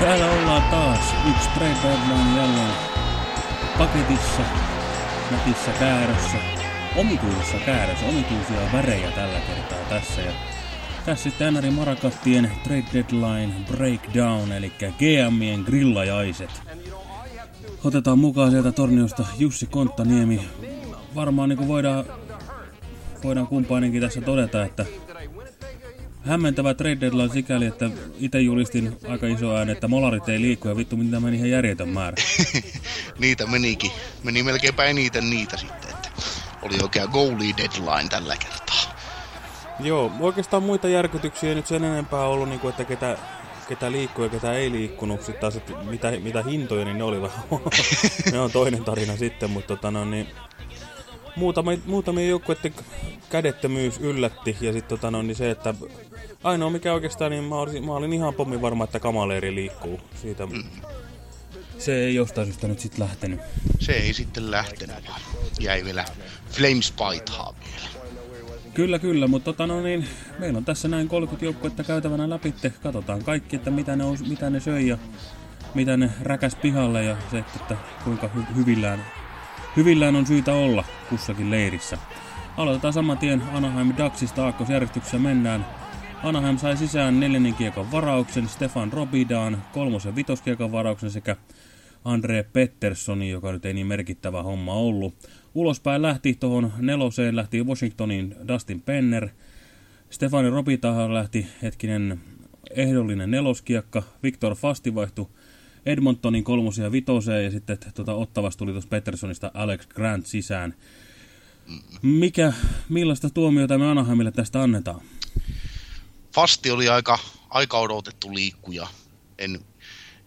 Täällä ollaan taas yksi trade deadline jälleen paketissa, nätissä käärössä, omituisessa käärössä, omituisia värejä tällä kertaa tässä. Ja tässä sitten NRI Marakattien trade deadline breakdown, eli GMien grillajaiset. Otetaan mukaan sieltä torniosta Jussi Konttaniemi. Varmaan niin kuin voidaan, voidaan kumpainenkin tässä todeta, että hämmentävä trade deadline sikäli, että itse julistin aika iso ääni, että molarit ei liiku ja vittu mitä meni ihan järjetön määrä. niitä menikin. Meni melkeinpä eniten niitä sitten, että oli oikein goalie deadline tällä kertaa. Joo, oikeastaan muita järkytyksiä nyt sen enempää ollut, niin kuin, että ketä, ketä liikkuu ja ketä ei liikkunut. Sitten taas, että mitä, mitä hintoja, niin ne oli vähän, ne on toinen tarina sitten, mutta tota, no, niin, muutamia, muutamia joukkueiden kädettömyys yllätti ja sitten tota, no, niin se, että ainoa mikä oikeastaan, niin mä olin, mä olin ihan pommin varma, että kamaleeri liikkuu. Siitä, mm. Se ei jostain syystä nyt sitten lähtenyt. Se ei sitten lähtenyt, vaan jäi vielä Flames paithaa vielä. Kyllä, kyllä, mutta tota, no niin, meillä on tässä näin 30 joukkuetta käytävänä läpi. Katsotaan kaikki, että mitä ne, on, mitä ne söi ja mitä ne räkäs pihalle ja se, että kuinka hy hyvillään, hyvillään on syytä olla kussakin leirissä. Aloitetaan saman tien Anaheim Ducksista aakkosjärjestyksessä mennään. Anaheim sai sisään neljännen kiekon varauksen, Stefan Robidan kolmosen vitoskiekon varauksen sekä Andre Petterssoni, joka nyt ei niin merkittävä homma ollut. Ulospäin lähti tuohon neloseen, lähti Washingtonin Dustin Penner. Stefani Robitahan lähti hetkinen ehdollinen neloskiekka. Victor Fasti vaihtui Edmontonin kolmosia ja vitoseen ja sitten tuota, Ottavasta tuli tuossa Petterssonista Alex Grant sisään. Mikä, millaista tuomiota me Anaheimille tästä annetaan? Fasti oli aika, aika odotettu liikkuja. En,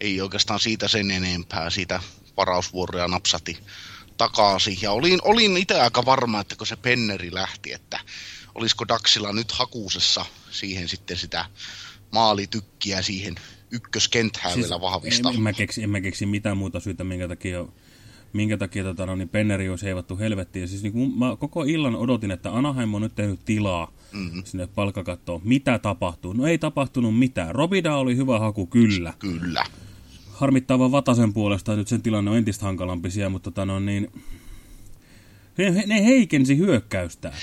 ei oikeastaan siitä sen enempää. Siitä varausvuoroja napsati takaisin. Ja olin, olin itse aika varma, että kun se Penneri lähti, että olisiko Daxilla nyt hakuusessa siihen sitten sitä maalitykkiä siihen ykköskenthään siis vielä vahvistaa. En, en, mä keksi, en mä keksi mitään muuta syytä, minkä takia minkä takia tota, no, niin Penneri olisi heivattu helvettiin. Siis, niin, mä koko illan odotin, että Anaheim on nyt tehnyt tilaa mm -hmm. sinne palkkakattoon. Mitä tapahtuu? No ei tapahtunut mitään. Robida oli hyvä haku, kyllä. Kyllä. Harmittava Vatasen puolesta, nyt sen tilanne on entistä hankalampi siellä, mutta tota, no, niin, ne, ne heikensi hyökkäystä.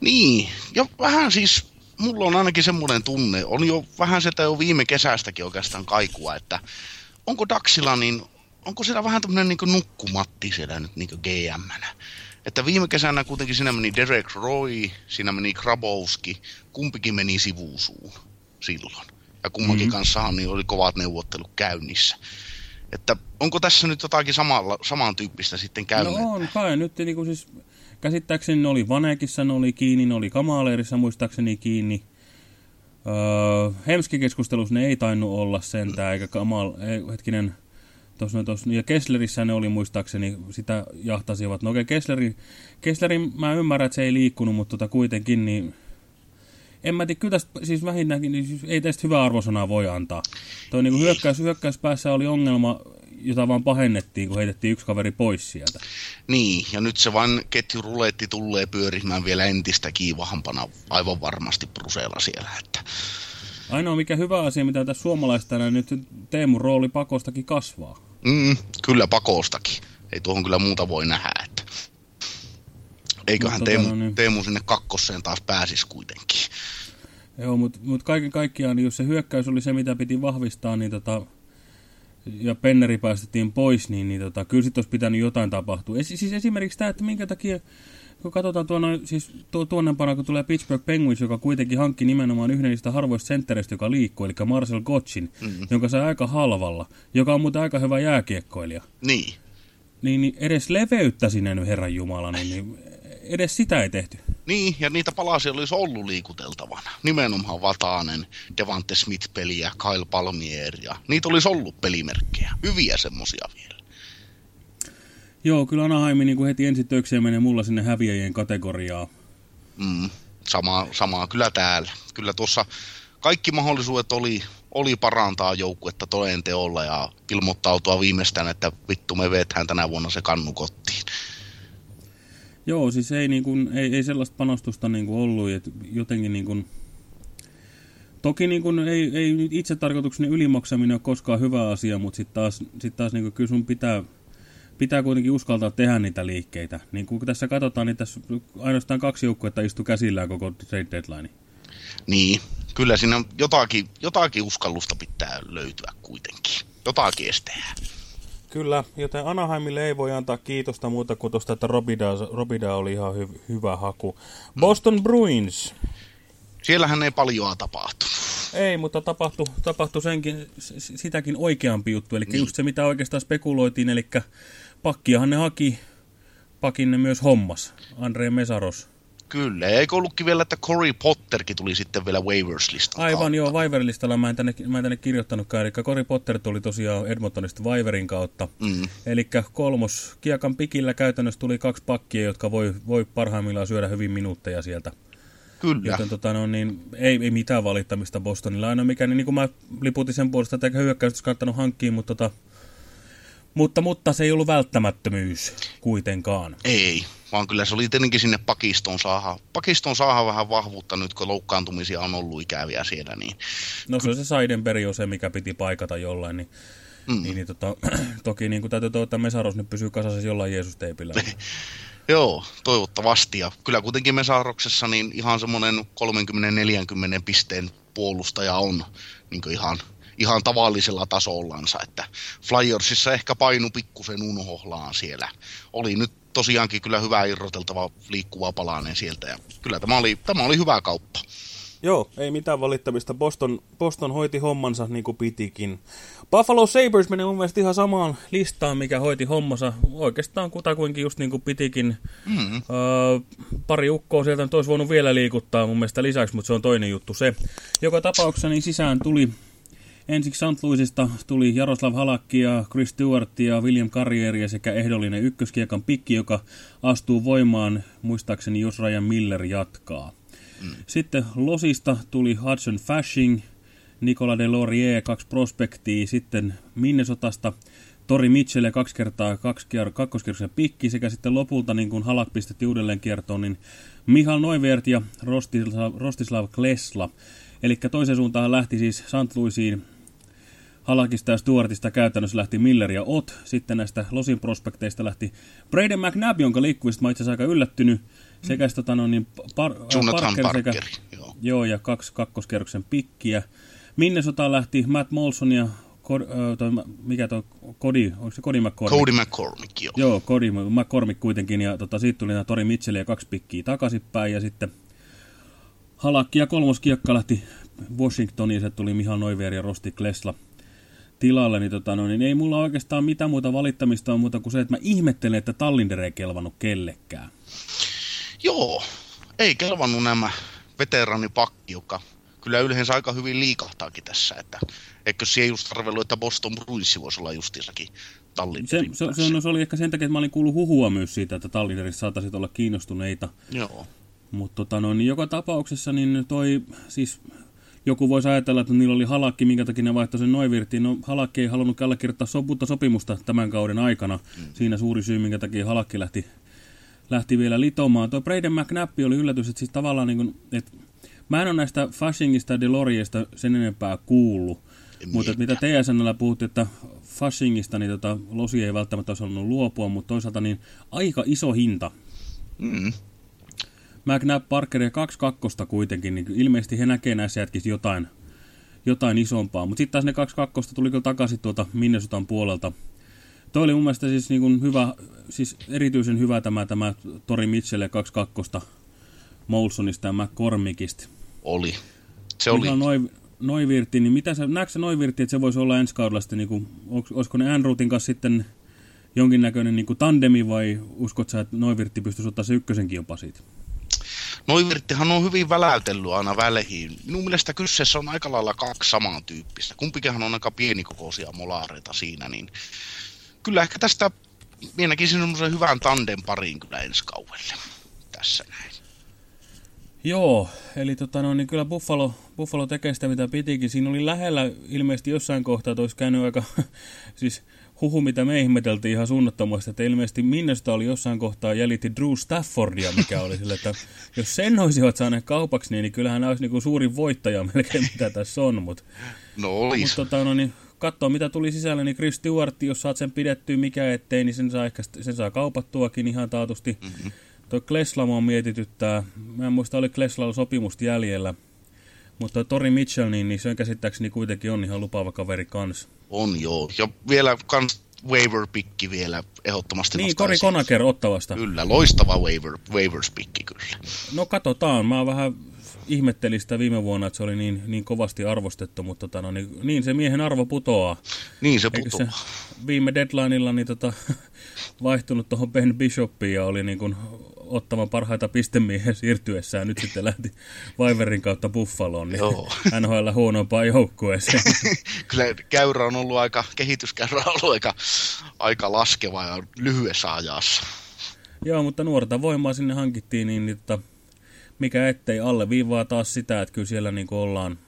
Niin, ja vähän siis, mulla on ainakin semmoinen tunne, on jo vähän sitä jo viime kesästäkin oikeastaan kaikua, että onko Daxilla niin onko siellä vähän tämmöinen niin nukkumatti siellä nyt niin gm -nä? Että viime kesänä kuitenkin siinä meni Derek Roy, siinä meni Krabowski, kumpikin meni sivuusuun silloin. Ja kummankin mm-hmm. kanssahan niin oli kovat neuvottelut käynnissä. Että onko tässä nyt jotakin samalla, samantyyppistä sitten käynyt? No on kai, nyt niin kuin siis käsittääkseni ne oli Vanekissa, ne oli kiinni, ne oli Kamaleerissa muistaakseni kiinni. Öö, Hemski-keskustelussa ne ei tainnut olla sentään, eikä Kamal, ei, hetkinen, Tuossa, tuossa, ja Kesslerissä ne oli muistaakseni, sitä jahtasivat. No okei, okay, Kessleri, Kesslerin mä ymmärrän, että se ei liikkunut, mutta tota kuitenkin, niin en mä tiedä, kyllä tästä, siis vähintäänkin, niin siis ei tästä hyvää arvosanaa voi antaa. Tuo niin hyökkäys, hyökkäyspäässä oli ongelma, jota vaan pahennettiin, kun heitettiin yksi kaveri pois sieltä. Niin, ja nyt se vain ketjuruletti tulee pyörimään vielä entistä kiivahampana aivan varmasti Bruseella siellä, että Ainoa mikä hyvä asia, mitä tässä suomalaista nyt Teemun rooli pakostakin kasvaa. Mm, kyllä pakostakin. Ei tuohon kyllä muuta voi nähdä, että eiköhän mutta, Teemu, no niin. Teemu sinne kakkoseen taas pääsisi kuitenkin. Joo, mutta mut kaiken kaikkiaan, niin jos se hyökkäys oli se, mitä piti vahvistaa, niin tota, ja Penneri päästettiin pois, niin, niin tota, kyllä sitten olisi pitänyt jotain tapahtua. Es, siis esimerkiksi tämä, että minkä takia kun katsotaan tuonne, siis tuo, tuonnepana, kun tulee Pittsburgh Penguins, joka kuitenkin hankki nimenomaan yhden niistä harvoista senttereistä, joka liikkuu, eli Marcel Gotchin, mm. jonka sai aika halvalla, joka on muuten aika hyvä jääkiekkoilija. Niin. Niin, niin edes leveyttä sinne Herran Jumala, niin, niin edes sitä ei tehty. Niin, ja niitä palasia olisi ollut liikuteltavana. Nimenomaan Vatanen, Devante Smith-peliä, Kyle Palmier ja niitä olisi ollut pelimerkkejä. Hyviä semmosia vielä. Joo, kyllä Anaheim niin heti ensi töikseen menee mulla sinne häviäjien kategoriaa. Mm, samaa, samaa kyllä täällä. Kyllä tuossa kaikki mahdollisuudet oli, oli parantaa joukkuetta toden teolla ja ilmoittautua viimeistään, että vittu me vetään tänä vuonna se kannu kotiin. Joo, siis ei, niin kuin, ei, ei sellaista panostusta niin kuin ollut, että jotenkin niin kuin, Toki niin kuin, ei, ei itse tarkoitukseni ylimaksaminen ole koskaan hyvä asia, mutta sitten taas, sit taas niin kyllä sun pitää, pitää kuitenkin uskaltaa tehdä niitä liikkeitä. Niin kuin tässä katsotaan, niin tässä ainoastaan kaksi joukkuetta istuu käsillään koko trade deadline. Niin, kyllä siinä jotakin, jotakin uskallusta pitää löytyä kuitenkin. Jotakin esteää. Kyllä, joten Anaheimille ei voi antaa kiitosta muuta kuin tuosta, että Robida, Robida oli ihan hy, hyvä haku. Boston Bruins. Siellähän ei paljon tapahtunut. Ei, mutta tapahtui, tapahtui senkin, sitäkin oikeampi juttu. Eli niin. just se, mitä oikeastaan spekuloitiin, eli pakkiahan ne haki, pakin ne myös hommas, Andre Mesaros. Kyllä, ja eikö ollutkin vielä, että Cory Potterkin tuli sitten vielä waivers-listan Aivan kautta. joo, waiver-listalla mä en tänne, mä en tänne kirjoittanutkaan, eli Cory Potter tuli tosiaan Edmontonista waiverin kautta. Mm. Eli kolmos kiekan pikillä käytännössä tuli kaksi pakkia, jotka voi, voi parhaimmillaan syödä hyvin minuutteja sieltä. Kyllä. Joten tota, no, niin, ei, ei mitään valittamista Bostonilla. Aina mikä, niin, niin kuin mä liputin sen puolesta, että eikä hyökkäystä kannattanut hankkia, mutta, tota, mutta, mutta se ei ollut välttämättömyys kuitenkaan. Ei, vaan kyllä se oli tietenkin sinne pakistoon saada, pakistoon saada vähän vahvuutta nyt, kun loukkaantumisia on ollut ikäviä siellä. Niin... No se on se Saidenberg on se, mikä piti paikata jollain, niin, mm. niin, niin tota, toki niin kuin täytyy toivottaa, että Mesaros nyt pysyy kasassa jollain Jeesus-teipillä. Joo, toivottavasti. Ja kyllä kuitenkin Mesaroksessa niin ihan semmoinen 30-40 pisteen puolustaja on niin ihan, ihan tavallisella tasollansa. Että Flyersissa ehkä painu pikkusen unhohlaan siellä. Oli nyt tosiaankin kyllä hyvä irroteltava liikkuva palanen sieltä ja kyllä tämä oli, tämä oli hyvä kauppa. Joo, ei mitään valittamista. Boston, Boston hoiti hommansa niin kuin pitikin. Buffalo Sabres menee mun mielestä ihan samaan listaan, mikä hoiti hommansa. Oikeastaan kutakuinkin just niin kuin pitikin. Mm. Öö, pari ukkoa sieltä nyt olisi voinut vielä liikuttaa mun mielestä lisäksi, mutta se on toinen juttu se. Joka tapauksessa niin sisään tuli Ensiksi St. Louisista tuli Jaroslav Halakki ja Chris Stewart ja William Carrieri sekä ehdollinen ykköskiekan pikki, joka astuu voimaan, muistaakseni jos Ryan Miller jatkaa. Mm. Sitten Losista tuli Hudson Fashing, Nicola de Laurier, kaksi prospektia, sitten Minnesotasta Tori Mitchell ja kaksi kertaa kaksi kakkoskierroksen pikki sekä sitten lopulta niin kun Halak pistettiin uudelleen kiertoon, niin Mihal Neuvert ja Rostislav, Rostislav Klesla. Eli toiseen suuntaan lähti siis St. Louisiin Halakista ja Stuartista käytännössä lähti Miller ja Ott. Sitten näistä Losin prospekteista lähti Braden McNabb, jonka liikkuvista mä itse asiassa aika yllättynyt. Sekä mm. tota, no, niin, par, Parker, Parker sekä, joo. joo. ja kaksi kakkoskerroksen pikkiä. Minnesota lähti Matt Molson ja Kod, toi, mikä tuo Cody, onko se Cody McCormick? Cody McCormick, joo. Joo, Cody McCormick kuitenkin, ja tota, siitä tuli Tori Mitchell ja kaksi pikkiä takaisinpäin, ja sitten Halakki ja kolmoskiekka lähti Washingtoniin, ja se tuli Mihal Noiver ja Rosti Klesla tilalle, niin, tota, no, niin ei mulla oikeastaan mitään muuta valittamista on muuta kuin se, että mä ihmettelen, että Tallinder ei kelvannut kellekään. Joo, ei kelvannut nämä veteranipakki, joka kyllä yleensä aika hyvin liikahtaakin tässä, että eikö se just arvellut, että Boston Bruins voisi olla justisakin Tallinderin se, se, se, se, oli ehkä sen takia, että mä olin kuullut huhua myös siitä, että Tallinderissa saataisiin olla kiinnostuneita. Joo. Mutta tota, no, niin joka tapauksessa niin toi, siis joku voisi ajatella, että niillä oli halakki, minkä takia ne vaihtoi sen Noivirtiin. No halakki ei halunnut allekirjoittaa soputta sopimusta tämän kauden aikana. Mm. Siinä suuri syy, minkä takia halakki lähti, lähti vielä litomaan. Tuo Braden McNapp oli yllätys, että siis tavallaan niin kuin, että mä en ole näistä Fashingista ja Deloriesta sen enempää kuullut. Mutta mitä TSNllä puhuttiin, että Fashingista niin tota, Losi ei välttämättä olisi halunnut luopua, mutta toisaalta niin aika iso hinta. Mm. McNabb, Parker ja kaksi kakkosta kuitenkin, niin ilmeisesti he näkee näissä jätkissä jotain, jotain isompaa. Mutta sitten taas ne kaksi kakkosta tuli kyllä takaisin tuolta Minnesotan puolelta. Toi oli mun mielestä siis, niin kuin hyvä, siis erityisen hyvä tämä, tämä Tori Mitchell ja kaksi kakkosta Molsonista ja McCormickista. Oli. Se oli. Noi, Noivirti, niin mitä sä, näetkö sä Noivirti, että se voisi olla ensi kaudella sitten, niin kuin, olisiko ne Andrewtin kanssa sitten jonkinnäköinen niin kuin tandemi vai uskot sä, että Noivirti pystyisi ottaa se ykkösenkin jopa siitä? Noivirttihan on hyvin väläytellyt aina väleihin. Minun mielestä kyseessä on aika lailla kaksi samantyyppistä. Kumpikinhan on aika pienikokoisia molaareita siinä, niin kyllä ehkä tästä minäkin semmoisen hyvän tanden pariin kyllä ensi kauelle. Tässä näin. Joo, eli tota, no, niin kyllä Buffalo, Buffalo tekee sitä mitä pitikin. Siinä oli lähellä ilmeisesti jossain kohtaa, että olisi käynyt aika siis huhu, mitä me ihmeteltiin ihan suunnattomasti, että ilmeisesti Minnesota oli jossain kohtaa jäljitti Drew Staffordia, mikä oli sille, että jos sen olisivat saaneet kaupaksi, niin, niin kyllähän nämä olisi niin kuin suurin voittaja melkein, mitä tässä on. Mutta, no olisi. Mutta tota, no niin, katsoa mitä tuli sisällä, niin Chris Stewart, jos saat sen pidettyä mikä ettei, niin sen saa, ehkä, sen saa kaupattuakin ihan taatusti. Mm -hmm. Tuo Klesla on mietityttää. Mä en muista, oli Kleslalla sopimusta jäljellä. Mutta Tori Mitchell, niin, niin se käsittääkseni kuitenkin on ihan lupaava kaveri kans. On joo. Ja vielä kans waiver pikki vielä ehdottomasti Niin, Kori Konaker Ottavasta. Kyllä, loistava waiver, waivers pikki kyllä. No katsotaan, mä vähän ihmettelin sitä viime vuonna, että se oli niin, niin kovasti arvostettu, mutta tota, no, niin, niin se miehen arvo putoaa. Niin se putoaa. Se viime deadlineilla niin tota, vaihtunut tuohon Ben Bishopiin ja oli niin kuin ottamaan parhaita pistemiehen siirtyessään. Nyt sitten lähti Vaiverin kautta Buffaloon, niin Joo. NHL huonompaan joukkueeseen. Kyllä käyrä on ollut aika, kehityskäyrä on ollut aika, aika laskeva ja lyhyessä ajassa. Joo, mutta nuorta voimaa sinne hankittiin, niin, tota, mikä ettei alle viivaa taas sitä, että kyllä siellä niin ollaan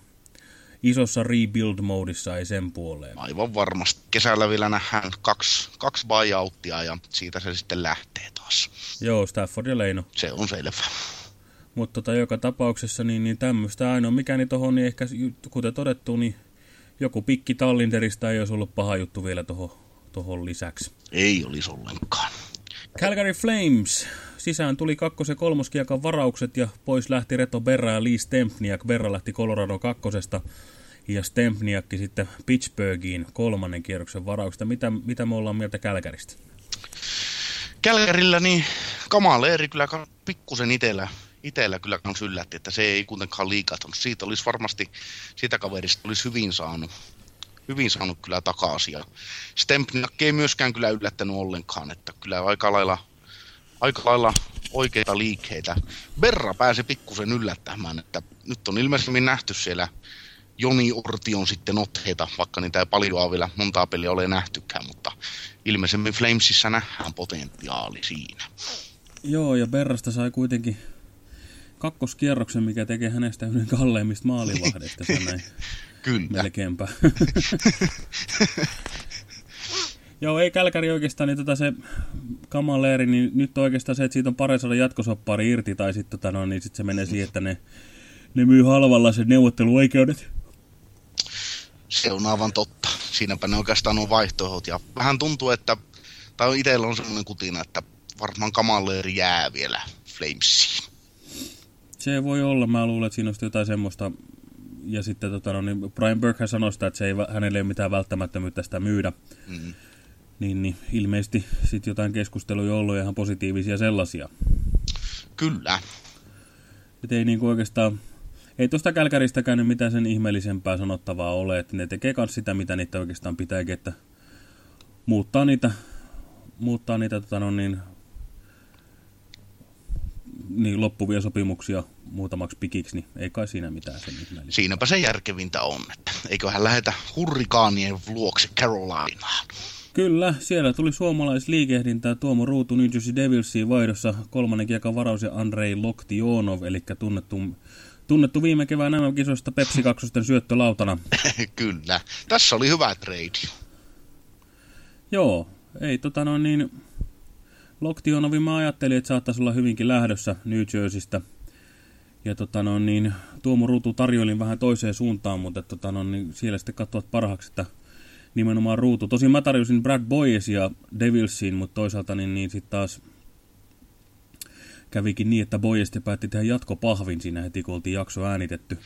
isossa rebuild-moodissa, ei sen puoleen. Aivan varmasti. Kesällä vielä nähdään kaksi, kaksi buyouttia ja siitä se sitten lähtee taas. Joo, Stafford ja Leino. Se on selvä. Mutta tota, joka tapauksessa niin, niin tämmöistä ainoa mikäni tuohon, niin ehkä kuten todettu, niin joku pikki Tallinterista ei olisi ollut paha juttu vielä tuohon lisäksi. Ei olisi ollenkaan. Calgary Flames. Sisään tuli kakkos- ja kolmoskiekan varaukset ja pois lähti Reto Berra ja Lee Stempniak. Berra lähti Colorado kakkosesta ja Stempniakki sitten Pittsburghiin kolmannen kierroksen varauksesta. Mitä, mitä me ollaan mieltä Kälkäristä? Kälkärillä niin kamaleeri kyllä pikkusen itellä, itellä kyllä kans yllätti, että se ei kuitenkaan liikahtanut. Siitä olisi varmasti, sitä kaverista olisi hyvin saanut, hyvin saanut kyllä takaisin. Ja Stempniak ei myöskään kyllä yllättänyt ollenkaan, että kyllä aika lailla, aika lailla oikeita liikkeitä. Berra pääsi pikkusen yllättämään, että nyt on ilmeisesti nähty siellä Joni Orti on sitten otteita, vaikka niitä ei paljon vielä montaa peliä ole nähtykään, mutta ilmeisemmin Flamesissa nähdään potentiaali siinä. Joo, ja Berrasta sai kuitenkin kakkoskierroksen, mikä tekee hänestä yhden kalleimmista maalivahdesta. näin. Kyllä. Melkeinpä. Joo, ei Kälkäri oikeastaan, niin tota se kamaleeri, niin nyt oikeastaan se, että siitä on pari saada jatkosoppari irti, tai sitten tota no, niin sit se menee siihen, että ne, ne myy halvalla sen neuvotteluoikeudet. Se on aivan totta. Siinäpä ne oikeastaan on vaihtoehdot. Ja vähän tuntuu, että, tai itsellä on sellainen kutina, että varmaan kamaleeri jää vielä Flamesiin. Se voi olla. Mä luulen, että siinä on jotain semmoista. Ja sitten tota, no, niin Brian Burke sanoi sitä, että se ei, hänelle ei ole mitään välttämättömyyttä sitä myydä. Mm. Niin, niin ilmeisesti sitten jotain keskusteluja ollut ihan positiivisia sellaisia. Kyllä. Et ei niin kuin oikeastaan ei tuosta Kälkäristäkään nyt mitään sen ihmeellisempää sanottavaa ole, että ne tekee myös sitä, mitä niitä oikeastaan pitääkin, että muuttaa niitä, muuttaa niitä tota no niin, niin loppuvia sopimuksia muutamaksi pikiksi, niin ei kai siinä mitään sen ihmeellistä. Siinäpä se järkevintä on, että eiköhän lähetä hurrikaanien luokse Carolinaan. Kyllä, siellä tuli suomalaisliikehdintää Tuomo Ruutu New Jersey Devilsiin vaihdossa kolmannen kiekan varaus ja Andrei Loktionov, eli tunnettu Tunnettu viime kevään nämä kisoista Pepsi 2 syöttölautana. Kyllä. Tässä oli hyvä trade. Joo, ei tota noin niin... Loktionovi mä ajattelin, että saattaisi olla hyvinkin lähdössä New Jerseystä. Ja tota noin niin, Tuomo Ruutu tarjoilin vähän toiseen suuntaan, mutta tota noin niin, siellä sitten katsovat parhaaksi, että nimenomaan Ruutu. Tosin mä tarjosin Brad Boyesia Devilsiin, mutta toisaalta niin, niin sitten taas kävikin niin, että Boyesti päätti tehdä jatkopahvin siinä heti, kun oltiin jakso äänitetty.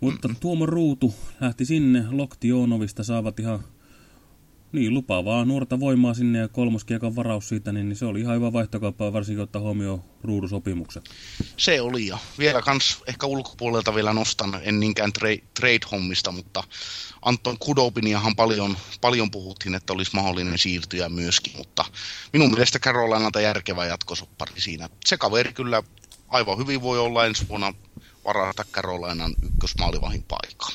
Mutta Tuomo Ruutu lähti sinne, Loktionovista saavat ihan niin, lupaavaa nuorta voimaa sinne ja kolmoskiekan varaus siitä, niin, niin se oli ihan hyvä vaihtokauppaa, varsinkin ottaa huomioon ruudusopimuksen. Se oli ja vielä kans ehkä ulkopuolelta vielä nostan, en niinkään tra- trade-hommista, mutta Anton Kudopiniahan paljon, paljon puhuttiin, että olisi mahdollinen siirtyä myöskin, mutta minun mielestä Carolinalta järkevä jatkosoppari siinä. Se kaveri kyllä aivan hyvin voi olla ensi vuonna varata Carolinan ykkösmaalivahin paikka.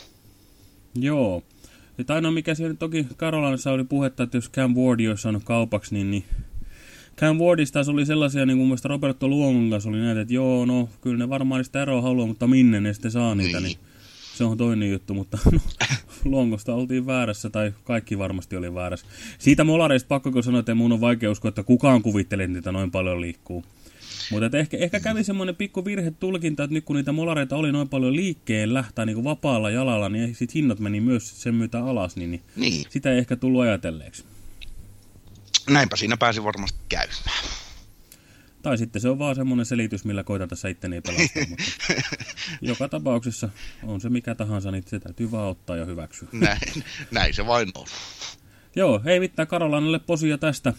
Joo. Et ainoa mikä siellä toki Carolinassa oli puhetta, että jos Cam Wardi olisi saanut kaupaksi, niin, niin Cam Wardista oli sellaisia, niin kuin mun Roberto Luongon kanssa oli näitä, että joo, no kyllä ne varmaan sitä eroa haluaa, mutta minne ne sitten saa niitä. Niin. niin se on toinen juttu, mutta no, Longosta oltiin väärässä, tai kaikki varmasti oli väärässä. Siitä molareista pakko sanoa, että mun on vaikea uskoa, että kukaan kuvittelee, että niitä noin paljon liikkuu. Mutta ehkä, ehkä kävi semmoinen pikku virhe tulkinta, että nyt kun niitä molareita oli noin paljon liikkeellä tai niin vapaalla jalalla, niin sitten hinnat meni myös sen myötä alas, niin, niin, niin. sitä ei ehkä tullut ajatelleeksi. Näinpä siinä pääsi varmasti käymään. Tai sitten se on vaan semmoinen selitys, millä koitan tässä itteni pelastaa. mutta joka tapauksessa on se mikä tahansa, niin se täytyy vaan ottaa ja hyväksyä. Näin, näin se vain on. Joo, ei mitään Karolainalle posia tästä.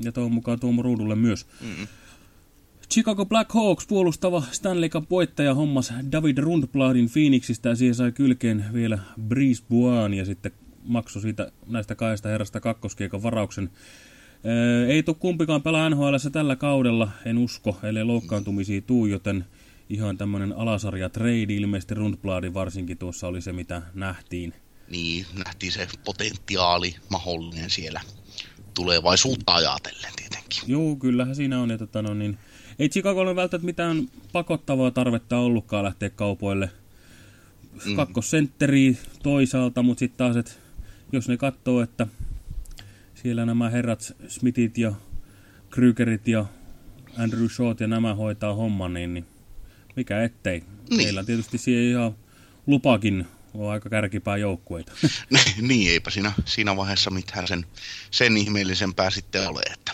Ja tuon mukaan Tuomo Ruudulle myös. Mm. Chicago Black Hawks puolustava Stanley Cup voittaja hommas David Rundbladin Phoenixistä ja siihen sai kylkeen vielä Breeze Buan ja sitten maksoi siitä näistä kahdesta herrasta kakkoskiekon varauksen ei tule kumpikaan pelaa nhl tällä kaudella, en usko, ellei loukkaantumisia tuu, joten ihan tämmöinen alasarja trade ilmeisesti Rundbladin varsinkin tuossa oli se, mitä nähtiin. Niin, nähtiin se potentiaali mahdollinen siellä tulevaisuutta ajatellen tietenkin. Joo, kyllähän siinä on. Että, no, niin, ei Chicagolle välttämättä mitään pakottavaa tarvetta ollutkaan lähteä kaupoille. Mm. Kakkosentteri toisaalta, mutta sitten taas, että jos ne katsoo, että siellä nämä herrat Smithit ja Krygerit ja Andrew Short ja nämä hoitaa homman, niin, niin mikä ettei. Niin. Meillä on tietysti siihen ihan lupakin on aika kärkipää joukkueita. niin, eipä siinä, siinä vaiheessa mitään sen, sen ihmeellisempää sitten ole, että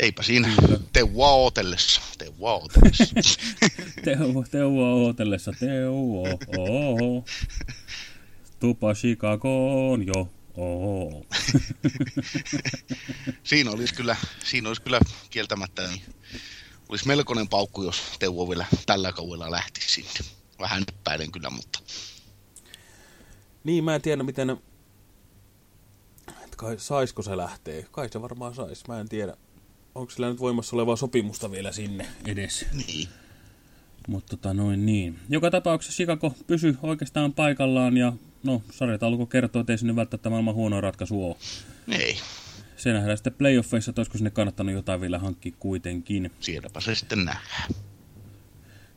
eipä siinä teuvoa ootellessa, teuvoa ootellessa. teuvoa, teuvoa ootellessa, teuvo, oho. Tupa Chicagoon jo. Oo. siinä, olisi kyllä, siinä olisi kyllä kieltämättä niin, olisi melkoinen paukku, jos Teuvo vielä tällä kaudella lähtisi sinne. Vähän epäilen kyllä, mutta... Niin, mä en tiedä, miten... Kai, saisiko se lähtee? Kai se varmaan sais, mä en tiedä. Onko sillä nyt voimassa olevaa sopimusta vielä sinne edes? Niin. Mutta tota noin niin. Joka tapauksessa Chicago pysy oikeastaan paikallaan ja no sarjataulukko kertoo, että ei sinne välttämättä maailman huono ratkaisu ole. Ei. Se nähdään sitten playoffeissa, että olisiko sinne kannattanut jotain vielä hankkia kuitenkin. Sielläpä se sitten nähdään.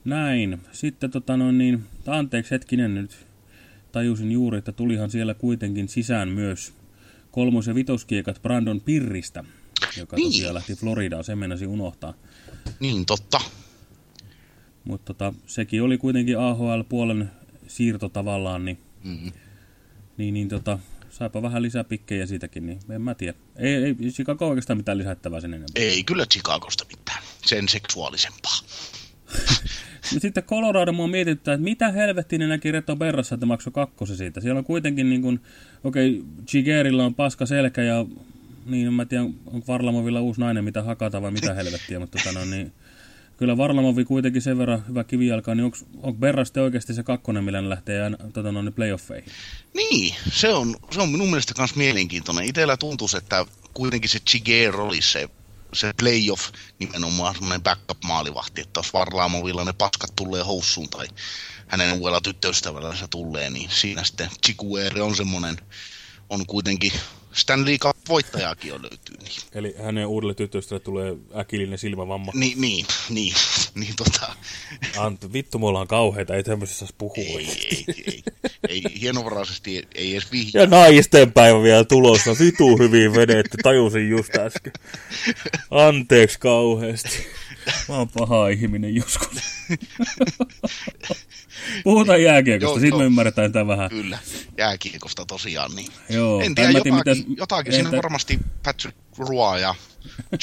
Näin. Sitten tota noin niin, anteeksi hetkinen nyt. Tajusin juuri, että tulihan siellä kuitenkin sisään myös kolmos- ja vitoskiekat Brandon Pirristä, joka niin. tosiaan lähti Floridaan, sen mennäsi unohtaa. Niin, totta. Mutta tota, sekin oli kuitenkin AHL-puolen siirto tavallaan, niin, mm -hmm. niin, niin tota, saipa vähän lisää pikkejä siitäkin, niin en mä tiedä. Ei, ei Chicago oikeastaan mitään lisättävää sen enemmän. Ei kyllä Chicagosta mitään, sen seksuaalisempaa. Sitten Colorado mua mietittää, että mitä helvettiä ne näki Reto Berrassa, että maksoi kakkosen siitä. Siellä on kuitenkin niin kuin, okei, okay, Chigerilla on paska selkä ja niin, en mä tiedä, onko Varlamovilla uusi nainen, mitä hakata vai mitä helvettiä, mutta tota, no, niin, kyllä Varlamovi kuitenkin sen verran hyvä kivijalka, niin onko, onko Berraste oikeasti se kakkonen, millä ne lähtee tota, no, playoffeihin? Niin, se on, se on minun mielestä myös mielenkiintoinen. Itellä tuntuu, että kuitenkin se Chiger oli se, se playoff nimenomaan semmoinen backup-maalivahti, että jos Varlamovilla ne paskat tulee houssuun tai hänen uudella tyttöystävällä se tulee, niin siinä sitten Chiguere on semmoinen, on kuitenkin Stanley Cup-voittajaakin on löytyy. Niin. Eli hänen uudelle tyttöystävälle tulee äkillinen silmävamma. Niin, niin, niin, niin tota. Ant, vittu, me ollaan kauheita, ei tämmöisessä saisi puhua. Ei, ei, ei, ei, hienovaraisesti ei, ei edes vihjaa. Ja naisten päivä vielä tulossa, vitu hyvin vedetty, tajusin just äsken. Anteeksi kauheasti. Mä oon paha ihminen joskus. Puhutaan jääkiekosta, sitten me ymmärretään tämä vähän. Kyllä, jääkiekosta tosiaan. Niin. Joo, en tiedä, jotakin, mitäs, jotakin siinä että... varmasti Patrick Roy ja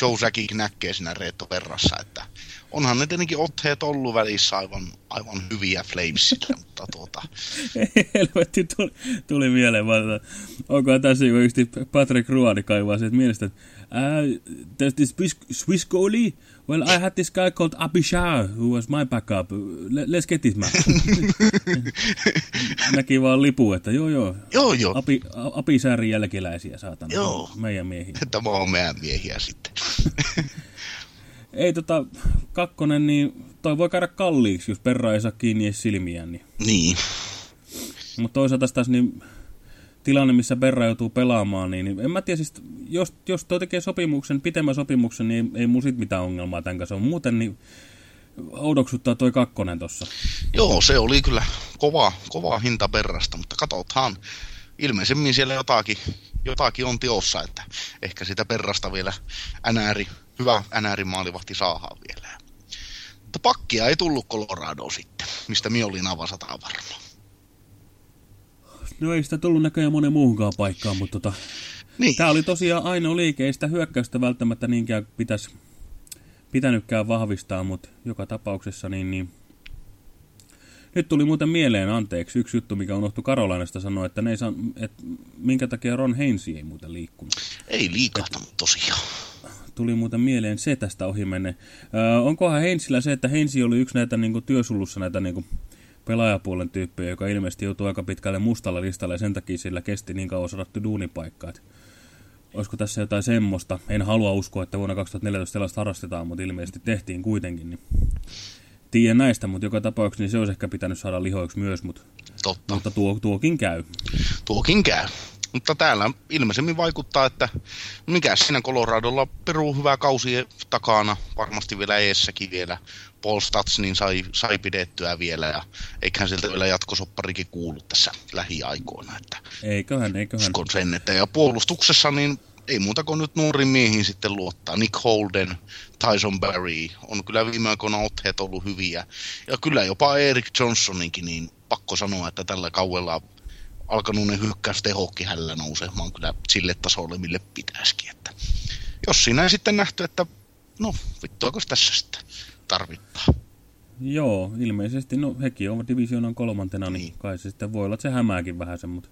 Joe Säkik näkee siinä Reetto Verrassa, että onhan ne tietenkin otteet ollut välissä aivan, aivan hyviä Flamesille, mutta tuota... Helvetti, tuli, tuli mieleen, vaan, onko tässä joku Patrick Ruani kaivaa sieltä mielestä, että uh, this Swiss, Swiss goalie. Well, I had this guy called Abishar, who was my backup. Let's get this man. Näki vaan lipu, että joo joo. Joo joo. Api, Abisharin jälkeläisiä, saatana. Joo. Meidän miehiä. Tämä on meidän miehiä sitten. ei tota, kakkonen, niin toi voi käydä kalliiksi, jos perra ei saa kiinni silmiään. Niin. niin. Mutta toisaalta taas niin tilanne, missä Berra joutuu pelaamaan, niin, en mä tiedä, siis, jos, jos toi tekee sopimuksen, pitemmän sopimuksen, niin ei, ei mun sit mitään ongelmaa tämän kanssa on. Muuten, niin oudoksuttaa toi kakkonen tossa. Joo, se oli kyllä kova, kova hinta perrasta, mutta katsotaan. Ilmeisemmin siellä jotakin, jotakin on tiossa, että ehkä sitä perrasta vielä NR, hyvä NR maalivahti saadaan vielä. Mutta pakkia ei tullut Colorado sitten, mistä minä olin aivan sataa varma. No ei sitä tullut näköjään monen muuhunkaan paikkaan, mutta tota, Niin. Tämä oli tosiaan ainoa liike, ei sitä hyökkäystä välttämättä niinkään pitäisi, pitänytkään vahvistaa, mutta joka tapauksessa niin, niin nyt tuli muuten mieleen, anteeksi, yksi juttu, mikä unohtui Karolainasta sanoa, että, ne ei saa, että minkä takia Ron Heinsi ei muuten liikkunut. Ei liikahtanut tosiaan. Tuli muuten mieleen se tästä ohi menne. Öö, onkohan Heinsillä se, että Heinsi oli yksi näitä niin kuin, työsulussa näitä niin kuin, pelaajapuolen tyyppejä, joka ilmeisesti joutui aika pitkälle mustalla listalle ja sen takia sillä kesti niin kauan sadattu duunipaikka. Että olisiko tässä jotain semmoista? En halua uskoa, että vuonna 2014 sellaista harrastetaan, mutta ilmeisesti tehtiin kuitenkin. Niin. Tiedän näistä, mutta joka tapauksessa niin se olisi ehkä pitänyt saada lihoiksi myös, mutta, Totta. mutta tuo, tuokin käy. Tuokin käy. Mutta täällä ilmeisemmin vaikuttaa, että mikä siinä Coloradolla peruu hyvä kausi takana, varmasti vielä eessäkin vielä. Paul Stats niin sai, sai pidettyä vielä ja eiköhän sieltä vielä jatkosopparikin kuulu tässä lähiaikoina. Että Eiköhän, eiköhän. uskon sen, että ja puolustuksessa niin ei muuta kuin nyt nuoriin miehiin sitten luottaa. Nick Holden, Tyson Barry, on kyllä viime aikoina otteet ollut hyviä. Ja kyllä jopa Eric Johnsoninkin, niin pakko sanoa, että tällä kauella alkanut ne hyökkäystehokki hällä nousemaan kyllä sille tasolle, mille pitäisikin. Että jos siinä ei sitten nähty, että no vittuako tässä sitten tarvittaa. Joo, ilmeisesti, no hekin ovat divisioonan kolmantena, niin, Niin. kai se sitten voi olla, että se hämääkin vähän sen, mutta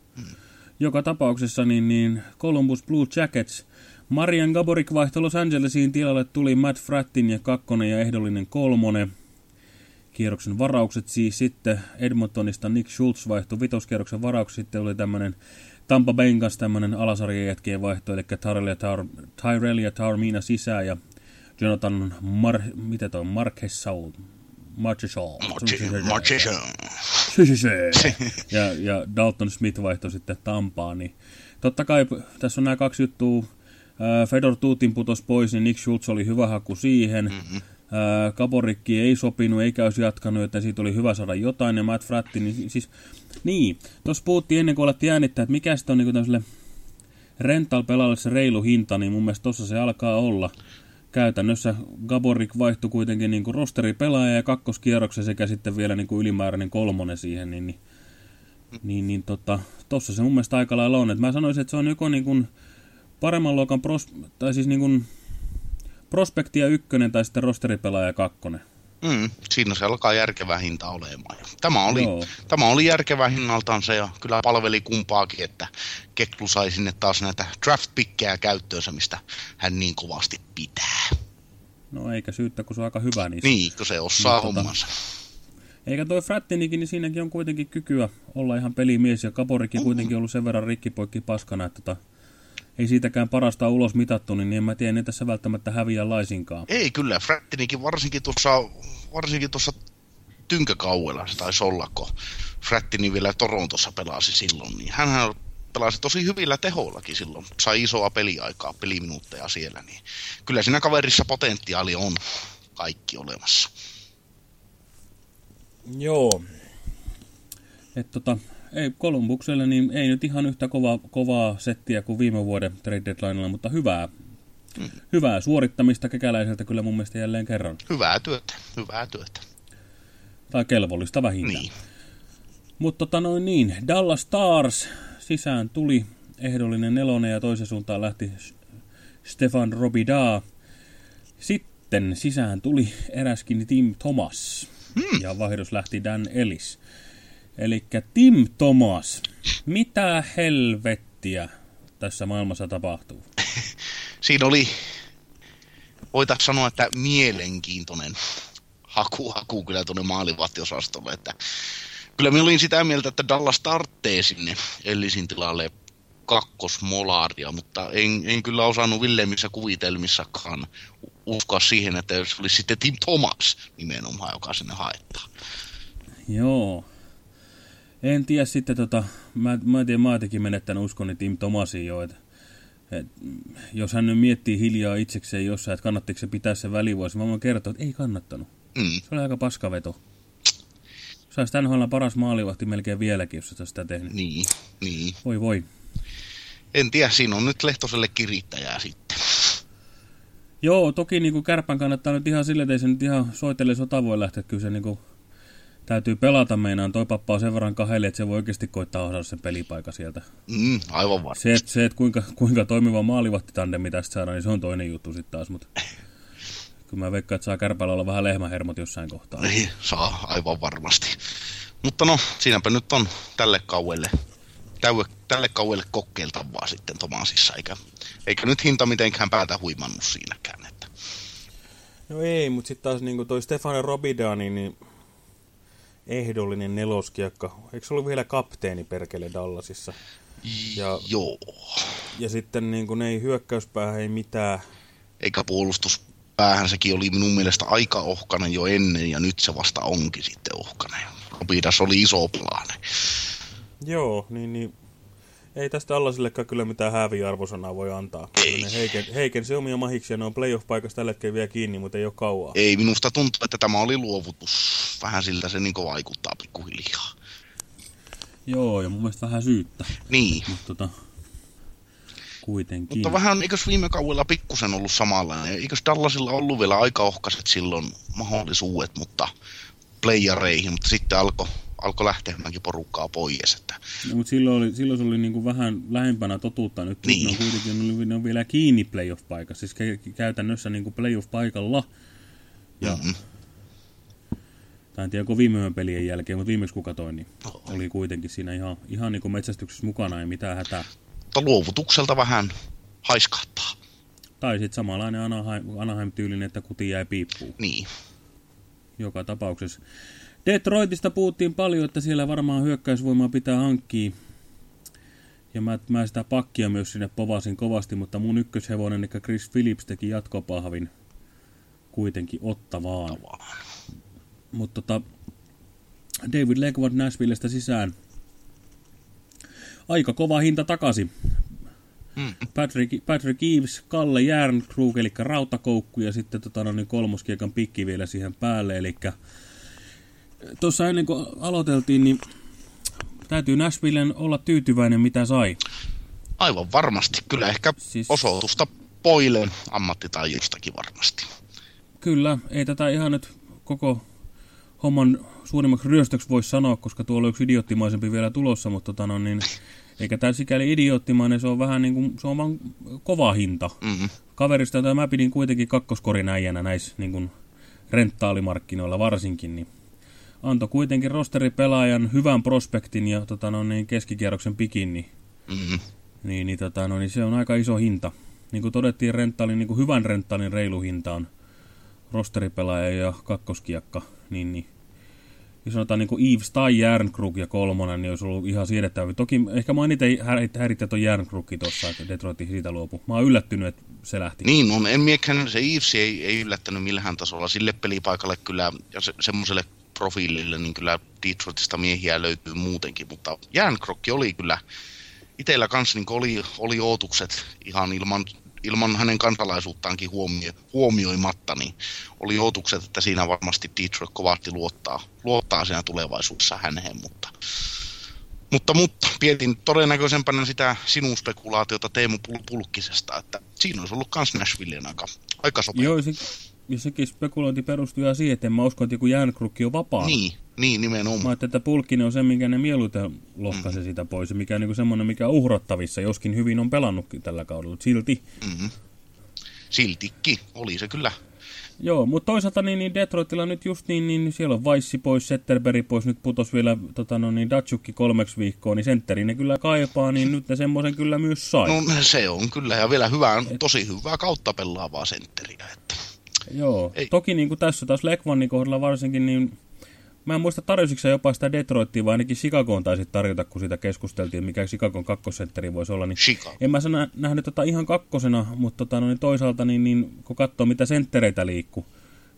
joka tapauksessa niin, niin Columbus Blue Jackets, Marian Gaborik vaihtoi Los Angelesiin tilalle tuli Matt Frattin ja kakkonen ja ehdollinen kolmonen. Kierroksen varaukset siis sitten Edmontonista Nick Schultz vaihtui vitoskierroksen varaukset, sitten oli tämmöinen Tampa Bayn kanssa tämmöinen alasarjan jätkien vaihto, eli Tyrell ja, Tar Tyrell ja Tarmina sisään ja Jonathan Mar... mitä toi on? Marquesau. Marchesau. Marchesson. ja, ja Dalton Smith vaihtoi sitten Tampaan, niin totta kai tässä on nämä kaksi juttua. Ää, Fedor Tuutin putos pois, niin Nick Schultz oli hyvä haku siihen. Kaborikki ei sopinut eikä olisi jatkanut, että siitä oli hyvä saada jotain. Ja Matt Fratti, niin si- siis... Niin, tuossa puhuttiin ennen kuin alettiin äänittää, että mikä sitten on niin tämmöiselle rental-pelaajalle se reilu hinta, niin mun mielestä tuossa se alkaa olla. Käytännössä Gaborik vaihtui kuitenkin niin kuin rosteripelaaja ja kakkoskierroksen sekä sitten vielä niin kuin ylimääräinen kolmonen siihen, niin, niin, niin, niin tota, se mun mielestä aika lailla on. Et mä sanoisin, että se on joko niin kuin paremman luokan pros, tai siis niin kuin prospektia ykkönen tai sitten rosteripelaaja kakkonen. Mm, siinä se alkaa järkevä hinta olemaan. Tämä oli, Joo. tämä oli järkevä hinnaltansa ja kyllä palveli kumpaakin, että Keklu sai sinne taas näitä draft pickejä käyttöönsä, mistä hän niin kovasti pitää. No eikä syyttä, kun se on aika hyvä niissä. Niin, kun se osaa Niin, tota- hommansa. Eikä toi Frattinikin, niin siinäkin on kuitenkin kykyä olla ihan pelimies, ja Kaborikin kuitenkin ollut sen verran rikkipoikki paskana, että tota, ei siitäkään parasta ulos mitattu, niin en mä tiedä, ne tässä välttämättä häviä laisinkaan. Ei kyllä, Frattinikin varsinkin tuossa, varsinkin tuossa tynkäkauella se taisi olla, kun Frattini vielä Torontossa pelasi silloin, niin hän pelasi tosi hyvillä tehoillakin silloin, sai isoa peliaikaa, peliminuutteja siellä, niin kyllä siinä kaverissa potentiaali on kaikki olemassa. Joo. Et tota, ei Kolumbukselle niin ei nyt ihan yhtä kova, kovaa settiä kuin viime vuoden trade deadlinella, mutta hyvää, Mm. hyvää suorittamista kekäläiseltä kyllä mun mielestä jälleen kerran. Hyvää työtä, hyvää työtä. Tai kelvollista vähintään. Niin. Mutta tota noin niin, Dallas Stars sisään tuli ehdollinen nelonen ja toisen suuntaan lähti Stefan Robida. Sitten sisään tuli eräskin Tim Thomas Hmm. ja vaihdos lähti Dan Ellis. Eli Tim Thomas, mitä helvettiä tässä maailmassa tapahtuu? Siinä oli, voitaisiin sanoa, että mielenkiintoinen haku, haku kyllä tuonne maalivahtiosastolle, että kyllä minä olin sitä mieltä, että Dallas tarttee sinne Ellisin tilalle kakkosmolaaria, mutta en, en kyllä osannut Willemissa kuvitelmissakaan uskoa siihen, että jos olisi sitten Tim Thomas nimenomaan, joka sinne haettaa. Joo. En tiedä sitten tota, mä, mä en tiedä, mä jotenkin menettänyt uskoni Tim Thomasiin jo, että et, jos hän nyt miettii hiljaa itsekseen jossain, että kannattiko se pitää se välivuosi, mä voin kertoa, että ei kannattanut. Mm. Se oli aika paskaveto. Saisi NHL paras maalivahti melkein vieläkin, jos se sitä tehnyt. Niin, niin. Voi voi. En tiedä, siinä on nyt Lehtoselle kirittäjää sitten. Joo, toki niin kuin kärpän kannattaa nyt ihan sille, että ei se nyt ihan soitelle sota voi lähteä. Kyllä se niin kuin, täytyy pelata meinaan. Toi pappa on sen verran kahdelle, että se voi oikeasti koittaa osata sen pelipaikka sieltä. Mm, aivan varma. Se, että, se, että kuinka, kuinka toimiva maalivahtitandemi tästä saadaan, niin se on toinen juttu sitten taas. Mutta kyllä mä veikkaan, että saa kärpällä olla vähän lehmähermot jossain kohtaa. Niin, saa aivan varmasti. Mutta no, siinäpä nyt on tälle kauelle, tälle, tälle kauelle kokeiltavaa sitten Tomasissa, eikä, eikä nyt hinta mitenkään päätä huimannut siinäkään. Että. No ei, mutta sitten taas niin toi Stefano Robidani, niin ehdollinen neloskiekka. Eikö se ollut vielä kapteeni perkele Dallasissa? Ja, Joo. Ja sitten niin kuin ei hyökkäyspäähän ei mitään. Eikä puolustuspäähän sekin oli minun mielestä aika ohkainen jo ennen ja nyt se vasta onkin sitten ohkainen. Robidas oli iso plane. Joo, niin, niin ei tästä Dallasillekaan kyllä mitään häviarvosanaa voi antaa. Ei. Ne heiken, heikensi omia mahiksia, ne on playoff-paikassa tällä hetkellä vielä kiinni, mutta ei ole kauaa. Ei, minusta tuntuu, että tämä oli luovutus. Vähän siltä se niin vaikuttaa pikkuhiljaa. Joo, ja mun mielestä vähän syyttä. Niin. Mutta tota, kuitenkin. Mutta vähän eikös viime kaudella pikkusen ollut samanlainen. Eikös Dallasilla ollut vielä aika ohkaiset silloin mahdollisuudet, mutta playareihin, mutta sitten alkoi alko lähtemäänkin porukkaa pois. Että... No, mutta silloin, oli, silloin se oli niin kuin vähän lähempänä totuutta. Nyt Niin. ne on kuitenkin ne on vielä kiinni playoff-paikassa. Siis kä- käytännössä niin kuin playoff-paikalla. Ja, Mhm. tai en tiedä, onko viime pelien jälkeen, mutta viimeksi kun katsoin, niin No. oli kuitenkin siinä ihan, ihan niin kuin metsästyksessä mukana, ei mitään hätää. Mutta luovutukselta vähän haiskahtaa. Tai sitten samanlainen Anaheim, Anaheim-tyylinen, että kuti jäi piippuun. Niin. joka tapauksessa. Detroitista puhuttiin paljon, että siellä varmaan hyökkäysvoimaa pitää hankkia. Ja mä, mä sitä pakkia myös sinne povasin kovasti, mutta mun ykköshevonen, eli Chris Phillips, teki jatkopahvin kuitenkin ottavaan. Mutta tota, David Legward Nashvillestä sisään. Aika kova hinta takaisin. Mm. Patrick, Patrick Eves, Kalle Järnkrug, eli rautakoukku, ja sitten tota, no, niin kolmoskiekan pikki vielä siihen päälle. Eli tuossa ennen kuin aloiteltiin, niin täytyy Nashvillen olla tyytyväinen, mitä sai. Aivan varmasti. Kyllä ehkä Siis- osoitusta Poilen ammattitaidostakin varmasti. Kyllä, ei tätä ihan nyt koko homman suurimmaksi ryöstöksi voi sanoa, koska tuolla on yksi idioottimaisempi vielä tulossa, mutta tota, no, niin, eikä tämä sikäli idioottimainen, se on vähän niin kuin, se on vaan kova hinta. Mm-hmm. kaverista, jota mä pidin kuitenkin kakkoskorin äijänä näissä niin kuin renttaalimarkkinoilla varsinkin, niin antoi kuitenkin rosteripelaajan hyvän prospektin ja tota, no, niin keskikierroksen pikin, niin, Mm-hmm. niin, niin, tota, no, niin se on aika iso hinta. Niin kuin todettiin, renttaalin, niin kuin hyvän renttaalin reilu hinta on rosteripelaaja ja kakkoskiekka, niin, niin jos sanotaan niin kuin Yves tai Järnkrug ja kolmonen, niin olisi ollut ihan siedettävä. Toki ehkä mä eniten häirittää tuon Järnkrugki tuossa, että Detroit siitä luopui. Mä oon yllättynyt, että se lähti. Niin on, en miekään, se Eves ei, ei yllättänyt millään tasolla. Sille pelipaikalle kyllä ja se, semmoiselle profiilille, niin kyllä Detroitista miehiä löytyy muutenkin, mutta Järnkrokki oli kyllä, itsellä kanssa niin oli, oli ootukset ihan ilman, ilman hänen kansalaisuuttaankin huomio, huomioimatta, niin oli ootukset, että siinä varmasti Detroit kovasti luottaa, luottaa siinä tulevaisuudessa häneen, mutta mutta, mutta pietin todennäköisempänä sitä sinun spekulaatiota Teemu Pul- Pulkkisesta, että siinä olisi ollut kans Nashvilleen aika, aika sopea. Joo, se, ja sekin spekulointi perustuu ihan siihen, että en mä usko, että joku Järnkrukki on vapaa. Niin, niin nimenomaan. Mä ajattelin, että Pulkkinen on se, mikä ne mieluiten lohkaisi mm. sitä pois, mikä on niin semmoinen, mikä on uhrattavissa, joskin hyvin on pelannutkin tällä kaudella. Silti. Mm-hmm. Siltikki oli se kyllä. Joo, mutta toisaalta niin, niin Detroitilla nyt just niin, niin siellä on Weissi pois, Setterberg pois, nyt putos vielä tota, no, niin Datsukki kolmeksi viikkoon, niin sentteri ne kyllä kaipaa, niin nyt ne semmoisen kyllä myös sai. No se on kyllä, ja vielä hyvää, tosi hyvää kautta pelaavaa sentteriä. Että. Joo, Ei. toki niin kuin tässä taas Lekvanin kohdalla varsinkin, niin mä en muista tarjositko sä jopa sitä Detroittia, vai ainakin Chicagoon taisit tarjota, kun siitä keskusteltiin, mikä Chicagon kakkosentteri voisi olla. Niin Chicago. en mä sana, nähnyt tota ihan kakkosena, mutta tota, no, niin toisaalta niin, niin, kun katsoo mitä senttereitä liikkuu,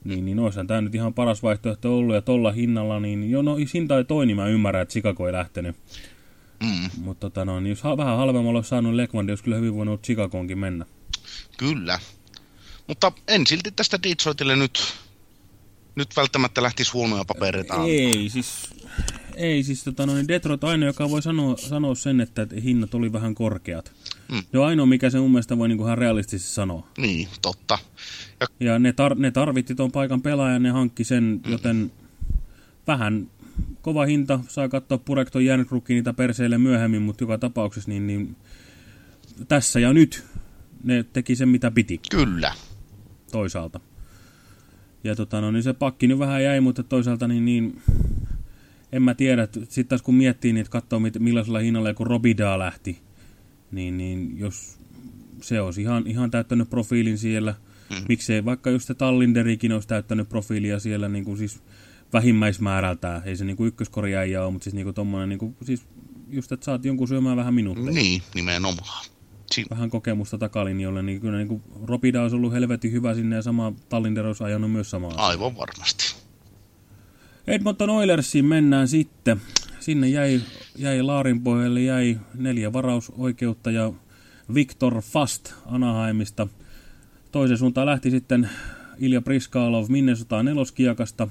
niin, niin olisihan tämä nyt ihan paras vaihtoehto ollut, ja tolla hinnalla, niin jo no hinta ei toi, niin mä ymmärrän, että Chicago ei lähtenyt. Mm, Mutta tota, no, niin jos ha- vähän halvemmalla olisi saanut Lekvandi, olisi kyllä hyvin voinut Chicagoonkin mennä. kyllä. Mutta en silti tästä Detroitille nyt nyt välttämättä lähtisi huonoja papereita. Ei, siis, ei, siis tota, no, niin Detroit ainoa, joka voi sanoa, sanoa sen, että hinnat oli vähän korkeat. Mm. On ainoa, mikä se mun mielestä voi niin ihan realistisesti sanoa. Niin, totta. Ja, ja ne, tar ne tarvitti tuon paikan pelaajan, ne hankki sen, mm. joten vähän kova hinta, saa katsoa Purekton Järnkrukki niitä perseille myöhemmin, mutta joka tapauksessa niin, niin tässä ja nyt ne teki sen mitä piti. Kyllä. Toisaalta. Ja tota, no, niin se pakki nyt vähän jäi, mutta toisaalta niin, niin en mä tiedä. Sitten taas kun miettii, niin katsoo millaisella hinnalla kun Robida lähti, niin, niin jos se olisi ihan, ihan täyttänyt profiilin siellä, mm. miksei vaikka just se Tallinderikin olisi täyttänyt profiilia siellä niin kuin siis vähimmäismäärältään. Ei se niin kuin ykköskorjaajia ole, mutta siis niin kuin tommonen, niin kuin, siis just, että saat jonkun syömään vähän minuutteja. Niin, nimenomaan. Si vähän kokemusta takalinjolle, niin kyllä niin kuin Robida olisi ollut helvetin hyvä sinne ja sama Tallinder olisi ajanut myös samaa. Aivan varmasti. Edmonton Oilersiin mennään sitten. Sinne jäi, jäi Laarin pohjalle jäi neljä varausoikeutta ja Victor Fast Anaheimista. Toisen suuntaan lähti sitten Ilja Priskalov Minnesota neloskiakasta.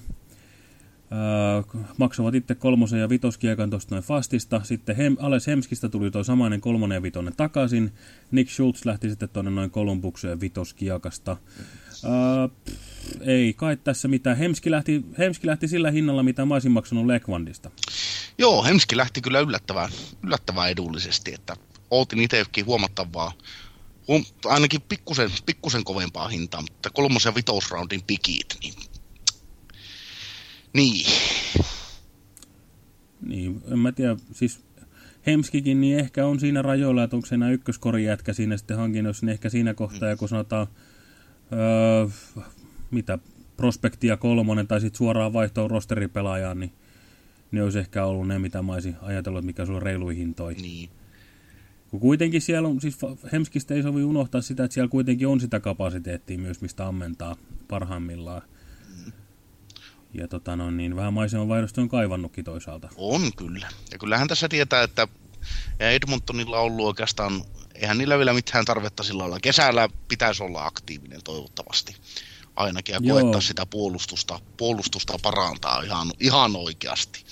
Öö, maksavat itse kolmosen ja vitoskiekan tuosta noin Fastista. Sitten Hem, Ales Hemskistä tuli tuo samainen kolmonen ja vitonen takaisin. Nick Schultz lähti sitten tuonne noin Kolumbukseen vitoskiakasta. Öö, ei kai tässä mitään. Hemski lähti, Hemski lähti sillä hinnalla, mitä mä olisin maksanut Lekvandista. Joo, Hemski lähti kyllä yllättävän, yllättävän edullisesti, että ootin itsekin huomattavaa, huom, ainakin pikkusen, pikkusen kovempaa hintaa, mutta kolmos- ja vitosraundin pikit, niin... Niin. Niin, en mä tiedä, siis Hemskikin niin ehkä on siinä rajoilla, että onko se enää ykköskorijätkä siinä sitten hankinnossa, niin ehkä siinä kohtaa, mm. kun sanotaan öö, mitä, prospektia kolmonen tai sitten suoraan vaihtoa rosteripelaajaan, niin ne olisi ehkä ollut ne, mitä mä olisin ajatellut, mikä sulla on reiluihin hintoi. Niin. Kun kuitenkin siellä on, siis Hemskistä ei sovi unohtaa sitä, että siellä kuitenkin on sitä kapasiteettia myös, mistä ammentaa parhaimmillaan. Ja tota no, niin vähän maisemanvaihdosta on kaivannutkin toisaalta. On kyllä. Ja kyllähän tässä tietää, että Edmontonilla on ollut oikeastaan, eihän niillä vielä mitään tarvetta sillä olla. Kesällä pitäisi olla aktiivinen toivottavasti ainakin ja Joo. koettaa sitä puolustusta, puolustusta parantaa ihan, ihan oikeasti.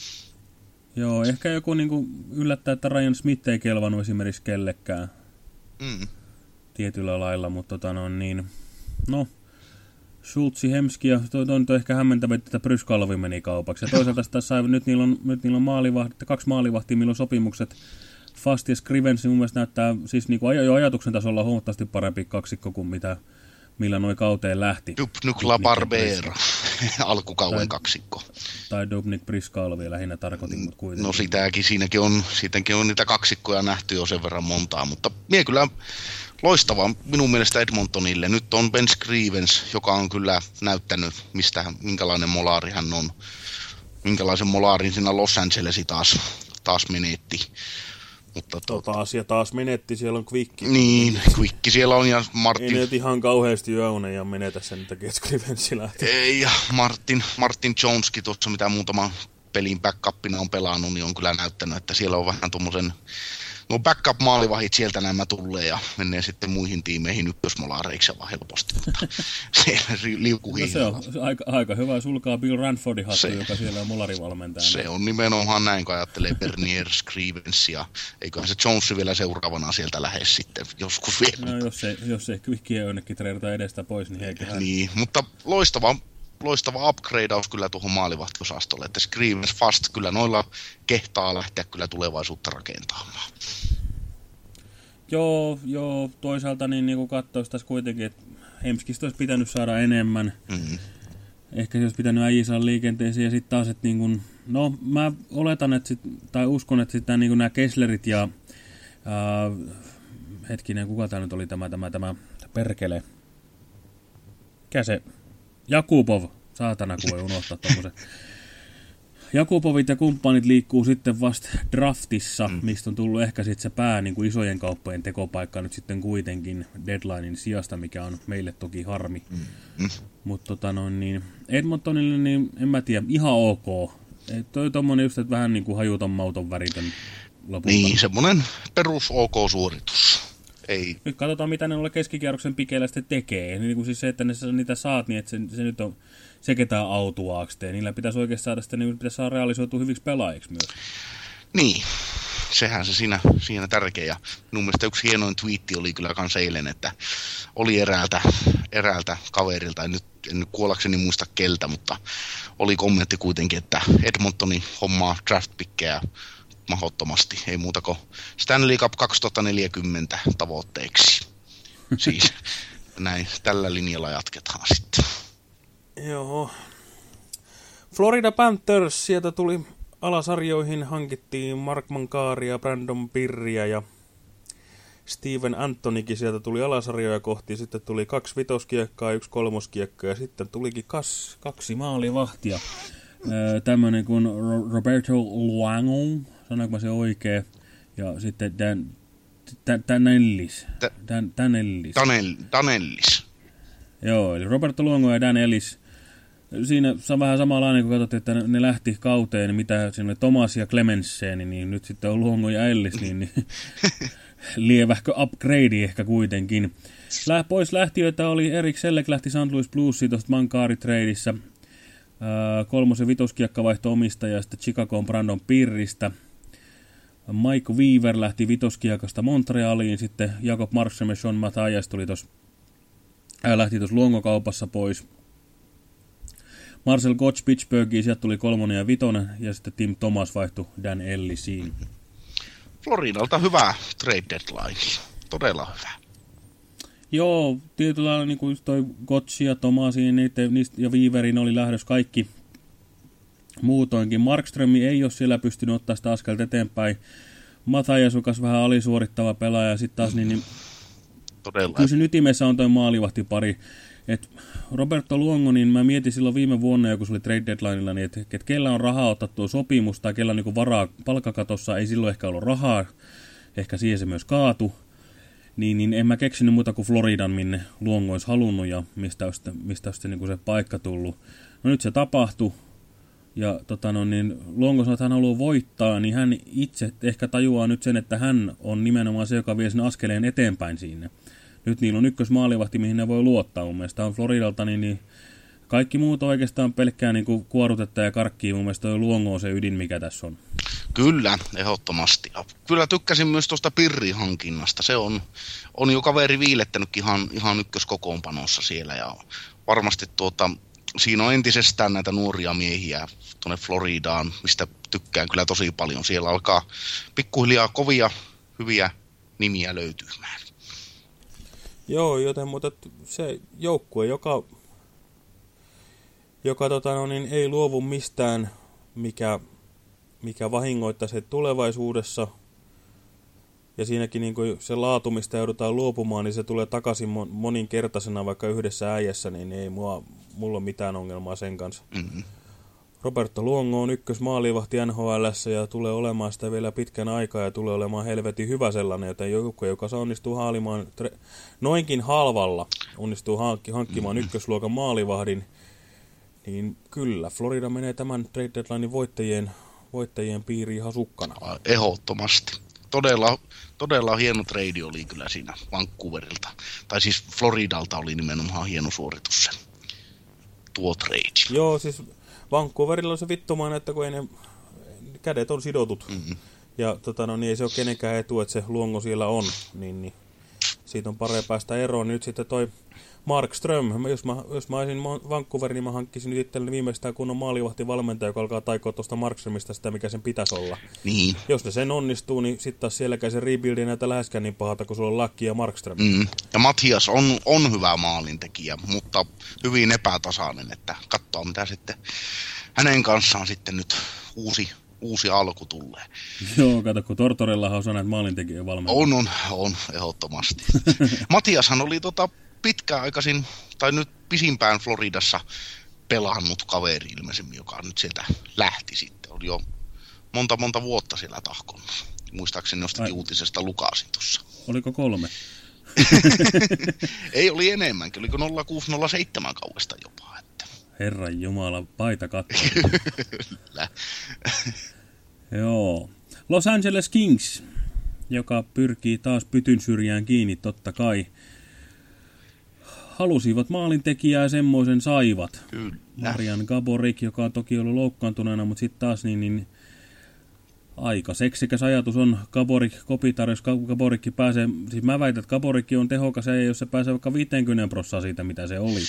Joo, ehkä joku niinku yllättää, että Ryan Smith ei kelvannut esimerkiksi kellekään. Mm. Tietyllä lailla, mutta tota no niin, no, Schultzi, Hemski ja toi, toi, toi ehkä hämmentävä, että Bryskalvi meni kaupaksi. Ja toisaalta taas sai, nyt niillä on, nyt niillä on maalivahti, kaksi maalivahtia, millä on sopimukset. Fast ja Scrivens mun mielestä näyttää siis niinku jo ajatuksen tasolla huomattavasti parempi kaksikko kuin mitä millä noin kauteen lähti. Dubnuk La Barbera, alkukauden tai, kaksikko. Tai Dubnik Priskalvi lähinnä tarkoitin, mutta kuitenkin. No sitäkin, siinäkin on, siitäkin on niitä kaksikkoja nähty jo sen verran montaa, mutta mie kyllä loistava minun mielestä Edmontonille. Nyt on Ben Scrivens, joka on kyllä näyttänyt, mistä, minkälainen molaari hän on. Minkälaisen molaarin siinä Los Angelesi taas, taas menetti. Mutta tuota, taas ja taas menetti, siellä on Quick. Niin, Quick siellä on ja Martin... Ei ihan kauheasti yöunen ja menetä sen takia, että lähti. Ei, ja Martin, Martin Joneskin tuossa, mitä muutama pelin backupina on pelannut, niin on kyllä näyttänyt, että siellä on vähän tuommoisen no backup-maalivahit sieltä nämä tulee ja menee sitten muihin tiimeihin ykkösmolaareiksi vaan helposti, mutta siellä liukuu no se on aika, aika hyvä, sulkaa Bill Ranfordin hattu, se, joka siellä on molarivalmentajana. Se on nimenomaan näin, kun ajattelee Bernier, Scrivens ja eiköhän se Jones vielä seuraavana sieltä lähde sitten joskus vielä. No jos ei, jos ei Quickia jonnekin treidata edestä pois, niin heikä Niin, mutta loistava loistava upgradeaus kyllä tuohon maalivahtiosastolle, että Screamers Fast kyllä noilla kehtaa lähteä kyllä tulevaisuutta rakentamaan. Joo, joo, toisaalta niin, niin kuin katsoisi tässä kuitenkin, että Hemskistä olisi pitänyt saada enemmän. Mm-hmm. Ehkä se olisi pitänyt äijä saada liikenteeseen ja sitten taas, että niin kuin, no mä oletan, että sit, tai uskon, että sitten niin nämä Kesslerit ja ää, hetkinen, kuka tämä nyt oli tämä, tämä, tämä perkele? Mikä se? Jakubov, saatana kun voi unohtaa tuommoisen. Jakubovit ja kumppanit liikkuu sitten vasta draftissa, mm. mistä on tullut ehkä sitten se pää niin kuin isojen kauppojen tekopaikka nyt sitten kuitenkin deadlinein sijasta, mikä on meille toki harmi. Mm. Mm. Mutta tota noin, niin Edmontonille, niin en mä tiedä, ihan ok. Et toi tommonen just, että vähän niin kuin hajuton mauton väritön lopulta. Niin, semmonen perus ok suoritus. Ei. Nyt katsotaan, mitä ne olla keskikierroksen pikeillä sitten tekee. Niin kuin siis se, että ne niitä saat, niin että se, se nyt on se ketään autuaaksi tee. Niillä pitäisi oikeasti saada sitä, niin pitäisi saada realisoitua hyviksi pelaajiksi myös. Niin, sehän se siinä, siinä tärkeä. Ja minun mielestä yksi hienoin twiitti oli kyllä kans eilen, että oli eräältä, eräältä kaverilta, en nyt, en nyt kuollakseni muista keltä, mutta oli kommentti kuitenkin, että Edmontoni hommaa draftpikkejä mahdottomasti, ei muuta kuin Stanley Cup 2040 tavoitteeksi. siis näin, tällä linjalla jatketaan sitten. Joo. Florida Panthers, sieltä tuli alasarjoihin, hankittiin Mark Mankaaria, Brandon Pirria ja Steven Antonikin sieltä tuli alasarjoja kohti, sitten tuli kaksi vitoskiekkaa, yksi kolmoskiekkaa ja sitten tulikin kas, kaksi maalivahtia. Tämmöinen kuin Roberto Luango, sanoinko se oikein, ja sitten Dan, Danellis. Dan, Danellis. Danel, Danellis. Joo, eli Roberto Luongo ja Dan Ellis. Siinä on vähän samanlainen, kun katsottiin, että ne lähti kauteen, mitä siinä oli Thomas ja Clemensseni, niin nyt sitten on Luongo ja Ellis, niin, niin lievähkö upgrade ehkä kuitenkin. Lä, pois lähtiöitä oli Erik Selleck lähti St. Louis Bluesiin tuosta Mankaari-tradeissa. kolmosen vitoskiekka vaihto omistaja sitten Chicagoon Brandon Pirristä. Mike Weaver lähti vitoskiekasta Montrealiin, sitten Jakob Markström ja Sean Matthias tuli tuossa lähti tuossa luongokaupassa pois. Marcel Gotch Pittsburghiin, sieltä tuli kolmonen ja vitonen, ja sitten Tim Thomas vaihtui Dan Ellisiin. Floridalta hyvä trade deadline, todella hyvä. Joo, tietyllä lailla niin kuin toi Gotch ja Tomasiin niitä, niistä, ja Weaverin oli lähdössä kaikki muutoinkin. Markström ei ole siellä pystynyt ottaa sitä askelta eteenpäin. Matajas on vähän alisuorittava pelaaja, sitten taas niin, niin Todella. Kyllä se ytimessä on toi maalivahtipari. Et Roberto Luongo, niin mä mietin silloin viime vuonna, kun se oli trade deadlineilla, niin että et kellä on rahaa ottaa tuo sopimus tai kellä on niinku varaa palkkakatossa, ei silloin ehkä ollut rahaa, ehkä siihen se myös kaatu. Niin, niin en mä keksinyt muuta kuin Floridan, minne Luongo olisi halunnut ja mistä olisi, mistä olisi niinku se paikka tullut. No nyt se tapahtui, ja tota no, niin Luongo sanoi, että hän haluaa voittaa, niin hän itse ehkä tajuaa nyt sen, että hän on nimenomaan se, joka vie sen askeleen eteenpäin sinne. Nyt niillä on ykkösmaalivahti, mihin ne voi luottaa mun mielestä. On Floridalta, niin, niin kaikki muut oikeastaan pelkkää niin kuin kuorutetta ja karkkia. Mun mielestä Luongo on se ydin, mikä tässä on. Kyllä, ehdottomasti. Kyllä tykkäsin myös tuosta Pirri-hankinnasta. Se on, on jo kaveri viilettänytkin ihan, ihan ykköskokoonpanossa siellä. Ja varmasti tuota, siinä on entisestään näitä nuoria miehiä tuonne Floridaan, mistä tykkään kyllä tosi paljon. Siellä alkaa pikkuhiljaa kovia, hyviä nimiä löytymään. Joo, joten mutta se joukkue, joka, joka tota, no, niin ei luovu mistään, mikä, mikä vahingoittaisi tulevaisuudessa, ja siinäkin niin se laatu, mistä joudutaan luopumaan, niin se tulee takaisin moninkertaisena vaikka yhdessä äijässä, niin ei mua, mulla ole mitään ongelmaa sen kanssa. Mm -hmm. Roberto Luongo on ykkösmaalivahti NHL ja tulee olemaan sitä vielä pitkän aikaa ja tulee olemaan helvetin hyvä sellainen, joten joku, joka se onnistuu haalimaan noinkin halvalla, onnistuu hankki, hankkimaan mm. ykkösluokan maalivahdin, niin kyllä, Florida menee tämän trade deadlinein voittajien, voittajien piiriin ihan sukkana. Ehdottomasti. Todella, todella hieno trade oli kyllä siinä Vancouverilta. Tai siis Floridalta oli nimenomaan hieno suoritus se tuo trade. Joo, siis Vancouverilla on se vittumainen, että kun ei ne kädet on sidotut. Mm -hmm. Ja tota, no, niin ei se ole kenenkään etu, että se luongo siellä on. Niin, niin siitä on parempi päästä eroon. Nyt sitten toi Mark Ström, jos mä, jos mä olisin Vancouverin, niin mä hankkisin nyt itselleni viimeistään kunnon maalivahtivalmentaja, joka alkaa taikoa tuosta Markströmistä sitä, mikä sen pitäisi olla. Niin. Jos ne sen onnistuu, niin sitten taas sielläkään se rebuildi näytä läheskään niin pahalta, kun sulla on Lakki ja Markström. Mm. Ja Matias on, on hyvä maalintekijä, mutta hyvin epätasainen, että katsoa mitä sitten hänen kanssaan sitten nyt uusi, uusi alku tulee. Joo, kato, kun Tortorellahan on näitä maalintekijä valmentajia. On, on, on, ehdottomasti. Matiashan oli tota pitkäaikaisin, tai nyt pisimpään Floridassa pelannut kaveri ilmeisemmin, joka nyt sieltä lähti sitten. Oli jo monta monta vuotta siellä tahkonnut. Muistaakseni jostakin Ai. uutisesta lukasin tuossa. Oliko kolme? Ei, oli enemmänkin. Oliko 0607 kauesta jopa. Että. Herran Jumala, paita katto. Kyllä. Joo. Los Angeles Kings joka pyrkii taas pytyn syrjään kiinni totta kai. Halusivat maalintekijää semmoisen saivat. Kyllä. Marian Gaborik, joka on toki ollut loukkaantuneena, mutta sitten taas niin, niin aika seksikäs ajatus on Gaborik Kopitar, jos Gaborikki pääsee, siis mä väitän, että Gaborikki on tehokas ja jos se pääsee vaikka 50 prosenttia siitä, mitä se oli.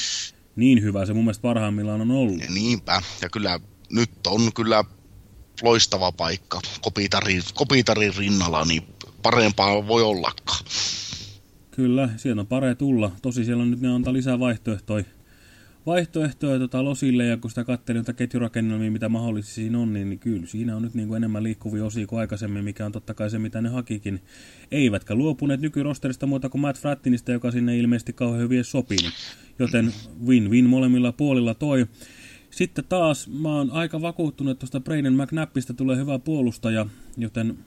Niin hyvä se mun mielestä parhaimmillaan on ollut. Ja niinpä, ja kyllä nyt on kyllä loistava paikka Kopitarin, Kopitarin rinnalla, niin parempaa voi ollakaan. Kyllä, sieltä on pare tulla. Tosi siellä on nyt ne antaa lisää vaihtoehtoja, vaihtoehtoja tota Losille, ja kun sitä katselin noita ketjurakennelmia, mitä mahdollisesti siinä on, niin, niin kyllä siinä on nyt niin kuin enemmän liikkuvia osia kuin aikaisemmin, mikä on totta kai se, mitä ne hakikin. Eivätkä luopuneet nykyrosterista muuta kuin Matt Frattinista, joka sinne ilmeisesti kauhean hyvin sopii. Joten win-win molemmilla puolilla toi. Sitten taas mä oon aika vakuuttunut, että tuosta Braden McNappista tulee hyvä puolustaja, joten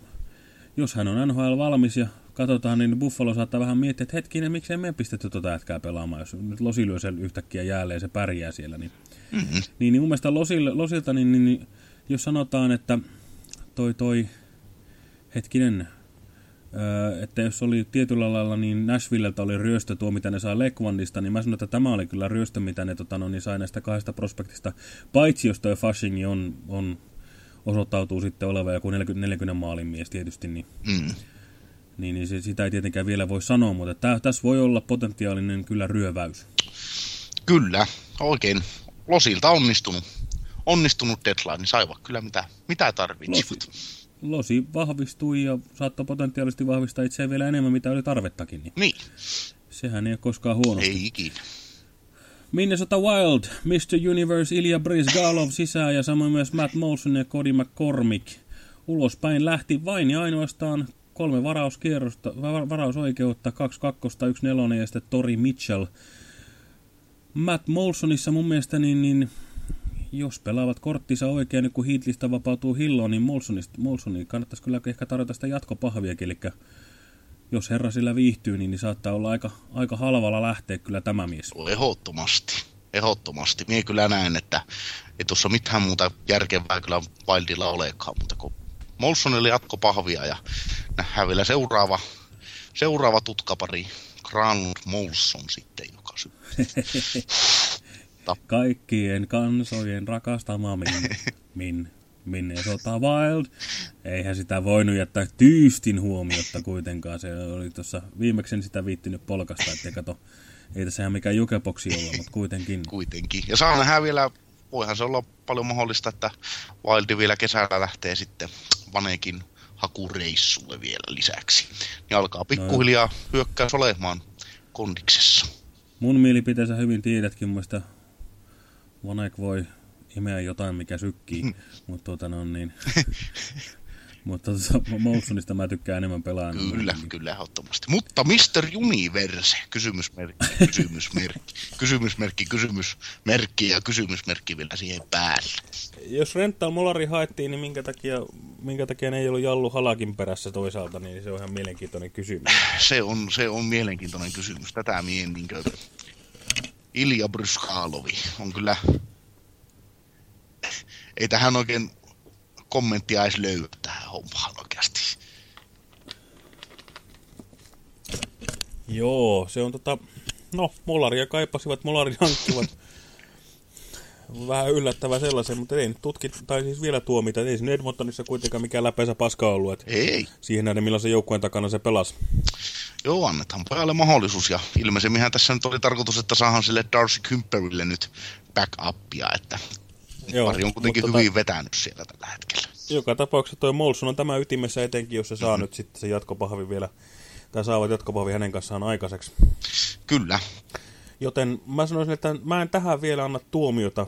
jos hän on NHL valmis ja katsotaan, niin Buffalo saattaa vähän miettiä, että hetkinen, miksei me pistetty tuota jätkää pelaamaan, jos nyt Losi lyö sen yhtäkkiä jälleen se pärjää siellä. Niin, mm -hmm. niin, niin mun mielestä Losille, Losilta, niin, niin, niin, jos sanotaan, että toi toi, hetkinen, öö, että jos oli tietyllä lailla, niin Nashvilleltä oli ryöstö tuo, mitä ne sai Lekvandista, niin mä sanon, että tämä oli kyllä ryöstö, mitä ne tota, no, niin sai näistä kahdesta prospektista, paitsi jos toi Fashing on, on osoittautuu sitten oleva joku 40, 40 maalin mies tietysti, niin, mm. Niin, niin se, sitä ei tietenkään vielä voi sanoa, mutta tää, tässä voi olla potentiaalinen kyllä ryöväys. Kyllä, oikein. Losilta onnistunut. Onnistunut deadline, niin saivat kyllä mitä, mitä tarvitsivat. Losi, Losi vahvistui ja saattoi potentiaalisesti vahvistaa itseään vielä enemmän, mitä oli tarvettakin. Niin. niin. Sehän ei ole koskaan huono. Ei ikinä. Minnesota Wild, Mr. Universe, Ilja Brizgalov sisään ja samoin myös Matt Molson ja Cody McCormick. Ulospäin lähti vain ja ainoastaan kolme varauskierrosta, varausoikeutta, kaksi kakkosta, yksi nelonen ja sitten Tori Mitchell. Matt Molsonissa mun mielestä, niin, niin jos pelaavat korttinsa oikein, niin kun Heatlista vapautuu hilloon, niin Molsonista, Molsonin kannattaisi kyllä ehkä tarjota sitä jatkopahviakin, eli jos herra sillä viihtyy, niin, niin saattaa olla aika, aika halvalla lähteä kyllä tämä mies. Ehdottomasti. Ehdottomasti. Mie kyllä näen, että ei tuossa mitään muuta järkevää kyllä Wildilla olekaan, mutta kun Molsonille jatko pahvia ja nähdään vielä seuraava, seuraava tutkapari, Granlund Molson sitten, joka Kaikkien kansojen rakastama min, min Minnesota Wild. Eihän sitä voinut jättää tyystin huomiota kuitenkaan. Se oli tuossa viimeksen sitä viittinyt polkasta, että kato, ei tässä ihan mikään jukeboksi olla, mutta kuitenkin. Kuitenkin. Ja saa nähdä vielä, voihan se olla paljon mahdollista, että Wildi vielä kesällä lähtee sitten Vanekin hakureissulle vielä lisäksi. Niin alkaa pikkuhiljaa no, hyökkäys olemaan kondiksessa. Mun mielipiteensä hyvin tiedätkin, muista Vanek voi imeä jotain, mikä sykkii, mm. mutta tuota no niin... Mutta Molsonista mä tykkään enemmän pelaa. Kyllä, niin. kyllä, ehdottomasti. Mutta Mr. Universe, kysymysmerkki, kysymysmerkki, kysymysmerkki, kysymysmerkki ja kysymysmerkki vielä siihen päälle. Jos Rental Molari haettiin, niin minkä takia, minkä takia ne ei ollut Jallu Halakin perässä toisaalta, niin se on ihan mielenkiintoinen kysymys. Se on, se on mielenkiintoinen kysymys. Tätä mien, niin Ilja Bryskalovi on kyllä ei tähän oikein kommenttia edes löydy tähän hommaan oikeasti. Joo, se on tota... No, Molaria kaipasivat, Molarin hankkivat. Vähän yllättävää sellaisen, mutta ei tutkit, tai siis vielä tuomita. Ei siinä Edmontonissa kuitenkaan mikään läpeensä paska ollut. Että ei. Siihen näiden millaisen joukkueen takana se pelasi. Joo, annetaan pojalle mahdollisuus. Ja ilmeisemminhän tässä nyt oli tarkoitus, että saahan sille Darcy Kymperille nyt backupia, että Joo, Pari on kuitenkin hyvin tota, vetänyt siellä tällä hetkellä. Joka tapauksessa tuo Molson on tämä ytimessä etenkin, jos se saa mm -hmm. nyt sitten se jatkopahvi vielä, tai saavat jatkopahvi hänen kanssaan aikaiseksi. Kyllä. Joten mä sanoisin, että mä en tähän vielä anna tuomiota.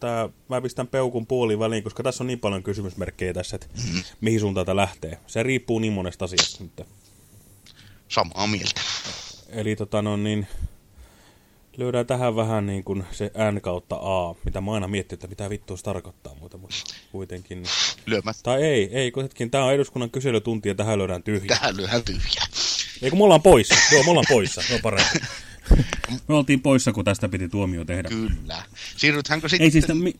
Tää, mä pistän peukun puoliin väliin, koska tässä on niin paljon kysymysmerkkejä tässä, että mm -hmm. mihin suuntaan tämä lähtee. Se riippuu niin monesta asiasta nyt. Samaa mieltä. Eli tota no niin, Löydään tähän vähän niin kuin se N kautta A, mitä mä aina miettii, että mitä vittua se tarkoittaa muuta, mutta kuitenkin. Niin. Lyömät. Tai ei, ei, kun hetkin, tämä on eduskunnan kyselytunti ja tähän löydään tyhjä. Tähän lyödään tyhjä. Ei kun me ollaan poissa, joo me ollaan poissa, se on parempi. Me oltiin poissa, kun tästä piti tuomio tehdä. Kyllä. Siirrytäänkö sitten... Ei siis, mi...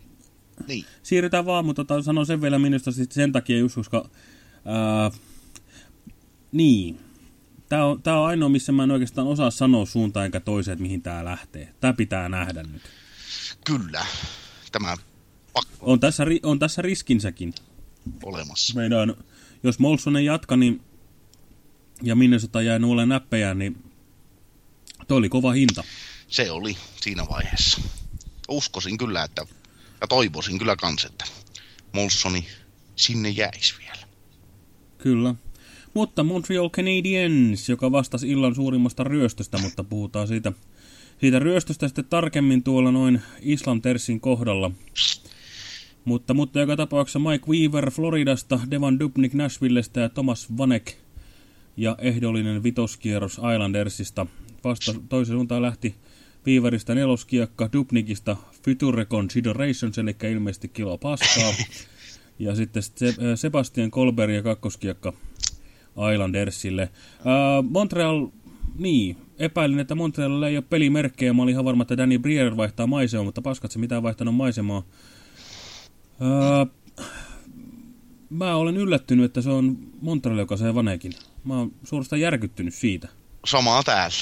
niin. Siirrytään vaan, mutta tota, sanon sen vielä minusta sen takia just, koska ää, Niin. Tämä on, tää on ainoa, missä mä en oikeastaan osaa sanoa suuntaan enkä toiseen, että mihin tämä lähtee. Tämä pitää nähdä nyt. Kyllä. Tämä pakko On tässä, on tässä riskinsäkin. olemassa. Meidän, jos Molson ei jatka, niin, ja Minnesota jää nuolle näppejään, niin toi oli kova hinta. Se oli siinä vaiheessa. Uskoisin kyllä, että, ja toivoisin kyllä kans, että Molsoni sinne jäisi vielä. Kyllä. Mutta Montreal Canadiens, joka vastasi illan suurimmasta ryöstöstä, mutta puhutaan siitä, siitä ryöstöstä sitten tarkemmin tuolla noin Islandersin kohdalla. Mutta, mutta joka tapauksessa Mike Weaver Floridasta, Devan Dubnik Nashvillestä ja Thomas Vanek ja ehdollinen vitoskierros Islandersista. Vasta toisen suuntaan lähti Weaverista neloskiekka, Dubnikista Future Considerations, eli ilmeisesti kilo paskaa. Ja sitten Se- Sebastian Kolberg ja kakkoskiekka Islandersille. Ää, Montreal, niin, epäilin, että Montrealilla ei ole pelimerkkejä. Mä olin ihan varma, että Danny Briere vaihtaa maisemaa, mutta paskat se mitään vaihtanut maisemaa. Ää, mä olen yllättynyt, että se on Montreal, joka sai Vanekin. Mä oon suorastaan järkyttynyt siitä. Samaa täällä.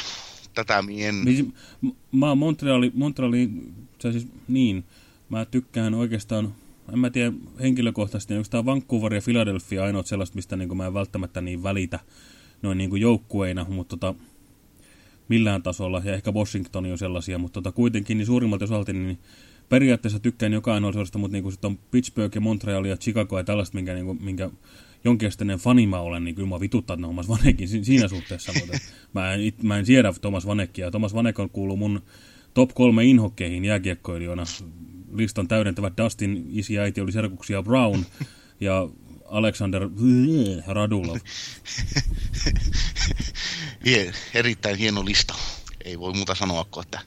Tätä mien... Niin, m- Mä oon Montreali, Montreali, se siis niin, mä tykkään oikeastaan, en mä tiedä henkilökohtaisesti, onko tämä Vancouver ja Philadelphia ainoat sellaista, mistä niin mä en välttämättä niin välitä noin niin joukkueina, mutta tota, millään tasolla, ja ehkä Washington on sellaisia, mutta tota, kuitenkin niin suurimmalta osalta niin periaatteessa tykkään joka ainoa sellaista, mutta niin sitten on Pittsburgh ja Montreal ja Chicago ja tällaista, minkä, niin kuin, minkä jonkinasteinen fani mä olen, niin kyllä mä vituttaa Thomas Vanekin si- siinä suhteessa, mutta mä en, it- mä en siedä Thomas Vanekkia. Thomas Vanek on kuuluu mun top kolme inhokkeihin jääkiekkoilijoina. Listan täydentävät Dustin isi ja äiti oli serkuksia Brown ja Alexander Radulov. Erittäin hieno lista. Ei voi muuta sanoa kuin, että...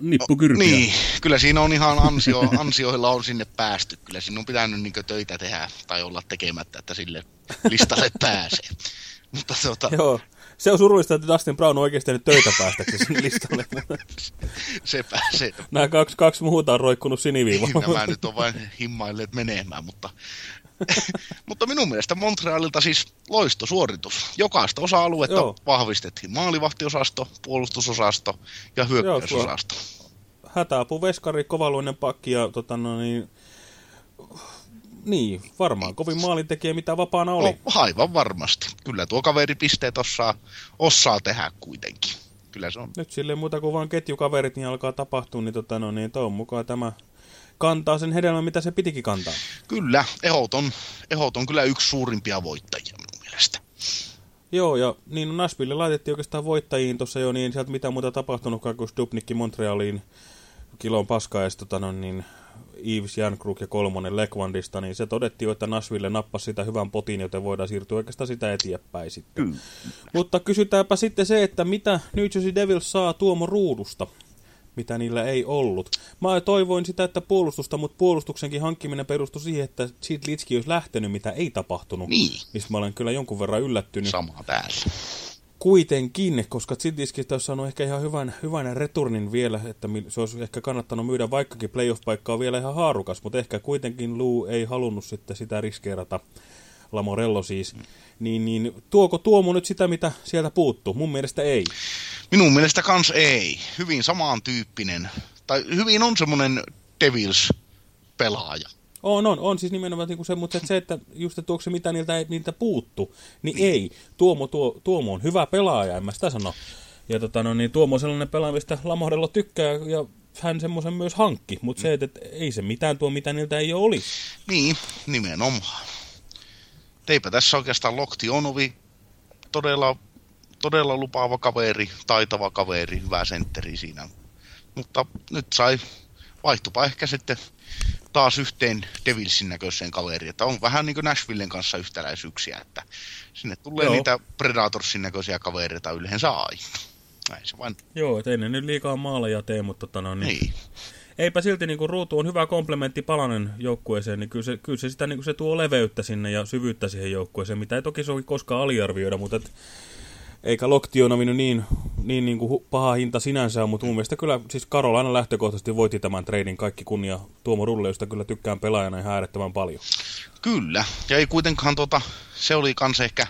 Nippukyrpiä. Niin, kyllä siinä on ihan ansio, ansioilla on sinne päästy. Kyllä siinä on pitänyt niin töitä tehdä tai olla tekemättä, että sille listalle pääsee. Mutta tuota, Joo. Se on surullista, että Dustin Brown on oikeasti tehnyt töitä päästäkseen sinne listalle. se pääsee. Nämä kaksi, kaksi muuta on roikkunut siniviivaan. Nämä nyt on vain himmailleet menemään, mutta, mutta minun mielestä Montrealilta siis loistosuoritus. Jokaista osa-aluetta Joo. vahvistettiin. Maalivahtiosasto, puolustusosasto ja hyökkäysosasto. Hätäapu, veskari, kovaluinen pakki ja tota no niin... Niin, varmaan kovin maalintekijä, mitä vapaana oli. No, aivan varmasti. Kyllä tuo kaveri pisteet osaa, osaa tehdä kuitenkin. Kyllä se on. Nyt silleen muuta kuin vaan ketjukaverit niin alkaa tapahtua, niin, tota no, niin toivon mukaan tämä kantaa sen hedelmän, mitä se pitikin kantaa. Kyllä, ehdoton, ehdoton kyllä yksi suurimpia voittajia minun mielestä. Joo, ja niin Nashville laitettiin oikeastaan voittajiin tuossa jo, niin sieltä mitään muuta tapahtunutkaan kuin Stupnikki Montrealiin kilon paskaa ja sitten, tota, no, niin Yves Jankruk ja kolmonen Lekvandista, niin se todettiin että Nashville nappasi sitä hyvän potin, joten voidaan siirtyä oikeastaan sitä eteenpäin sitten. Kyllä. Mutta kysytäänpä sitten se, että mitä New Jersey Devils saa Tuomo Ruudusta, mitä niillä ei ollut. Mä toivoin sitä, että puolustusta, mutta puolustuksenkin hankkiminen perustui siihen, että Sid Litski olisi lähtenyt, mitä ei tapahtunut. Niin, Mistä mä olen kyllä jonkun verran yllättynyt. sama täällä. Kuitenkin, koska Tsidiskistä olisi saanut ehkä ihan hyvän, hyvän returnin vielä, että se olisi ehkä kannattanut myydä vaikkakin playoff-paikkaa vielä ihan haarukas, mutta ehkä kuitenkin Lou ei halunnut sitten sitä riskeerata, Lamorello siis. Niin, niin tuoko Tuomo nyt sitä, mitä sieltä puuttuu? Mun mielestä ei. Minun mielestä kans ei. Hyvin samantyyppinen. Tai hyvin on semmonen Devils-pelaaja. On, on, on siis nimenomaan niin se, mutta se, että just että tuoko se mitä niiltä, niiltä puuttu, niin ei. Tuomo, tuo, Tuomo on hyvä pelaaja, en mä sitä sano. Ja tota, no, niin Tuomo on sellainen pelaaja, mistä Lamorello tykkää ja hän semmoisen myös hankki, mutta se, että, että ei se mitään tuo, mitä niiltä ei ole olisi. Niin, nimenomaan. Teipä tässä oikeastaan Loktionovi todella, todella lupaava kaveri, taitava kaveri, hyvä sentteri siinä. Mutta nyt sai, vaihtupa ehkä sitten taas yhteen Devilsin näköiseen kaveriin, että on vähän niin kuin Nashvillen kanssa yhtäläisyyksiä, että sinne tulee Joo. niitä Predatorsin näköisiä kavereita yleensä aina. Näin se vain, Joo, et ei ne nyt liikaa maaleja tee, mutta tota, no, niin, niin. eipä silti niin kuin ruutu on hyvä komplementti palanen joukkueeseen, niin kyllä se, kyllä se, sitä, niin kuin se tuo leveyttä sinne ja syvyyttä siihen joukkueeseen, mitä ei toki sovi koskaan aliarvioida, mutta et, eikä Loktionovi nyt niin, niin, niin kuin paha hinta sinänsä, mutta mun mielestä kyllä, siis Karolaina lähtökohtaisesti voitti tämän treidin kaikki kunnia Tuomo Rulle, josta kyllä tykkään pelaajana ihan äärettömän paljon. Kyllä, ja ei kuitenkaan tota, se oli kans ehkä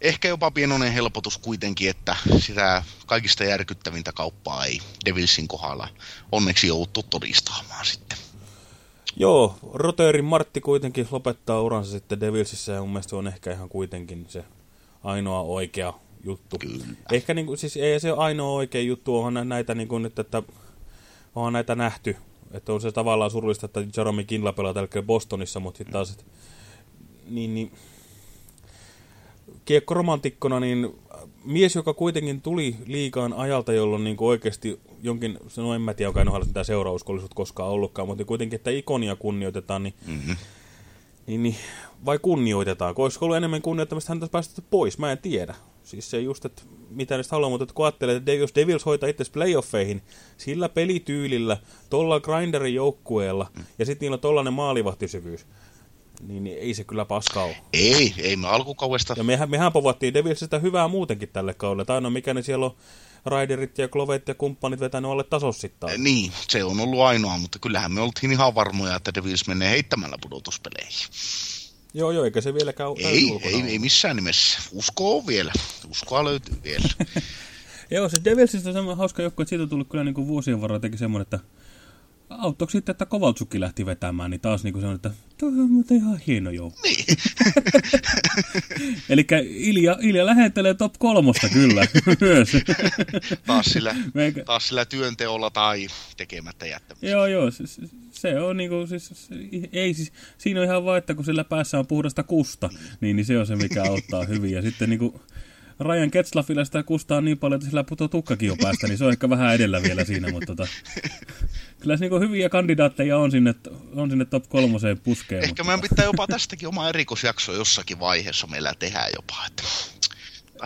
ehkä jopa pienoinen helpotus kuitenkin, että sitä kaikista järkyttävintä kauppaa ei Devilsin kohdalla onneksi jouduttu todistamaan sitten. Joo, Roterin Martti kuitenkin lopettaa uransa sitten Devilsissä ja mun mielestä se on ehkä ihan kuitenkin se ainoa oikea juttu. Kyllä. Ehkä niin kuin, siis ei se ole ainoa oikea juttu, onhan näitä niin kuin nyt, että onhan näitä nähty. Että on se tavallaan surullista, että Jeremy Kinla pelaa tällä Bostonissa, mutta sitten taas, että, niin, niin kiekkoromantikkona, niin mies, joka kuitenkin tuli liikaan ajalta, jolloin niin kuin oikeasti jonkin, no en mä tiedä, onko en ole mitään seurauskollisuutta koskaan ollutkaan, mutta kuitenkin, että ikonia kunnioitetaan, niin, Mm-hmm. Niin, niin vai kunnioitetaan? Olisiko ollut enemmän kunnioittamista häntä päästetty pois? Mä en tiedä. Siis se just, että mitä näistä haluaa, mutta kun ajattelee, että jos Devils hoitaa itse playoffeihin sillä pelityylillä, tuolla grinderin joukkueella, ja sitten niillä on tollainen maalivahtisyvyys, niin, niin ei se kyllä paskaa ole. Ei, ei me alkukaudesta. Ja mehän, mehän povattiin Devilsistä hyvää muutenkin tälle kaudelle. Tai ainoa mikä ne siellä on Raiderit ja Klovet ja kumppanit vetänyt alle tasossittain. Niin, se on ollut ainoa, mutta kyllähän me oltiin ihan varmoja, että Devils menee heittämällä pudotuspeleihin. Joo, joo, eikä se vieläkään ole Ei, ei, ei missään nimessä. Usko on vielä. Uskoa löytyy vielä. Joo, se Devilsistä on semmoinen hauska joukko, että siitä on tullut kyllä niin kuin vuosien varrella teki semmoinen, että auttoiko sitten, että Kovaltsukki lähti vetämään, niin taas niin kuin semmoinen, että toi on muuten ihan hieno joukko. niin. Eli Ilja, Ilja lähentelee top kolmosta kyllä myös. taas, sillä, Meikä- taas sillä työnteolla tai tekemättä jättämisellä. Joo, joo, se, se- on niinku, siis, se, ei siis, siinä on ihan vaan, että kun sillä päässä on puhdasta kusta, niin, niin se on se, mikä auttaa hyvin. Ja sitten niinku, Ryan Ketslafilla sitä kustaa niin paljon, että sillä putoo tukkakin jo päästä, niin se on ehkä vähän edellä vielä siinä, mutta tota, kyllä se niinku hyviä kandidaatteja on sinne, on sinne top kolmoseen puskeen. Ehkä mutta, meidän pitää jopa tästäkin oma erikoisjakso jossakin vaiheessa meillä tehdä jopa. Että...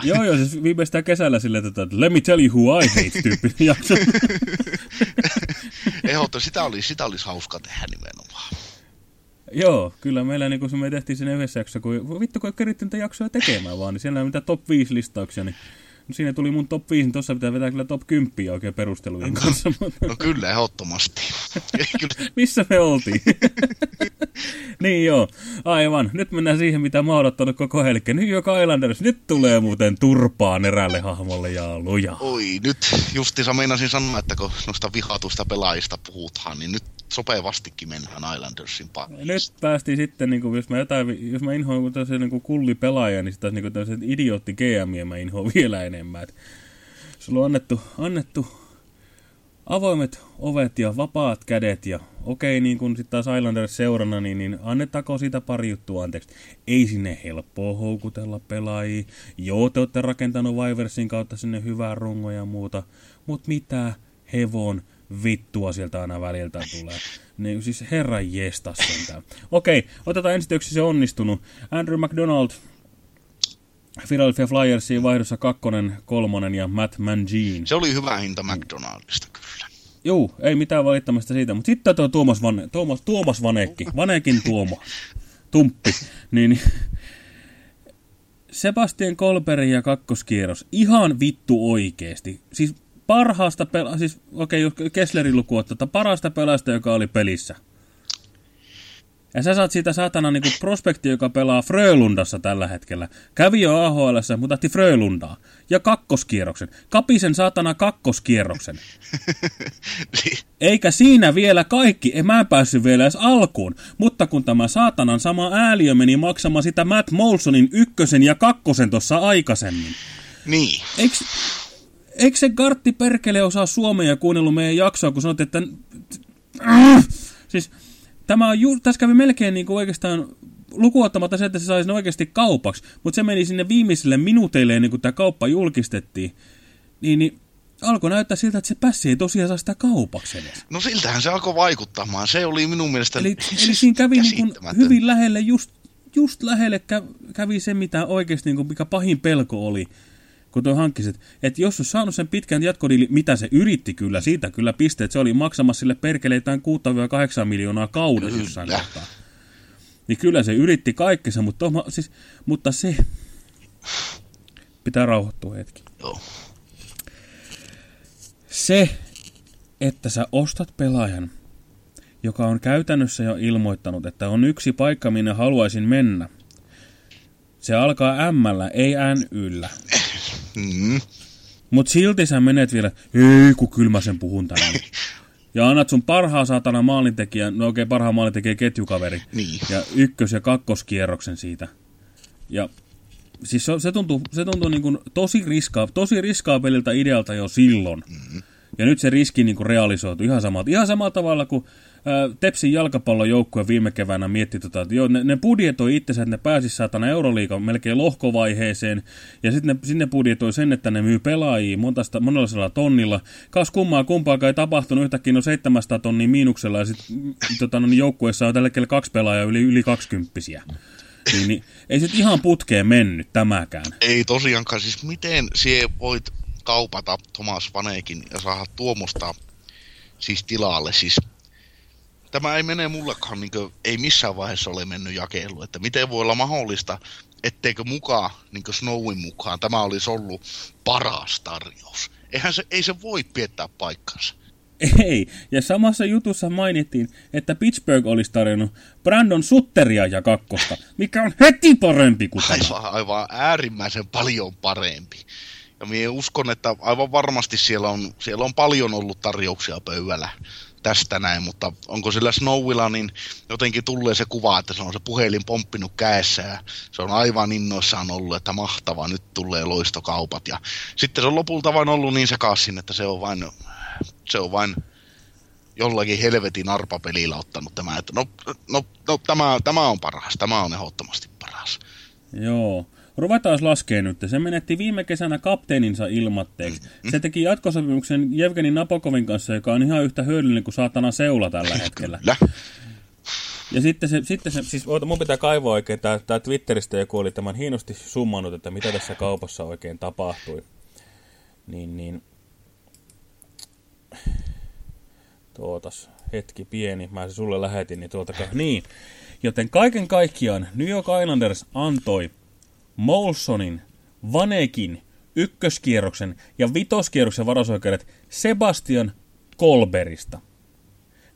Joo, joo, siis viimeistään kesällä silleen, että let me tell you who I hate tyyppinen jakso. Ehdottomasti sitä olisi, sitä olisi hauska tehdä nimenomaan. Joo, kyllä meillä niin kun me tehtiin sen yhdessä jaksossa, kun vittu kun ei keritty niitä jaksoja tekemään vaan, niin siellä on mitä top 5 listauksia, niin siinä tuli mun top 5, niin tossa pitää vetää kyllä top 10 oikein perustelujen kanssa, mutta No kyllä, ehdottomasti. missä me oltiin? niin joo, aivan. Nyt mennään siihen, mitä mä oon odottanut koko eli New York Islanders. Nyt tulee muuten turpaan eräälle hahmolle ja luja. Oi, nyt justiinsa meinasin sanoa, että kun noista vihatuista pelaajista puhutaan, niin nyt sopevastikin mennään Islandersin pariin. Nyt päästiin sitten, niin kuin, jos mä, jotain, jos mä inhoan tämmöisen niin kulli pelaaja, niin sitten niin tämmöisen idiootti GM mä inhoan vielä enemmän. Et sulla on annettu, annettu avoimet ovet ja vapaat kädet ja okei, niin kuin sitten taas Islanders seurana, niin, niin annetaanko siitä pari juttua anteeksi. Ei sinne helppoa houkutella pelaajia. Joo, te olette rakentanut Viversin kautta sinne hyvää rungoa ja muuta, mutta mitä hevon vittua sieltä aina väliltä tulee. Niin siis herran jestas sentään. Okei, otetaan ensin yksi se onnistunut. Andrew McDonald, Philadelphia Flyersiin vaihdossa kakkonen, kolmonen ja Matt Mangine. Se oli hyvä hinta McDonaldista kyllä. Juu, ei mitään valittamista siitä, mutta sitten tuo Tuomas, Vane, Tuomas, Tuomas Vanekki, Vanekin Tuomo, Tumppi, niin niin Sebastian Kolberin ja kakkoskierros, ihan vittu oikeesti. Siis parhaasta pela, siis okei, okay, Kesslerin luku ottaa, parhaasta pelaajasta, joka oli pelissä. Ja sä saat siitä saatana niinku prospekti, joka pelaa Frölundassa tällä hetkellä. Kävi jo AHL, mutta otti Frölundaa. Ja kakkoskierroksen. Kapisen saatana kakkoskierroksen. Niin, Eikä siinä vielä kaikki, en mä en päässyt vielä edes alkuun, mutta kun tämä saatanan sama ääliö meni maksamaan sitä Matt Molsonin ykkösen ja kakkosen tuossa aikaisemmin. niin. Eikö, eikö se Gartti Perkele osaa suomea ja kuunnellut meidän jaksoa, kun sanot, että... Siis tämä on ju... tässä kävi melkein niin kuin oikeastaan lukuottamatta se, että se saisi ne oikeasti kaupaksi, mutta se meni sinne viimeisille minuuteille, niin kuin tämä kauppa julkistettiin, niin, niin alkoi näyttää siltä, että se pässi ei tosiaan saa sitä kaupaksi edes. No siltähän se alkoi vaikuttamaan. Se oli minun mielestä Eli, eli siinä kävi niin kuin hyvin lähelle, just, just lähelle kä- kävi se, mitä oikeasti, niin kuin, mikä pahin pelko oli, kun tuo hankkiset. Että jos olisi saanut sen pitkän jatkodiili, mitä se yritti kyllä, siitä kyllä pisteet, se oli maksamassa sille perkeleitään 6-8 miljoonaa kaudessa jossain Kyllä. kohtaa. Niin kyllä se yritti kaikkensa, mutta, Toma, siis, mutta se... Pitää rauhoittua hetki. Joo. Se, että sä ostat pelaajan, joka on käytännössä jo ilmoittanut, että on yksi paikka, minne haluaisin mennä. Se alkaa m ei n yllä. Mm. Mut silti sä menet vielä, ei kun kyllä mä sen puhun tänään. Ja annat sun parhaa saatana maalintekijän, no okei, parhaan maalintekijän ketjukaveri. Niin. Ja ykkös- ja kakkoskierroksen siitä. Ja siis se, se tuntuu, se tuntuu niin kuin tosi, riskaa, tosi riskaapelilta idealta jo silloin. Mm-hmm. Ja nyt se riski niin kuin realisoitu ihan samalla, ihan samalla tavalla kuin Tepsin jalkapallojoukkue viime keväänä mietti, tota, että joo, ne, ne budjetoi itsensä, että ne pääsisi saatana Euroliigan melkein lohkovaiheeseen, ja sitten ne, sinne budjetoi sen, että ne myy pelaajia monta, monella tonnilla. Kas kummaa kumpaakaan ei tapahtunut. Yhtäkkiä no 700 tonnia miinuksella, ja sitten tota, no, niin joukkueessa on tällä hetkellä kaksi pelaajaa yli, yli 20 niin, niin, ei se ihan putkeen mennyt tämäkään. Ei tosiaankaan, siis miten sie voit kaupata Thomas Vanekin ja saada tuomusta siis tilalle, siis tämä ei mene mullekaan, niin kuin, ei missään vaiheessa ole mennyt jakelu, että miten voi olla mahdollista, etteikö mukaan, niin kuin Snowin mukaan, tämä olisi ollut paras tarjous. Eihän se, ei se voi piettää paikkansa. Ei, ja samassa jutussa mainittiin, että Pittsburgh olisi tarjonnut Brandon Sutteria ja kakkosta, mikä on heti parempi kuin tämä. Aivan, aivan äärimmäisen paljon parempi. Ja minä uskon, että aivan varmasti siellä on, siellä on paljon ollut tarjouksia pöydällä tästä näin, mutta onko sillä Snowilla, niin jotenkin tulee se kuva, että se on se puhelin pomppinut käessä ja se on aivan innoissaan ollut, että mahtava, nyt tulee loistokaupat. Ja sitten se on lopulta vain ollut niin sekaisin, että se on vain, se on vain jollakin helvetin arpapelillä ottanut tämä, että no, no, no tämä, tämä on paras, tämä on ehdottomasti paras. Joo. Ruvetaan laskee nyt. Se menetti viime kesänä kapteeninsa ilmatteeksi. Se teki jatkosopimuksen Jevgeni Napokovin kanssa, joka on ihan yhtä hyödyllinen kuin saatana seula tällä hetkellä. Kyllä. Ja sitten se, sitten se siis oota, mun pitää kaivoa oikein, tää, tää Twitteristä joku oli tämän hienosti summannut, että mitä tässä kaupassa oikein tapahtui. Niin, niin. Tuotas, hetki pieni, mä se sulle lähetin, niin tuolta Niin, joten kaiken kaikkiaan New York Islanders antoi Molsonin, Vanekin, ykköskierroksen ja vitoskierroksen varasoikeudet Sebastian Kolberista.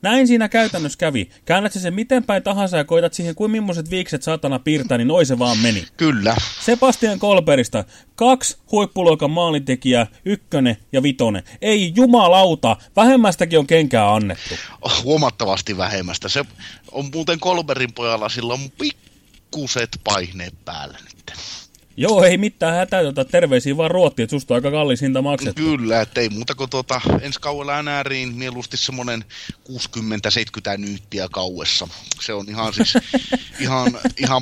Näin siinä käytännössä kävi. Käännät sen miten päin tahansa ja koitat siihen kuin millaiset viikset saatana piirtää, niin noin se vaan meni. Kyllä. Sebastian Kolberista kaksi huippuluokan maalintekijää, ykkönen ja vitonen. Ei jumalauta, vähemmästäkin on kenkää annettu. Huomattavasti vähemmästä. Se on muuten Kolberin pojalla silloin pikkuset paineet päällä nyt. Joo, ei mitään hätää, tota, terveisiä vaan ruotti, että susta on aika kallis hinta maksettu. Kyllä, että ei muuta kuin tuota, ensi kauella NRiin mieluusti semmoinen 60-70 nyyttiä kauessa. Se on ihan siis ihan, ihan,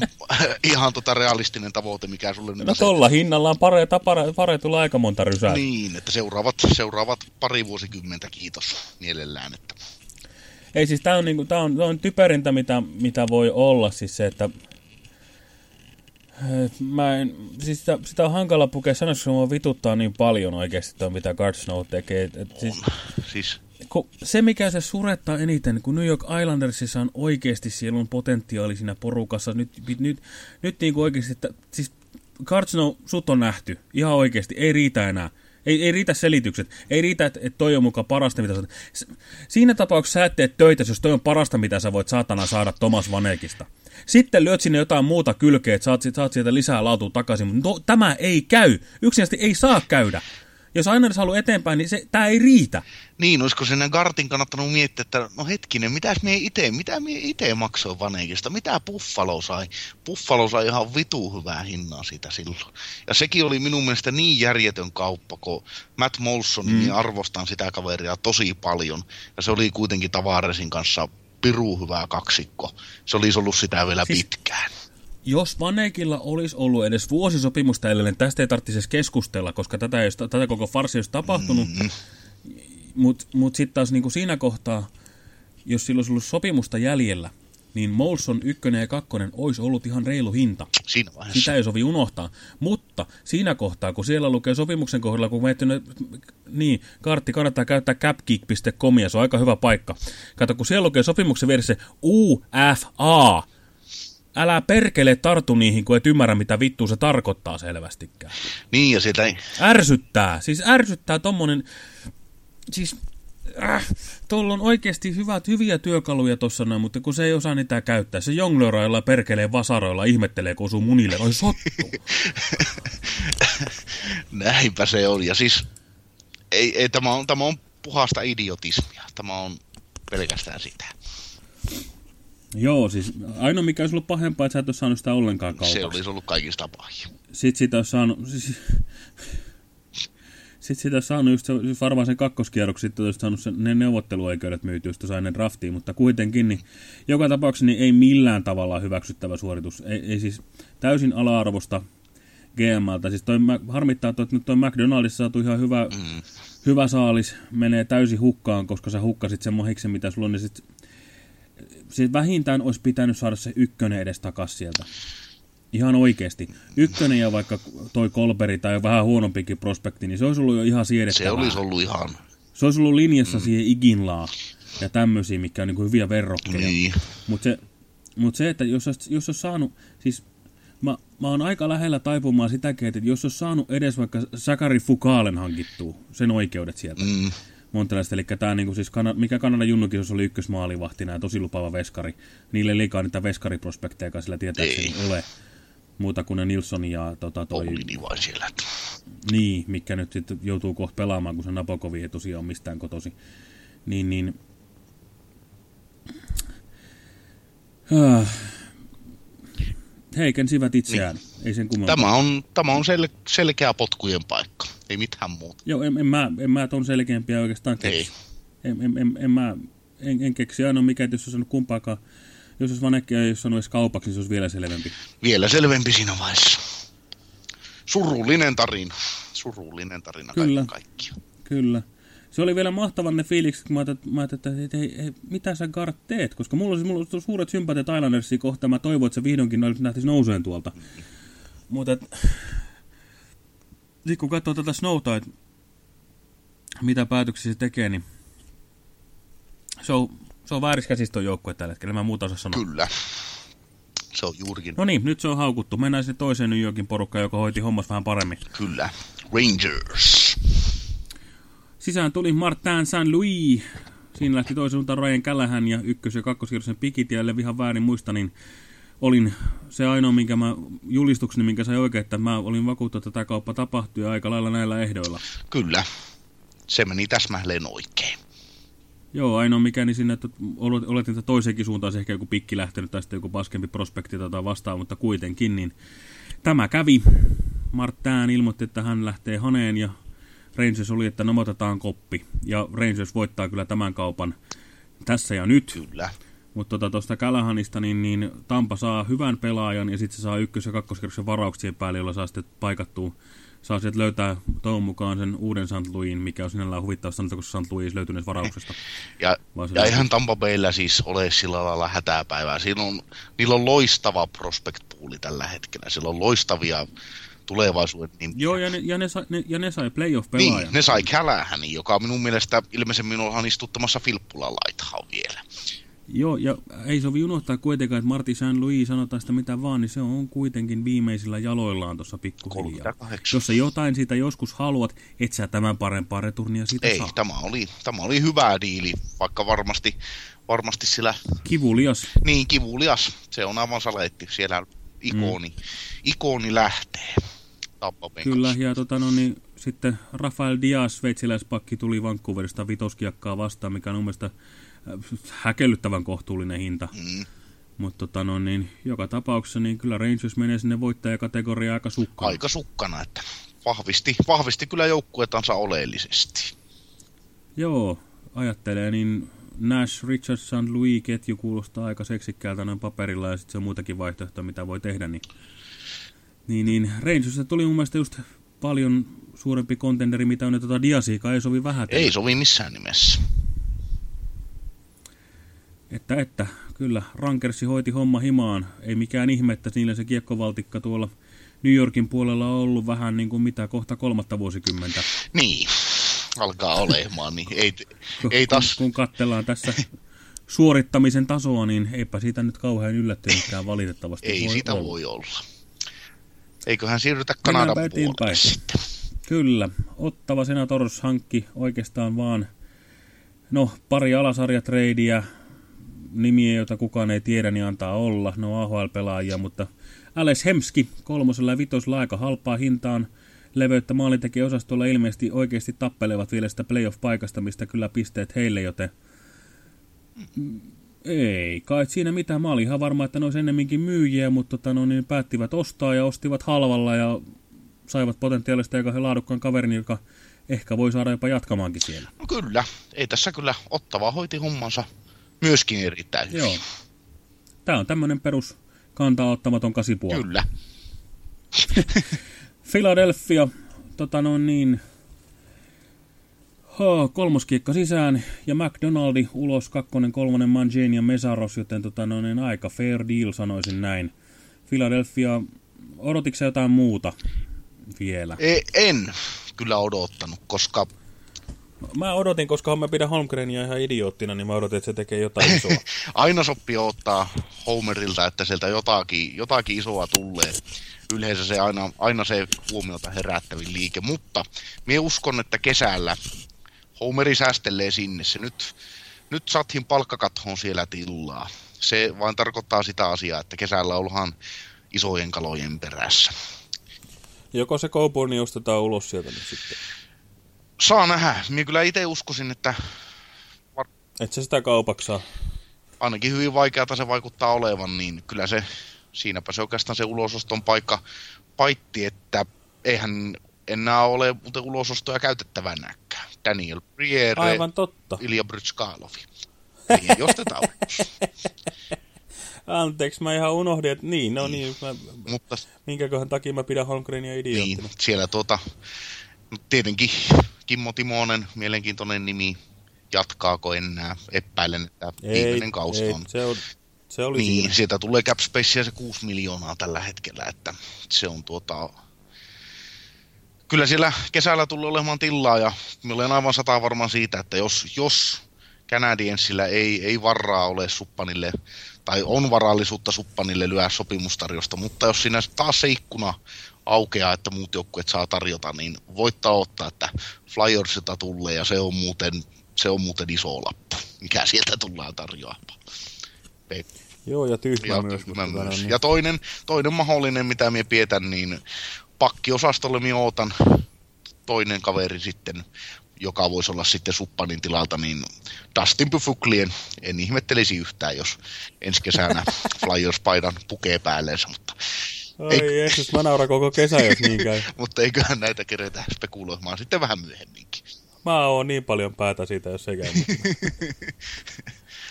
ihan tota realistinen tavoite, mikä sulle nyt No tolla hinnalla on pare, pare, pare tulla aika monta rysää. Niin, että seuraavat, seuraavat pari vuosikymmentä, kiitos mielellään. Että. Ei siis tää on, niinku, tää on, tää on typerintä, mitä, mitä voi olla, siis se, että Mä en, siis sitä, sitä on hankala pukea sanoa, koska mua vituttaa niin paljon oikeasti tuo, mitä Guard Snow tekee. Et, et siis, siis. Kun se, mikä se surettaa eniten, kun New York Islandersissa on oikeasti siellä on potentiaali siinä porukassa, nyt, nyt, nyt niin kuin oikeasti, että siis Guard Snow, sut on nähty, ihan oikeasti, ei riitä enää. Ei, ei riitä selitykset. Ei riitä, että et toi on mukaan parasta, mitä sä... Siinä tapauksessa sä et tee töitä, jos toi on parasta, mitä sä voit saatana saada Thomas Vanekista. Sitten lyöt sinne jotain muuta kylkeä, että saat, saat sieltä lisää laatua takaisin, mutta no, tämä ei käy. Yksinäisesti ei saa käydä. Jos aina edes haluaa eteenpäin, niin se, tämä ei riitä. Niin, olisiko sinne Gartin kannattanut miettiä, että no hetkinen, mitäs mie ite, mitä mie ite maksoin Vanekista, mitä Buffalo sai? Buffalo sai ihan vitu hyvää hinnaa siitä silloin. Ja sekin oli minun mielestä niin järjetön kauppa, kun Matt Molson, niin mm. niin arvostan sitä kaveria tosi paljon. Ja se oli kuitenkin Tavaresin kanssa piru hyvä kaksikko. Se olisi ollut sitä vielä siis, pitkään. Jos Vanekilla olisi ollut edes vuosisopimusta edelleen, tästä ei tarvitsisi keskustella, koska tätä, ei, tätä koko farsi olisi tapahtunut. Mm. Mutta mut sitten taas niin kuin siinä kohtaa, jos sillä olisi ollut sopimusta jäljellä, niin Molson 1 ja 2 olisi ollut ihan reilu hinta. Siinä vaiheessa. Sitä ei sovi unohtaa. Mutta siinä kohtaa, kun siellä lukee sopimuksen kohdalla, kun miettii, niin, kartti kannattaa käyttää capgeek.com, se on aika hyvä paikka. Kato, kun siellä lukee sopimuksen vieressä UFA, älä perkele tartu niihin, kun et ymmärrä, mitä vittua se tarkoittaa selvästikään. Niin, ja sitä ei... Ärsyttää, siis ärsyttää tommonen, siis äh, tuolla on oikeasti hyvät, hyviä työkaluja tuossa noin, mutta kun se ei osaa niitä käyttää, se jonglörailla perkelee vasaroilla, ihmettelee, kun osuu munille, oi sottu. Näinpä se on, ja siis ei, ei, tämä, on, tämä on puhasta idiotismia, tämä on pelkästään sitä. Joo, siis ainoa mikä olisi ollut pahempaa, että sä et ole saanut sitä ollenkaan kaupaksi. Se olisi ollut kaikista pahin. Sitten sitä olisi saanut... Siis, sitten sitä saanut just se, siis varmaan sen kakkoskierroksen, sitten olisi saanut sen, ne neuvotteluoikeudet myyty, just sai ne draftiin, mutta kuitenkin niin joka tapauksessa niin ei millään tavalla hyväksyttävä suoritus. Ei, ei siis täysin ala-arvosta GMltä. Siis toi, harmittaa, että nyt toi McDonaldissa saatu ihan hyvä, mm. hyvä saalis menee täysin hukkaan, koska sä hukkasit sen mohiksen, mitä sulla on, niin sit, siis vähintään olisi pitänyt saada se ykkönen edes takas sieltä. Ihan oikeasti. Ykkönen ja vaikka toi Kolberi tai vähän huonompikin prospekti, niin se olisi ollut jo ihan siedettävää. Se olisi ollut ihan... Se olisi ollut linjassa mm. siihen Iginlaa ja tämmöisiä, mikä on niin kuin hyviä verrokkeja. Niin. Mutta se, mut se, että jos olisi, jos olisi saanut, siis mä, mä oon aika lähellä taipumaan sitäkin, että jos olisi saanut edes vaikka Sakari Fukalen hankittua, sen oikeudet sieltä. Mm. Montrealista, eli tämä niin siis, mikä Kanadan junnukisassa oli ykkösmaalivahti, nämä tosi lupaava veskari. Niille ei liikaa niitä veskariprospekteja, sillä tietääkseni ole muuta kuin ne Nilsson ja tota, toi... Oulini vai siellä. Niin, mikä nyt sitten joutuu kohta pelaamaan, kun se Napokovi ei tosiaan ole mistään kotosi. Niin, niin... Ah. Heikensivät itseään, niin. ei sen kummempaa. Tämä on, tämä on sel, selkeä potkujen paikka, ei mitään muuta. Joo, en, en mä, en mä ton selkeämpiä oikeastaan keksi. En, en, en, en, mä, en, en keksi ainoa mikä, jos olisi kumpaakaan jos olisi vanekki ei olisi edes kaupaksi, niin se olisi vielä selvempi. Vielä selvempi siinä vaiheessa. Surullinen tarina. Surullinen tarina Kyllä. kaikki. Kyllä. Se oli vielä mahtavan ne fiilikset, kun mä ajattelin, mä ajattelin että hei, hei, mitä sä Gart teet? Koska mulla olisi, mulla olisi suuret sympatiat Islandersia kohtaan. Mä toivon, että se vihdoinkin nähtisi nouseen tuolta. Mm. Mutta sitten kun katsoo tätä Snowta, että mitä päätöksiä se tekee, niin se on se on vääriskäsistön joukkue tällä hetkellä, mä muuta osaa sanoa. Kyllä. Se on juurikin. No niin, nyt se on haukuttu. Mennään sitten toiseen New Yorkin porukkaan, joka hoiti hommas vähän paremmin. Kyllä. Rangers. Sisään tuli Martin Saint-Louis. Siinä lähti toisen suuntaan Ryan Callahan ja ykkös- ja kakkoskierrosen pikit, ja ihan väärin muista, niin olin se ainoa, minkä mä, julistukseni, minkä sai oikein, että mä olin vakuuttunut, että tämä kauppa tapahtui aika lailla näillä ehdoilla. Kyllä. Se meni täsmälleen oikein. Joo, ainoa mikä niin sinne, että oletin, että toisenkin suuntaan se ehkä joku pikki lähtenyt tai sitten joku paskempi prospekti tai vastaan, mutta kuitenkin, niin tämä kävi. Martin ilmoitti, että hän lähtee haneen ja Rangers oli, että nomotetaan koppi. Ja Rangers voittaa kyllä tämän kaupan tässä ja nyt. Kyllä. Mutta tuosta tota, Kälähanista, niin, niin Tampa saa hyvän pelaajan ja sitten se saa ykkös- ja kakkoskerroksen varauksien päälle, jolla saa sitten paikattua saa sieltä löytää toivon mukaan sen uuden St. Louisin, mikä on sinällään huvittava sanoa, kun St. Louis löytyneestä varauksesta. Ja, ja ihan Tampa Bayllä siis ole sillä lailla hätäpäivää. Siinä on, niillä on loistava prospect pooli tällä hetkellä. Sillä on loistavia tulevaisuuden niin Joo, ja ne, ja ne, sai, ne, ja ne sai playoff-pelaajan. Niin, ne sai Callahanin, joka minun mielestä ilmeisemmin on istuttamassa Filppulan laitaa vielä. Joo, ja ei sovi unohtaa kuitenkaan, että Marty St. Louis sanotaan sitä mitä vaan, niin se on kuitenkin viimeisillä jaloillaan tuossa pikkuhiljaa. Jos sä jotain siitä joskus haluat, et sä tämän parempaa returnia siitä ei, saa. Tämä oli, tämä oli hyvä diili, vaikka varmasti, varmasti sillä... Kivulias. Niin, kivulias. Se on aivan saletti. Siellä ikoni, mm. ikoni lähtee. Kyllä, ja tota, no, niin, sitten Rafael Diaz, sveitsiläispakki, tuli Vancouverista vitoskiakkaa vastaan, mikä on mun mielestä häkellyttävän kohtuullinen hinta. Mm. Mutta tota no, niin, joka tapauksessa niin kyllä Rangers menee sinne voittajakategoriaan aika sukkana. Aika sukkana, että vahvisti, vahvisti kyllä joukkuetansa oleellisesti. Joo, ajattelee, niin Nash, Richardson, Louis ketju kuulostaa aika seksikkäältä noin paperilla ja sitten se on muitakin vaihtoehtoja, mitä voi tehdä. Niin, niin, niin Rangersista tuli mun mielestä just paljon suurempi kontenderi, mitä on, että tota Diasiika ei sovi vähän. Ei sovi missään nimessä. Että, että, kyllä, Rankersi hoiti homma himaan. Ei mikään ihme, että niillä se kiekkovaltikka tuolla New Yorkin puolella on ollut vähän niin kuin mitä, kohta kolmatta vuosikymmentä. Niin, alkaa olemaan, niin ei, ei taas... Kun, kun katsellaan tässä suorittamisen tasoa, niin eipä siitä nyt kauhean yllättynytkään valitettavasti Ei voi sitä olla. voi olla. Eiköhän siirrytä Kanadan puolelle sitten. Kyllä, Ottava Senators hankki oikeastaan vaan No, pari alasarjatreidiä, nimiä, joita kukaan ei tiedä, niin antaa olla. No AHL-pelaajia, mutta Ales Hemski kolmosella ja vitosella aika halpaa hintaan leveyttä osastolla ilmeisesti oikeasti tappelevat vielä sitä playoff-paikasta, mistä kyllä pisteet heille, joten ei kai siinä mitään. Mä olin ihan varma, että ne olisi ennemminkin myyjiä, mutta tota, no, niin päättivät ostaa ja ostivat halvalla ja saivat potentiaalista aika laadukkaan kaverin, joka ehkä voi saada jopa jatkamaankin siellä. No kyllä, ei tässä kyllä ottava hoiti hommansa myöskin erittäin hyvin. Joo. Tämä on tämmöinen perus kantaa ottamaton kasipuoli. Kyllä. Philadelphia, tota no niin, ha, kolmoskiekka sisään ja McDonaldi ulos, kakkonen, kolmonen, Manjane ja Mesaros, joten tota no niin, aika fair deal sanoisin näin. Philadelphia, odotitko jotain muuta vielä? E en kyllä odottanut, koska Mä odotin, koska mä pidän Holmgrenia ihan idioottina, niin mä odotin, että se tekee jotain isoa. Aina sopii ottaa Homerilta, että sieltä jotakin, jotakin isoa tulee. Yleensä se aina, aina se huomiota herättävin liike, mutta minä uskon, että kesällä Homeri säästelee sinne. Se nyt, nyt Sathin palkkakathoon siellä tilaa. Se vain tarkoittaa sitä asiaa, että kesällä ollaan isojen kalojen perässä. Joko se Coburni ostetaan ulos sieltä nyt sitten? Saa nähdä. Minä kyllä itse uskoisin, että... Et se sitä kaupaksaa? Ainakin hyvin vaikeata se vaikuttaa olevan, niin kyllä se... Siinäpä se oikeastaan se ulososton paikka paitti, että eihän enää ole muuten ulosostoja käytettävänäkään. Daniel Briere, Aivan totta. Ilja Brytskalovi. Niin, jos tätä Anteeksi, mä ihan unohdin, että niin, no niin, mä, Mutta, minkäköhän takia mä pidän Holmgrenia idioottina. Niin, siellä tuota, no tietenkin Kimmo Timonen, mielenkiintoinen nimi, jatkaako enää, epäilen, että ei, viimeinen kausi ei, on. Se, on, se oli niin, siinä. sieltä tulee cap spacea se 6 miljoonaa tällä hetkellä, että se on tuota... Kyllä siellä kesällä tulee olemaan tilaa ja me olen aivan sata varma siitä, että jos, jos Canadiensillä ei, ei varaa ole suppanille, tai on varallisuutta suppanille lyö sopimustarjosta, mutta jos siinä taas se ikkuna aukeaa, että muut joukkueet saa tarjota, niin voittaa ottaa, että Flyersilta tulee ja se on muuten, se on muuten iso lappu, mikä sieltä tullaan tarjoamaan. Pe Joo, ja tyhmä ja, myös. Tyhmä myös. Niin. Ja toinen, toinen mahdollinen, mitä minä pietän, niin pakkiosastolle minä ootan toinen kaveri sitten, joka voisi olla sitten Suppanin tilalta, niin Dustin Pyfuklien. En ihmettelisi yhtään, jos ensi kesänä Flyers-paidan pukee päälleensä, mutta Ai Eik... Jeesus, mä nauran koko kesä, jos niin käy. Mutta eiköhän näitä keretä spekuloimaan sitten vähän myöhemminkin. Mä oon niin paljon päätä siitä, jos se käy.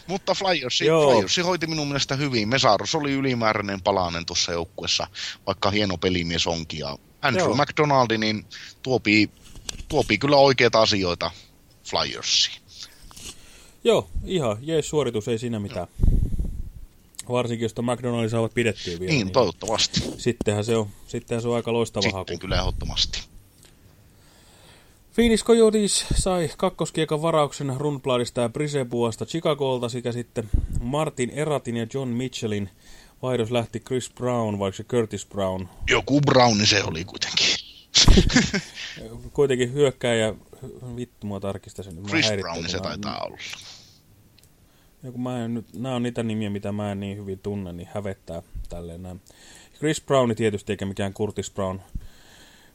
Mutta Flyersi, Flyersi hoiti minun mielestä hyvin. Mesaros oli ylimääräinen palanen tuossa joukkuessa, vaikka hieno pelimies onkin. Ja Andrew Joo. McDonaldi niin tuopii, tuopii kyllä oikeita asioita Flyersiin. Joo, ihan jees suoritus, ei siinä mitään. Varsinkin, jos McDonald's saavat pidettyä vielä. Niin, niin toivottavasti. Sittenhän se on, sittenhän se on aika loistava Sitten haku. kyllä ehdottomasti. Phoenix Coyotes sai kakkoskiekan varauksen Rundbladista ja Brisebuasta Chicagolta sekä sitten Martin Eratin ja John Mitchellin vaihdos lähti Chris Brown, vaikka se Curtis Brown. Joku Brown se oli kuitenkin. kuitenkin hyökkääjä, vittu mua tarkista sen. Chris Brown se taitaa olla. Ja kun mä en nyt, nämä on niitä nimiä, mitä mä en niin hyvin tunne, niin hävettää tälleen näin. Chris Brown tietysti eikä mikään Curtis Brown.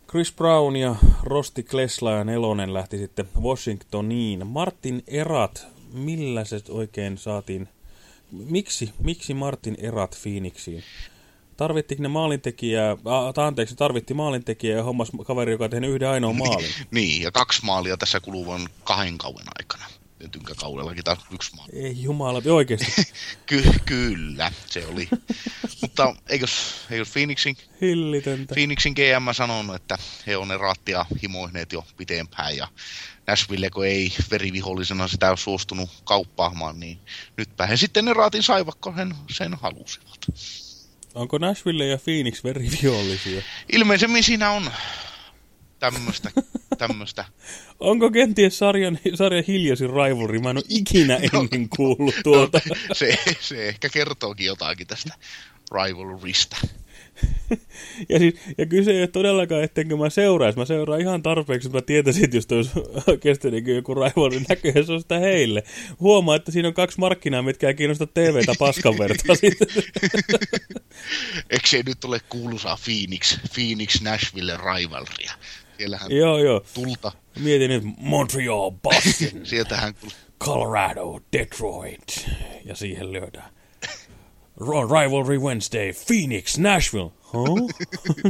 Chris Brown ja Rosti Klesla ja Nelonen lähti sitten Washingtoniin. Martin Erat, millä se oikein saatiin? Miksi, miksi Martin Erat Phoenixiin? Tarvittiin ne maalintekijää, äh, anteeksi, tarvitti maalintekijää ja hommas kaveri, joka on tehnyt yhden ainoan maalin. niin, ja kaksi maalia tässä kuluvan kahden kauden aikana tynkäkaudellakin taas yksi maa. Ei jumala, oikeasti. Ky kyllä, se oli. Mutta eikös, eikös Phoenixin, Hillitöntä. Phoenixin GM sanonut, että he on ne rattia himoineet jo pitempään ja Nashville, kun ei verivihollisena sitä ole suostunut kauppaamaan, niin nytpä he sitten ne raatin saivat, kun he sen halusivat. Onko Nashville ja Phoenix verivihollisia? Ilmeisemmin siinä on tämmöistä. tämmöistä. Onko kenties sarjan, sarjan hiljaisin rivalry? Mä en ole ikinä no, ennen kuullut tuota. No, se, se ehkä kertookin jotakin tästä rivalrysta. ja, siis, ja kyse ei ole todellakaan, ettenkö mä seuraisi. Mä seuraan ihan tarpeeksi, että mä tietäisin, että jos olisi oikeasti niin joku rivalry näköjä, se on sitä heille. Huomaa, että siinä on kaksi markkinaa, mitkä ei kiinnosta TVtä paskan vertaa. Eikö se nyt ole kuuluisaa Phoenix, Phoenix Nashville rivalrya? Siellähän joo, joo. tulta. Mietin nyt Montreal, Boston. Sieltähän Colorado, Detroit. Ja siihen lyödään. Rivalry Wednesday, Phoenix, Nashville. Huh?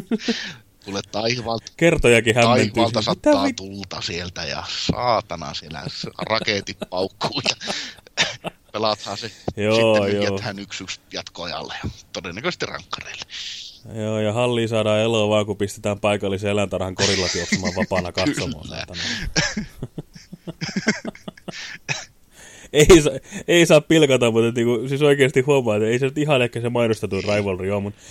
Tule taivaalta. Kertojakin hämmentyy. Taivaalta sattaa tulta sieltä ja saatana siellä raketit paukkuu ja pelaathan se joo, sitten joo. jäthän yksi yksi jatkoajalle ja todennäköisesti rankkareille. Joo, ja halli saadaan eloa vaan, kun pistetään paikallisen eläintarhan korilla juoksemaan vapaana katsomaan. ei, saa, ei saa pilkata, mutta niinku, siis oikeasti huomaa, että ei se nyt ihan ehkä se mainostettu rivalry ole, mutta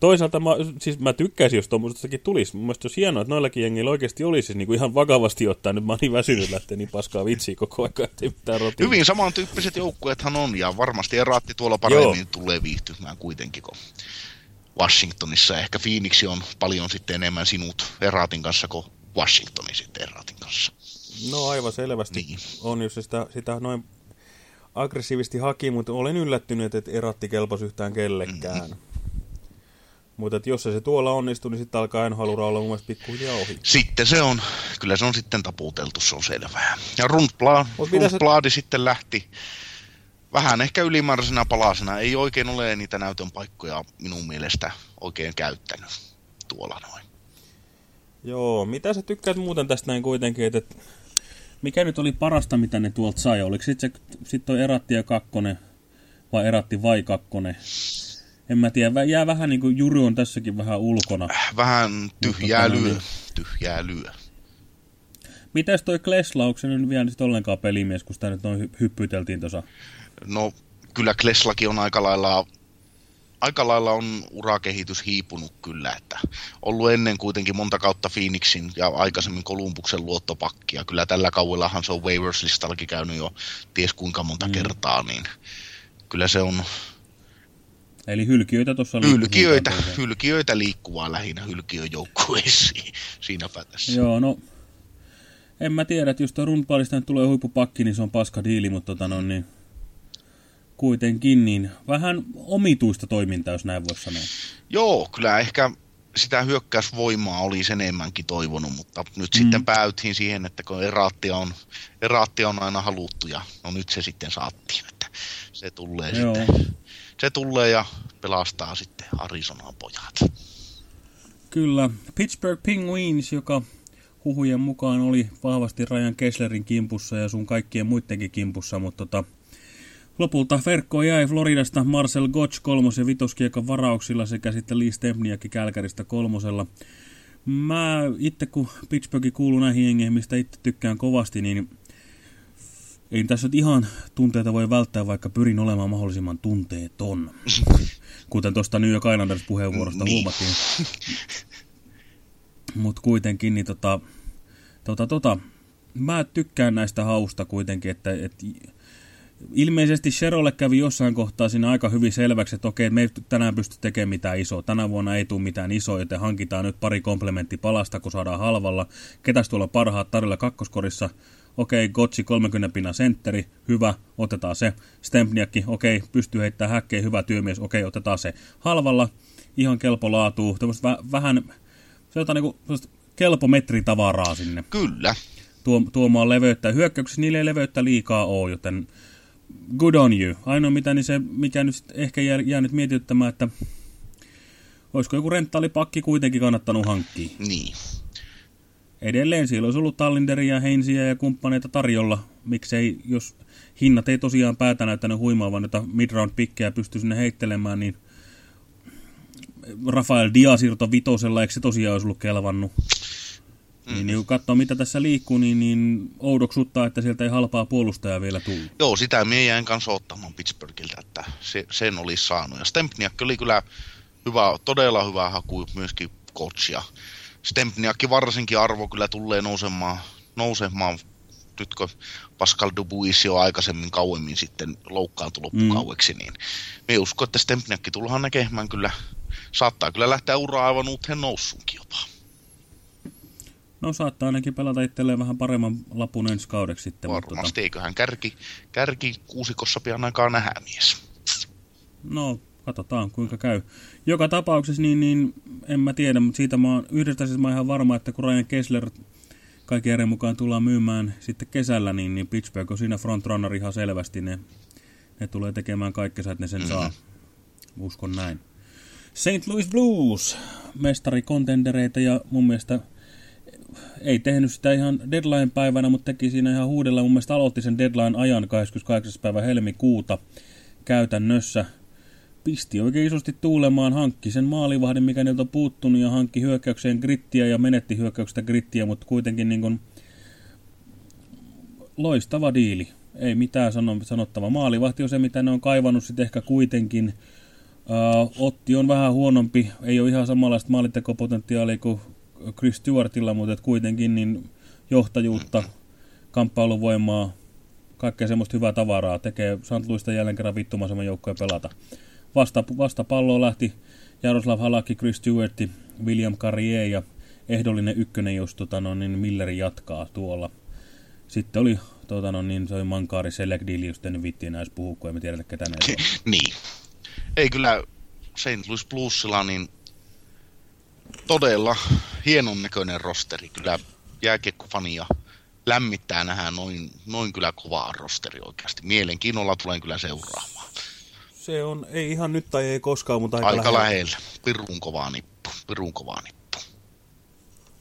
toisaalta mä, siis mä tykkäisin, jos tuommoistakin tulisi. Mun mielestä olisi hienoa, että noillakin jengillä oikeasti olisi siis niinku ihan vakavasti ottaa. Nyt mä oon niin väsynyt lähteä niin paskaa vitsiä koko ajan, ettei mitään rotia. Hyvin samantyyppiset joukkueethan on, ja varmasti Eraatti tuolla paremmin Joo. tulee viihtymään kuitenkin, kun Washingtonissa. Ehkä Phoenix on paljon sitten enemmän sinut Eraatin kanssa kuin Washingtonin sitten Eraatin kanssa. No aivan selvästi niin. on, jos sitä, sitä noin aggressiivisesti haki, mutta olen yllättynyt, että eratti kelpasi yhtään kellekään. Mm -hmm. Mutta jos se tuolla onnistuu, niin sitten alkaa NHL olla mun mielestä pikkuhiljaa ohi. Sitten se on, kyllä se on sitten taputeltu, se on selvää. Ja Rundblad, Rundbladi se... sitten lähti vähän ehkä ylimääräisenä palasena. Ei oikein ole niitä näytön paikkoja minun mielestä oikein käyttänyt tuolla noin. Joo, mitä sä tykkäät muuten tästä näin kuitenkin, että mikä nyt oli parasta, mitä ne tuolta sai? Oliko sitten sit toi eratti ja kakkonen, vai eratti vai kakkonen? En mä tiedä, jää vähän niin kuin Juru on tässäkin vähän ulkona. Vähän tyhjää lyö, niin. tyhjää lyö. Mitäs toi Klesla, onko se nyt vielä sit ollenkaan pelimies, kun sitä nyt noin hyppyteltiin tuossa? No, kyllä Kleslakin on aika lailla aika lailla on urakehitys hiipunut kyllä, että ollut ennen kuitenkin monta kautta Phoenixin ja aikaisemmin Kolumbuksen luottopakkia. Kyllä tällä kauellahan se on waivers-listallakin käynyt jo ties kuinka monta mm. kertaa, niin kyllä se on... Eli hylkiöitä tuossa hylkiöitä, hylkiöitä liikkuvaa lähinnä hylkiöjoukkueisiin siinäpä tässä. Joo, no en mä tiedä, että jos tuo Rundballista tulee huippupakki, niin se on paska diili, mutta tota no, niin kuitenkin niin vähän omituista toimintaa, jos näin voisi sanoa. Joo, kyllä ehkä sitä hyökkäysvoimaa oli sen enemmänkin toivonut, mutta nyt mm. sitten pääyttiin siihen, että kun eraattia on, eraattia on aina haluttu ja no nyt se sitten saattiin, että se tulee Joo. sitten. Se tulee ja pelastaa sitten Arizonaan pojat. Kyllä. Pittsburgh Penguins, joka huhujen mukaan oli vahvasti Ryan Kesslerin kimpussa ja sun kaikkien muidenkin kimpussa, mutta tota, Lopulta verkko jäi Floridasta Marcel Gotch kolmos- ja vitoskiekan varauksilla sekä sitten Lee Stempniakki Kälkäristä kolmosella. Mä itse kun Pittsburghi kuuluu näihin jengeihin, mistä itse tykkään kovasti, niin ei tässä ihan tunteita voi välttää, vaikka pyrin olemaan mahdollisimman tunteeton. Kuten tuosta New York Islanders puheenvuorosta niin. huomattiin. Mutta kuitenkin, niin tota, tota, tota, mä tykkään näistä hausta kuitenkin, että, että Ilmeisesti Sherolle kävi jossain kohtaa siinä aika hyvin selväksi, että okei, me ei tänään pysty tekemään mitään isoa. Tänä vuonna ei tule mitään isoa, joten hankitaan nyt pari komplementtipalasta, kun saadaan halvalla. Ketäs tuolla parhaat tarjolla kakkoskorissa? Okei, Gotsi 30 pinnan sentteri, hyvä, otetaan se. Stempniakki, okei, pystyy heittämään häkkeen, hyvä työmies, okei, otetaan se. Halvalla, ihan kelpo laatuu, vä vähän, se on niinku, kelpo metri tavaraa sinne. Kyllä. Tuo, tuomaan leveyttä. Hyökkäyksessä niille ei leveyttä liikaa ole, joten good on you. Ainoa mitä, niin se, mikä nyt ehkä jää, jäänyt mietityttämään, että olisiko joku renttaalipakki kuitenkin kannattanut hankkia. Niin. Edelleen siellä olisi ollut Tallinderia, Heinsiä ja kumppaneita tarjolla. Miksei, jos hinnat ei tosiaan päätä näyttänyt huimaa, vaan että midround pikkejä pystyy sinne heittelemään, niin Rafael Diasirto vitosella, eikö se tosiaan olisi ollut kelvannut? Mm. Niin, niin kun katsoo, mitä tässä liikkuu, niin, niin oudoksuttaa, että sieltä ei halpaa puolustajaa vielä tullut. Joo, sitä minä jäin kanssa ottamaan Pittsburghiltä, että se, sen olisi saanut. Ja Stempniak oli kyllä hyvä, todella hyvä haku myöskin coachia. Stempniakki varsinkin arvo kyllä tulee nousemaan, nousemaan nyt kun Pascal Dubuis jo aikaisemmin kauemmin sitten loukkaantui loppukaueksi, mm. niin me uskon, että Stempniakki tullaan näkemään kyllä saattaa kyllä lähteä uraa aivan uuteen noussuunkin jopa. No saattaa ainakin pelata itselleen vähän paremman lapun ensi kaudeksi sitten. Varmasti, mutta tota... eiköhän kärki, kärki kuusikossa pian aikaa nähdä mies. No, katsotaan kuinka käy. Joka tapauksessa niin, niin en mä tiedä, mutta siitä mä oon, yhdestä siis mä ihan varma, että kun Ryan Kessler kaiken järjen mukaan tullaan myymään sitten kesällä, niin, niin Pittsburgh on siinä frontrunner ihan selvästi. Ne, ne tulee tekemään kaikkensa, että ne sen mm -hmm. saa. Uskon näin. St. Louis Blues, mestari kontendereita ja mun mielestä ei tehnyt sitä ihan deadline-päivänä, mutta teki siinä ihan huudella. Mun mielestä aloitti sen deadline-ajan 28. päivä helmikuuta käytännössä. Pisti oikein isosti tuulemaan, hankki sen maalivahdin, mikä niiltä on puuttunut, ja hankki hyökkäykseen grittiä ja menetti hyökkäyksestä grittiä, mutta kuitenkin niin kuin loistava diili. Ei mitään sanottavaa. Maalivahti on se, mitä ne on kaivannut sitten ehkä kuitenkin. Uh, Otti on vähän huonompi, ei ole ihan samanlaista maalintekopotentiaalia kuin Chris Stewartilla, mutta kuitenkin niin johtajuutta, kamppailuvoimaa, kaikkea semmoista hyvää tavaraa. Tekee St. Louisista jälleen kerran vittumaisemman joukkojen pelata. Vasta, vasta palloa lähti Jaroslav Halaki, Chris Stewart, William Carrier ja ehdollinen ykkönen, jos tota, no, niin Milleri jatkaa tuolla. Sitten oli tota, no, niin, se oli Mankaari Select Deal, just en vitti enää puhua, kun emme tiedä ketä ne Niin. Ei kyllä St. Louis Bluesilla niin todella hienon näköinen rosteri. Kyllä jääkiekkofania lämmittää nähdä noin, noin kyllä kovaa rosteri oikeasti. Mielenkiinnolla tulen kyllä seuraamaan. Se on, ei ihan nyt tai ei koskaan, mutta aika, aika lähellä. lähellä. Pirun kovaa nippu, pirun kovaa nippu.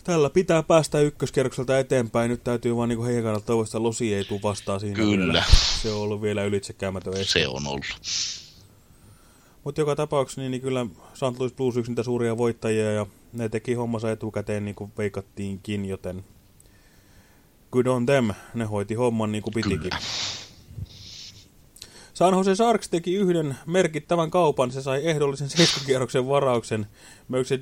Tällä pitää päästä ykköskerrokselta eteenpäin. Nyt täytyy vaan niin heidän kannalta toivosta losi ei tule vastaan siinä. Kyllä. Vielä. Se on ollut vielä ylitsekäymätön Se on ollut. Mutta joka tapauksessa niin, niin kyllä St. Louis Blues yksi niitä suuria voittajia ja ne teki hommansa etukäteen niin kuin veikattiinkin, joten good on them. Ne hoiti homman niin kuin pitikin. Kyllä. San Jose Sharks teki yhden merkittävän kaupan. Se sai ehdollisen seiskakierroksen varauksen. Möykset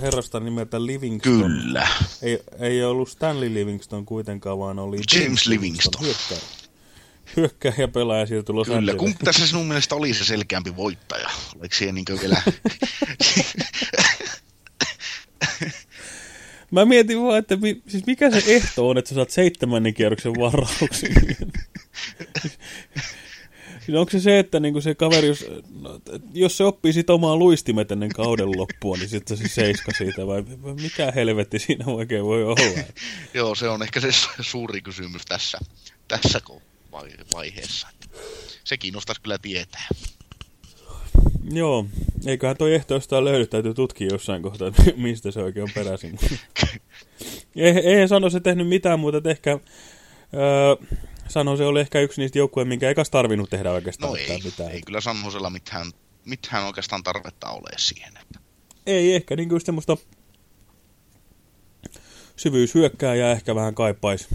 herrasta nimeltä Livingston. Kyllä. Ei, ei ollut Stanley Livingston kuitenkaan, vaan oli James, James Livingston. Livingston. Hyökkääjä pelaaja sieltä Los Kyllä, kun tässä sinun mielestä oli se selkeämpi voittaja? Oliko siihen niin vielä... Mä mietin vaan, että mi, siis mikä se ehto on, että sä saat seitsemännen kierroksen varauksen. Siis onko se se, että niinku se kaveri, jos, no, jos se oppii sit omaa luistimet ennen kauden loppua, niin sitten se seiska siitä, vai mikä helvetti siinä oikein voi olla? Joo, se on ehkä se suuri kysymys tässä, tässä vaiheessa. Se kiinnostaisi kyllä tietää. Joo, eiköhän toi ehto jostain löydy, täytyy tutkia jossain kohtaa, mistä se oikein on peräisin. ei, ei sano se tehnyt mitään muuta, että ehkä... Öö, San se oli ehkä yksi niistä joukkueista, minkä eikä tarvinnut tehdä oikeastaan no ei, mitään. ei kyllä San Josella mitään, mitään oikeastaan tarvetta ole siihen. Että... Ei, ehkä niin kuin semmoista syvyyshyökkää ja ehkä vähän kaipaisi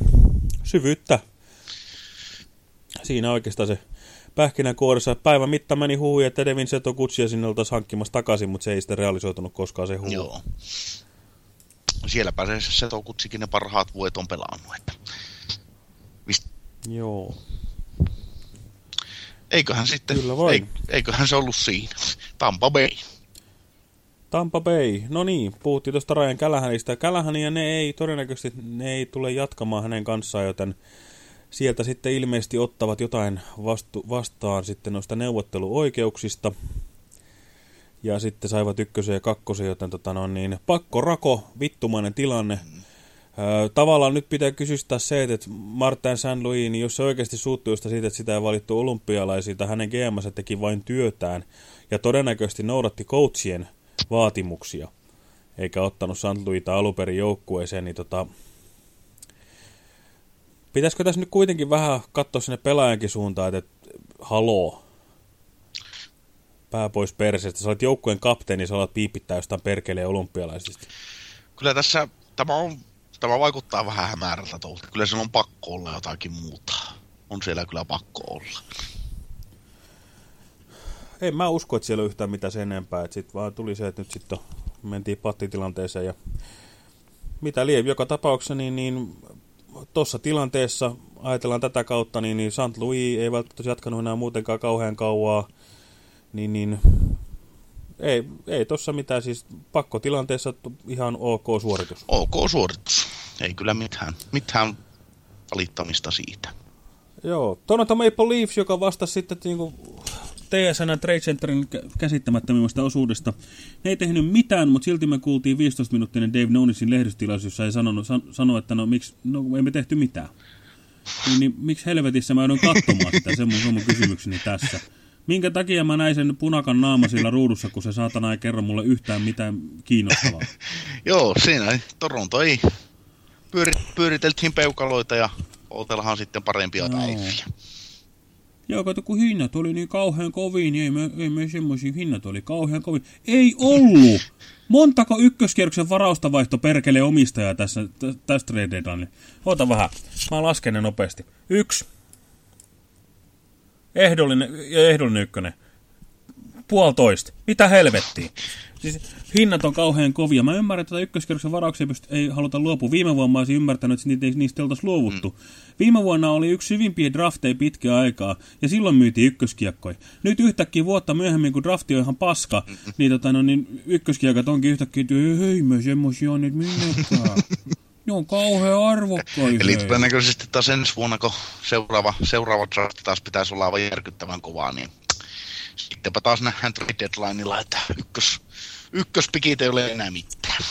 syvyyttä. Siinä oikeastaan se pähkinänkuoressa. Päivän mitta meni huhui, että Devin Seto Kutsia sinne oltaisiin hankkimassa takaisin, mutta se ei sitten realisoitunut koskaan se huhu. Joo. Siellä pääsee Seto Kutsikin ne parhaat vuodet on pelannut. Että Joo. Eiköhän sitten, Kyllä vain. Ei, eiköhän se ollut siinä. Tampa Bay. Tampa Bay, no niin, puhuttiin tuosta Rajan Kälähänistä. Kälähäniä ne ei, todennäköisesti ne ei tule jatkamaan hänen kanssaan, joten sieltä sitten ilmeisesti ottavat jotain vastu, vastaan sitten noista neuvotteluoikeuksista. Ja sitten saivat ykkösen ja kakkosen, joten tota no niin, pakko rako, vittumainen tilanne. Mm Tavallaan nyt pitää kysystää se, että Martin St. Louis, niin jos se oikeasti suuttuu josta siitä, että sitä ei valittu olympialaisilta, hänen GMS teki vain työtään ja todennäköisesti noudatti coachien vaatimuksia, eikä ottanut St. Louisita aluperin joukkueeseen, niin tota, pitäisikö tässä nyt kuitenkin vähän katsoa sinne pelaajankin suuntaan, että, haloo, pää pois perseestä, sä olet joukkueen kapteeni, sä olet piipittää jostain perkeleen olympialaisista. Kyllä tässä, tämä on Tämä vaikuttaa vähän hämärältä tuolta. Kyllä se on pakko olla jotakin muuta. On siellä kyllä pakko olla. En mä usko, että siellä on yhtään mitään sen enempää. Sitten vaan tuli se, että nyt sitten mentiin pattitilanteeseen ja mitä lievi joka tapauksessa, niin, niin tuossa tilanteessa, ajatellaan tätä kautta, niin, niin St. Louis ei välttämättä jatkanut enää muutenkaan kauhean kauaa, niin, niin ei, ei tossa mitään, siis pakkotilanteessa ihan ok suoritus. Ok suoritus. Ei kyllä mitään, mitään valittamista siitä. Joo, Toronto Maple Leafs, joka vastasi sitten niin TSN Trade Centerin käsittämättömimmästä osuudesta. Ne ei tehnyt mitään, mutta silti me kuultiin 15-minuuttinen Dave Nonisin lehdistilaisuus, jossa ei sanonut, san, sano, että no miksi, no emme tehty mitään. Niin, niin miksi helvetissä mä joudun katsomaan sitä, se on mun, mun kysymykseni tässä. Minkä takia mä näin sen punakan naama sillä ruudussa, kun se saatana ei kerro mulle yhtään mitään kiinnostavaa? Joo, siinä Toronto ei pyöri, pyöriteltiin peukaloita ja otellaan sitten parempia no. päiviä. Joo, kato, kun hinnat oli niin kauhean kovin, niin ei me, ei me semmoisia hinnat oli kauhean kovin. Ei ollut! Montako ykköskierroksen varausta vaihto perkele omistaja tässä, tästä trade Ota vähän. Mä lasken ne nopeasti. Yksi. Ehdollinen, ehdollinen ykkönen. Puolitoista. Mitä helvettiä? Siis hinnat on kauhean kovia. Mä ymmärrän, että ykköskierroksen varauksia ei, ei haluta luopua. Viime vuonna mä olisin ymmärtänyt, että niitä, niistä ei oltaisi luovuttu. Mm. Viime vuonna oli yksi syvimpiä drafteja pitkä aikaa, ja silloin myytiin ykköskiekkoja. Nyt yhtäkkiä vuotta myöhemmin, kun drafti on ihan paska, niin, tota, no, niin ykköskiekat onkin yhtäkkiä, että ei me semmosia nyt minnekään. Ne on kauhean arvokkaita. Eli todennäköisesti taas ensi vuonna, kun seuraava, seuraava draft taas pitäisi olla aivan järkyttävän kovaa, niin sittenpä taas nähdään trade deadlineilla, että ykkös, ykköspikit ei ole enää mitään.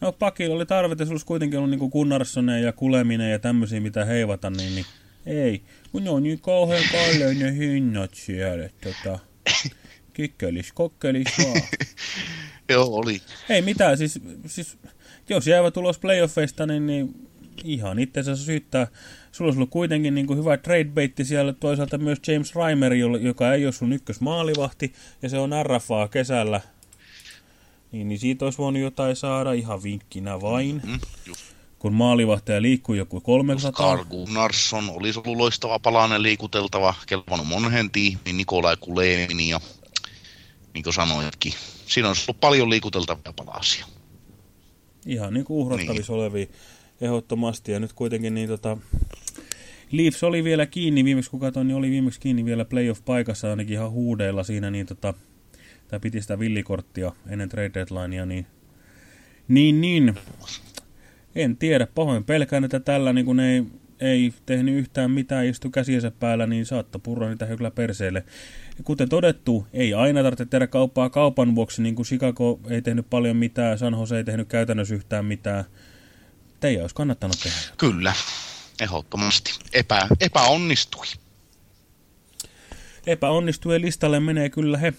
No pakilla oli tarvetta, se olisi kuitenkin ollut niin Gunnarssonen ja Kuleminen ja tämmöisiä, mitä heivata, niin, niin ei. Kun ne on niin kauhean kallein ne hinnat siellä, tota, kikkelis, kokkelis vaan. Joo, oli. Ei mitään, siis, siis jos jäävä tulos playoffeista, niin, niin ihan itsensä syyttää. Sulla olisi ollut kuitenkin niin kuin hyvä trade siellä, toisaalta myös James Reimer, joka ei ole sun ykkösmaalivahti, ja se on RFA kesällä. Niin, niin siitä olisi voinut jotain saada ihan vinkkinä vain. Mm, just. Kun maalivahteja liikkuu joku 300. Carl Gunnarsson olisi ollut loistava palanen liikuteltava, kelvannut monhen tiimiin, Nikolai Kulemin ja niin kuin sanoitkin. Siinä olisi ollut paljon liikuteltavia palasia. Ihan niin kuin uhrattavissa niin. olevia ehdottomasti. Ja nyt kuitenkin niin tota, Leafs oli vielä kiinni, viimeksi kun katsoin, niin oli viimeksi kiinni vielä playoff-paikassa ainakin ihan huudeilla siinä, niin tota, tai piti sitä villikorttia ennen trade deadlinea, niin, niin, niin, en tiedä, pahoin pelkään, että tällä niin kun ei, ei tehnyt yhtään mitään, istu käsiensä päällä, niin saattaa purra niitä kyllä perseelle. Kuten todettu, ei aina tarvitse tehdä kauppaa kaupan vuoksi, niin kuin Chicago ei tehnyt paljon mitään, San Jose ei tehnyt käytännössä yhtään mitään. Teidän olisi kannattanut tehdä. Kyllä, ehdottomasti. Epä, epäonnistui. Epäonnistui listalle menee kyllä he.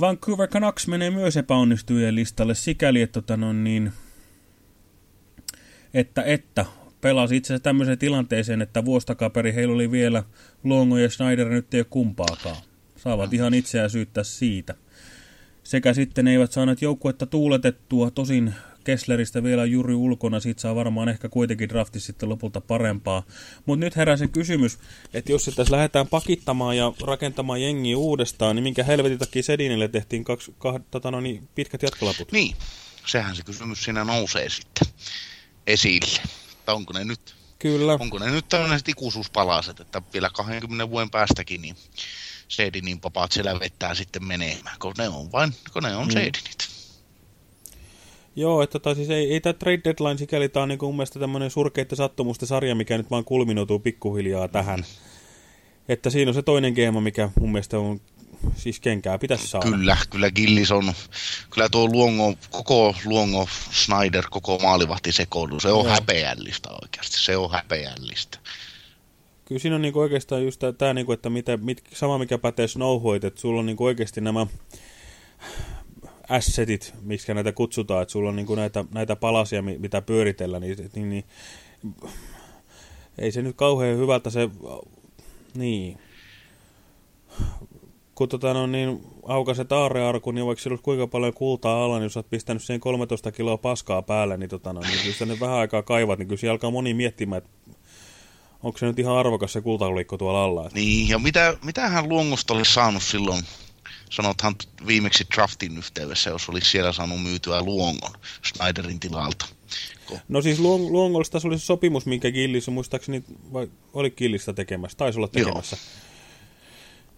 Vancouver Canucks menee myös epäonnistujien listalle sikäli, että, tota, no, niin, että, että pelasi itse asiassa tämmöiseen tilanteeseen, että vuostakaperi heillä oli vielä Longo ja Schneider, nyt ei ole kumpaakaan. Saavat ihan itseään syyttää siitä. Sekä sitten eivät saaneet joukkuetta tuuletettua, tosin Kessleristä vielä juuri ulkona, siitä saa varmaan ehkä kuitenkin drafti sitten lopulta parempaa. Mutta nyt herää se kysymys, että jos tässä lähdetään pakittamaan ja rakentamaan jengiä uudestaan, niin minkä helvetin takia Sedinille tehtiin kaksi, kah, tota no niin, pitkät jatkolaput? Niin, sehän se kysymys siinä nousee sitten esille. Tai onko ne nyt Kyllä. Onko ne nyt tämmöiset ikuisuuspalaset, että vielä 20 vuoden päästäkin niin Seedinin papat siellä vettää sitten menemään, kun ne on vain, kun ne on mm. Seedinit. Joo, että tota, siis ei, ei tämä trade deadline sikäli, tämä on niin mun mielestä tämmöinen surkeiden sattumusten sarja, mikä nyt vaan kulminoituu pikkuhiljaa tähän. Että siinä on se toinen geema, mikä mun mielestä on, siis kenkää pitäisi saada. Kyllä, kyllä Gillis on, kyllä tuo Luongo, koko Luongo, Snyder, koko maalivahti sekoilu, se on Joo. häpeällistä oikeasti, se on häpeällistä. Kyllä siinä on niinku oikeastaan just tämä, niinku, että mitä, mit, sama mikä pätee Snowhoit, että sulla on niinku oikeasti nämä assetit, miksi näitä kutsutaan, että sulla on niin kuin näitä, näitä palasia, mitä pyöritellä, niin, niin, niin ei se nyt kauhean hyvältä se, niin, kun tota, no, niin, aukaset aarearku, niin vaikka sillä kuinka paljon kultaa alla, niin jos olet pistänyt siihen 13 kiloa paskaa päälle, niin, tota, no, niin jos nyt vähän aikaa kaivat, niin kyllä alkaa moni miettimään, että onko se nyt ihan arvokas se kultaluikko tuolla alla. Niin, ja mitä, mitä hän luongosta olisi saanut silloin sanothan viimeksi draftin yhteydessä, jos olisi siellä saanut myytyä Luongon Snyderin tilalta. No siis Luong Luongollista oli se sopimus, minkä Gillis, muistaakseni, vai oli Gillistä tekemässä, taisi olla tekemässä. Joo.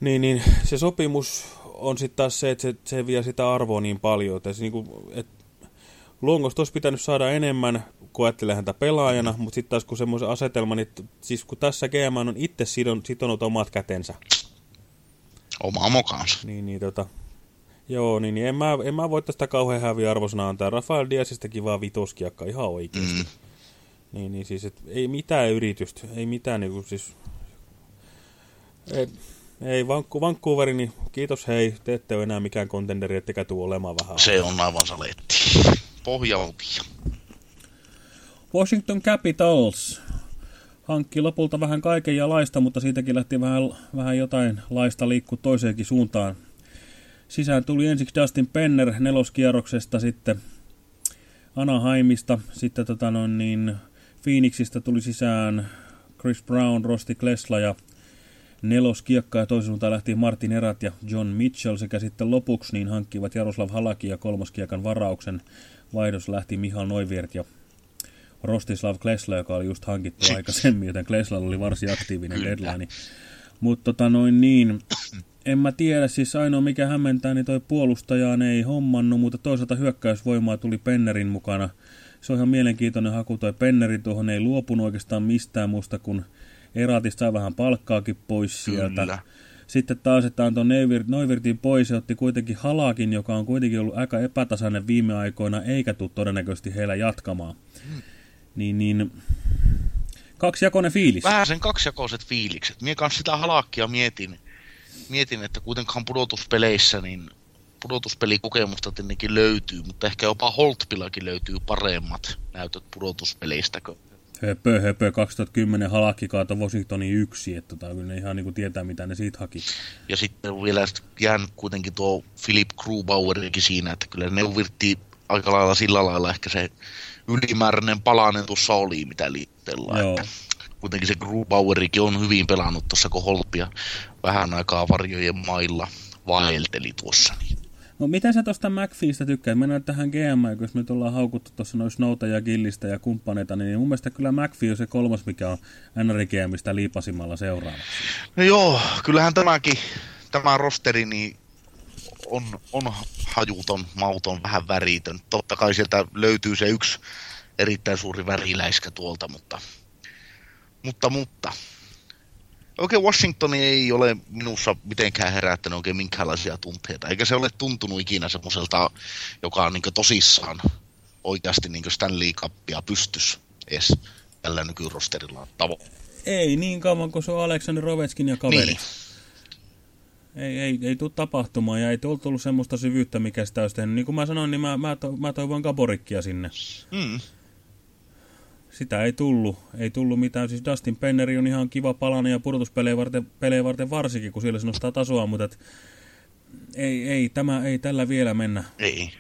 Niin, niin se sopimus on sitten taas se, että se, se vie sitä arvoa niin paljon, että se niinku, et, Luongosta olisi pitänyt saada enemmän, kun ajattelee häntä pelaajana, mm. mutta sitten taas kun semmoisen asetelman, niin siis kun tässä GM on itse sidon, sitonut omat kätensä. Oma mokansa. Niin, niin tota, joo, niin, niin en, mä, en mä voi tästä kauhean häviä arvosana antaa. Rafael Diasistakin vaan vitoskiakka ihan oikeasti. Mm. Niin, niin siis, et, ei mitään yritystä, ei mitään niinku siis... Ei, ei Vancouver, Vancouverin, niin kiitos hei, te ette ole enää mikään kontenderi, ettekä tuu olemaan vähän. Se on aivan saletti. Pohjautia. Washington Capitals hankki lopulta vähän kaiken ja laista, mutta siitäkin lähti vähän, vähän jotain laista liikkua toiseenkin suuntaan. Sisään tuli ensiksi Dustin Penner neloskierroksesta, sitten Anaheimista, sitten tota noin, niin Phoenixista tuli sisään Chris Brown, Rosti Klesla ja neloskiekka ja toisen suuntaan lähti Martin Erat ja John Mitchell sekä sitten lopuksi niin hankkivat Jaroslav Halaki ja kolmoskiekan varauksen. Vaihdos lähti Mihal Noiviert ja Rostislav Klesla, joka oli just hankittu aikaisemmin, joten Klesla oli varsin aktiivinen deadline. Mutta tota noin niin, en mä tiedä, siis ainoa mikä hämmentää, niin toi puolustajaan ei hommannut, mutta toisaalta hyökkäysvoimaa tuli Pennerin mukana. Se on ihan mielenkiintoinen haku, toi Penneri tuohon ei luopunut oikeastaan mistään muusta, kun Eratista sai vähän palkkaakin pois sieltä. Kyllä. Sitten taas, että antoi Neuvirtin pois ja otti kuitenkin Halakin, joka on kuitenkin ollut aika epätasainen viime aikoina, eikä tule todennäköisesti heillä jatkamaan. Niin, niin kaksijakoinen fiilis. Vähän sen kaksijakoiset fiilikset. Mie kanssa sitä halakkia mietin, mietin, että kuitenkaan pudotuspeleissä niin pudotuspelikokemusta tietenkin löytyy, mutta ehkä jopa Holtpillakin löytyy paremmat näytöt pudotuspeleistä Höpö, höpö, 2010 halakki kaato Washingtonin yksi, että tota, kyllä ne ihan niin kuin tietää, mitä ne siitä haki. Ja sitten vielä jäänyt kuitenkin tuo Philip Grubauerikin siinä, että kyllä ne virtti aika lailla sillä lailla ehkä se ylimääräinen palanen tuossa oli, mitä liitteellä. Että kuitenkin se Grubauerikin on hyvin pelannut tuossa, kun Holpia vähän aikaa varjojen mailla vaelteli tuossa. Niin No mitä sä tuosta McPheestä tykkäät? Mennään tähän GM, kun me tullaan haukuttu tuossa noin Snowta ja Gillistä ja kumppaneita, niin mun mielestä kyllä McPhee on se kolmas, mikä on NRGMistä liipasimalla seuraavaksi. No joo, kyllähän tämäkin, tämä rosteri niin on, on hajuton, mauton, vähän väritön. Totta kai sieltä löytyy se yksi erittäin suuri väriläiskä tuolta, mutta, mutta, mutta Oikein Washington ei ole minussa mitenkään herättänyt oikein minkäänlaisia tunteita, eikä se ole tuntunut ikinä semmoiselta, joka on niin tosissaan oikeasti niin Stanley Cupia pystys edes tällä nykyrosterilla tavo. Ei niin kauan kuin se on Aleksander Rovetskin ja kaveri. Niin. Ei, ei, ei tule tapahtumaan ja ei tule tullut semmoista syvyyttä, mikä sitä olisi tehnyt. Niin kuin mä sanoin, niin mä, mä, to, mä toivon Gaborikkia sinne. Mm sitä ei tullut. Ei tullut mitään. Siis Dustin Penneri on ihan kiva palana ja pudotuspelejä varten, pelejä varten varsinkin, kun siellä se nostaa tasoa, mutta et, ei, ei, tämä ei tällä vielä mennä. Ei.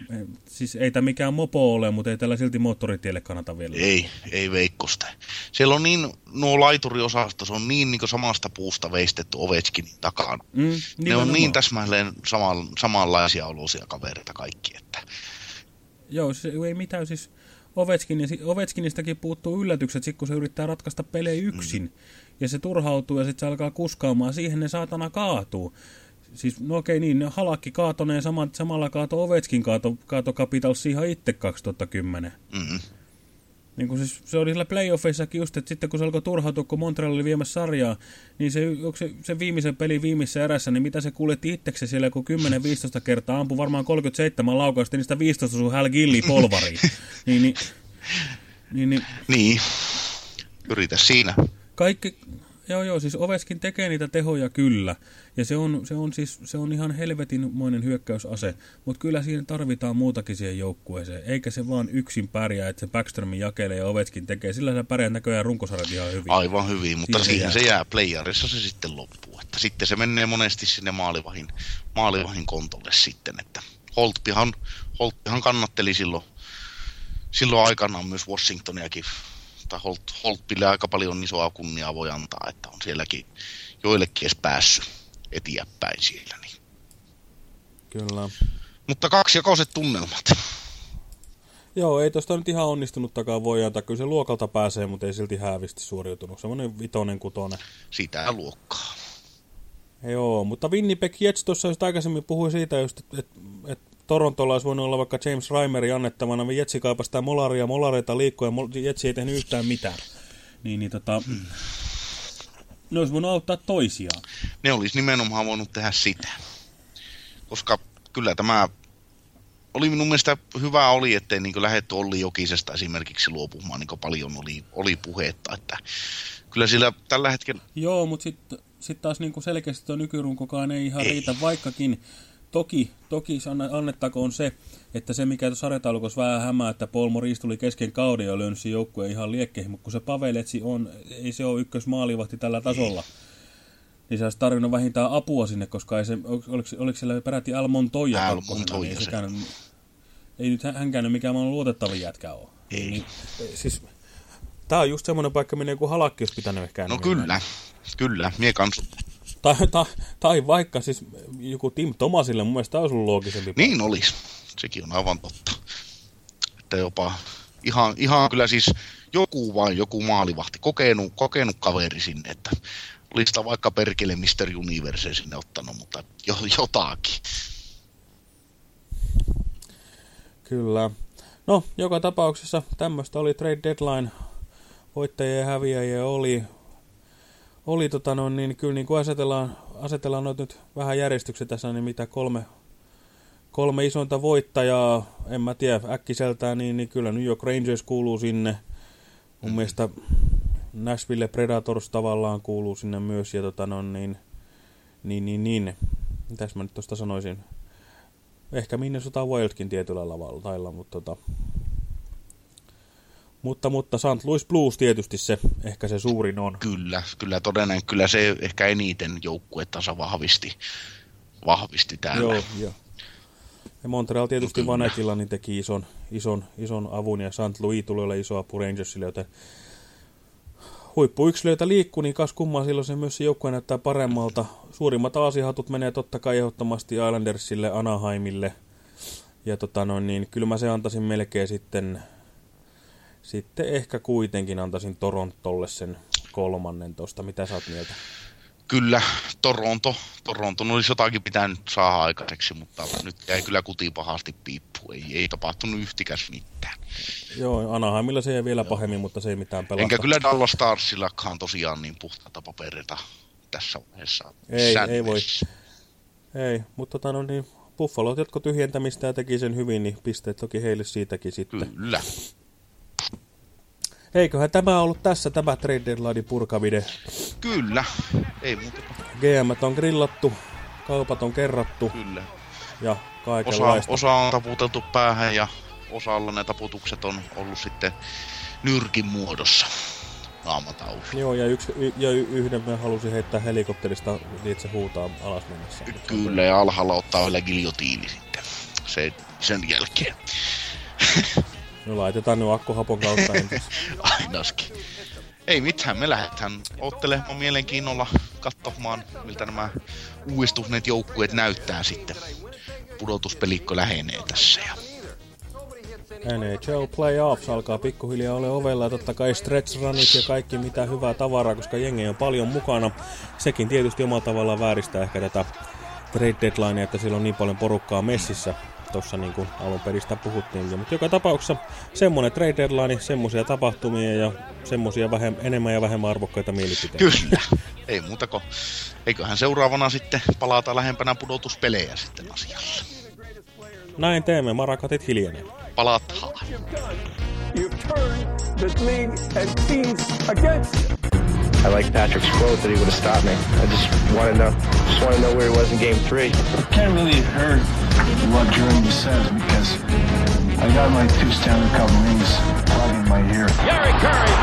Siis ei tämä mikään mopo ole, mutta ei tällä silti moottoritielle kannata vielä. Ei, ei veikkosta. Siellä on niin, nuo laituriosasta, se on niin, niin samasta puusta veistetty Ovechkin takana. Mm, ne on niin täsmälleen saman, samanlaisia oluisia kavereita kaikki, että... Joo, se ei mitään siis Ovechkin, Ovechkinistakin puuttuu yllätykset, sit kun se yrittää ratkaista pelejä yksin. Mm. Ja se turhautuu ja sitten se alkaa kuskaamaan. Siihen ne saatana kaatuu. Siis, no okei niin, Halakki kaatoneen sama, samalla kaato Ovechkin kaato, kaato Capitals ihan itse 2010. Mm. Niin kuin siis, se oli sillä playoffeissakin just, että sitten kun se alkoi turhautua, kun Montreal oli viemässä sarjaa, niin se, se, se viimeisen pelin viimeisessä erässä, niin mitä se kuljetti itseksi siellä, kun 10-15 kertaa ampui varmaan 37 laukausta, niistä 15 sun Hal Gilli polvariin. niin, niin, niin, niin, niin, yritä siinä. Kaikki, Joo, joo, siis Oveskin tekee niitä tehoja kyllä. Ja se on, se on, siis, se on ihan helvetinmoinen hyökkäysase. Mutta kyllä siinä tarvitaan muutakin siihen joukkueeseen. Eikä se vaan yksin pärjää, että se Backströmin jakelee ja Oveskin tekee. Sillä se pärjää näköjään runkosarjat ihan hyvin. Aivan hyvin, mutta siihen, siihen se jää playerissa se sitten loppuu. Että sitten se menee monesti sinne maalivahin, maalivahin kontolle sitten. Että Holtpihan, Holtpihan kannatteli silloin, silloin aikanaan myös Washingtoniakin mutta Holt, Holtpille aika paljon isoa kunniaa voi antaa, että on sielläkin joillekin edes päässyt eteenpäin siellä. Niin. Kyllä. Mutta kaksi jakoiset tunnelmat. Joo, ei tuosta nyt ihan onnistunuttakaan voi antaa. Kyllä se luokalta pääsee, mutta ei silti häävisti suoriutunut. Semmoinen vitonen, kutonen. Sitä luokkaa. Joo, mutta Winnipeg Jets tuossa just aikaisemmin puhui siitä just, että et, et Torontolla olisi voinut olla vaikka James Reimeri annettavana, Jetsi kaipasi sitä molaria, molareita liikkuu ja Jetsi ei tehnyt yhtään mitään. Niin, niin tota, ne olisi voinut auttaa toisiaan. Ne olisi nimenomaan voinut tehdä sitä. Koska kyllä tämä oli minun mielestä hyvä oli, ettei niin lähdetty Olli Jokisesta esimerkiksi luopumaan, niin paljon oli, oli puhetta, että kyllä sillä tällä hetkellä... Joo, mutta sitten sit taas niin selkeästi tuo nykyrunkokaan ei ihan ei. riitä, vaikkakin toki, toki annettakoon se, että se mikä tuossa sarjataulukossa vähän hämää, että Paul Maurice tuli kesken kauden ja löynyt joukkueen ihan liekkeihin, mutta kun se Paveletsi on, ei se ole ykkösmaalivahti tällä tasolla. Ei niin se olisi tarvinnut vähintään apua sinne, koska ei se, oliko, oliko siellä peräti Al Montoya? Al Montoya niin sekään, ei nyt hänkään mikään maailman luotettavin jätkä ole. Ei. Niin, siis, tämä on just semmoinen paikka, minne joku halakki olisi pitänyt ehkä. No kyllä, mennä. kyllä, mie kans. Tai, tai, tai, vaikka siis joku Tim Tomasille, mun mielestä olisi ollut loogisempi. Niin olisi, sekin on aivan totta. Että jopa ihan, ihan kyllä siis joku vain, joku maalivahti, kokenut, kokenut kaveri sinne, että olisi vaikka perkele Mr. Universe sinne ottanut, mutta jo, jotakin. Kyllä. No, joka tapauksessa tämmöistä oli trade deadline. Voittajia ja häviäjiä oli. Oli tota no, niin kyllä niin kuin asetellaan, asetellaan noit nyt vähän järjestykset tässä, niin mitä kolme, kolme isointa voittajaa, en mä tiedä, äkkiseltään, niin, niin kyllä New York Rangers kuuluu sinne. Mun mm. mielestä Nashville Predators tavallaan kuuluu sinne myös, ja tota no, niin, niin, niin, niin. Mitäs mä nyt tuosta sanoisin? Ehkä Minnesota Wildkin tietyllä lavalla tailla, mutta tota... Mutta, mutta St. Louis Blues tietysti se, ehkä se suurin on. Kyllä, kyllä todennäköisesti, kyllä se ehkä eniten joukkuetansa vahvisti, vahvisti täällä. Joo, joo. Ja Montreal tietysti no, Vanekilla niin teki ison, ison, ison avun ja St. Louis tuli olla iso apu Rangersille, joten huippuyksilöitä liikkuu, niin kas kummaa silloin se myös se joukkue näyttää paremmalta. Suurimmat aasihatut menee totta kai ehdottomasti Islandersille, Anaheimille. Ja tota noin, niin kyllä mä se antaisin melkein sitten, sitten ehkä kuitenkin antaisin Torontolle sen kolmannen tosta. Mitä sä oot mieltä? Kyllä, Toronto. Toronto olisi jotakin pitänyt saada aikaiseksi, mutta nyt jäi kyllä kuti pahasti piippu. Ei, ei tapahtunut yhtikäs mitään. Joo, Anaheimilla se ei vielä pahemmin, mutta se ei mitään pelata. Enkä kyllä Dallas Starsillakaan tosiaan niin puhtaita paperita tässä vaiheessa. Ei, ei voi. Ei, mutta tota, no niin, Buffalo jatko tyhjentämistä ja teki sen hyvin, niin pisteet toki heille siitäkin sitten. Kyllä. Eiköhän tämä ollut tässä, tämä trade deadline purkavide. Kyllä, ei muuta. GM on grillattu, kaupat on kerrattu. Kyllä. Ja kaikenlaista. Osa, osa on taputeltu päähän ja osalla ne taputukset on ollut sitten nyrkin muodossa naamataululla. Joo, ja, yksi, y, ja yhden me halusin heittää helikopterista niin, että se huutaa alas mennessä. Kyllä, ja alhaalla ottaa vielä giljotiini sitten se, sen jälkeen. No laitetaan nyt akkuhapon kautta Ainakin. Ei mitään, me lähdetään ottelemaan mielenkiinnolla katsomaan, miltä nämä uudistuneet joukkueet näyttää sitten. Pudotuspelikko lähenee tässä. Ja... NHL Playoffs alkaa pikkuhiljaa ole ovella ja totta kai stretch runit ja kaikki mitä hyvää tavaraa, koska jengi on paljon mukana. Sekin tietysti omalla tavallaan vääristää ehkä tätä trade deadlinea, että siellä on niin paljon porukkaa messissä tuossa niin kuin alun peristä puhuttiin. Mutta joka tapauksessa semmoinen trade deadline, semmoisia tapahtumia ja semmoisia enemmän ja vähemmän arvokkaita mielipiteitä. Kyllä, ei muuta kuin. Eiköhän seuraavana sitten palata lähempänä pudotuspelejä sitten asialle. Näin teemme, marakatit hiljenee. Palataan. I like Patrick's quote that he would have stopped me. I just want to know, just want to know where he was in Game Three. I can't really hear what Jeremy says because I got my two Stanley Cup rings plugged in my ear. Gary Curry,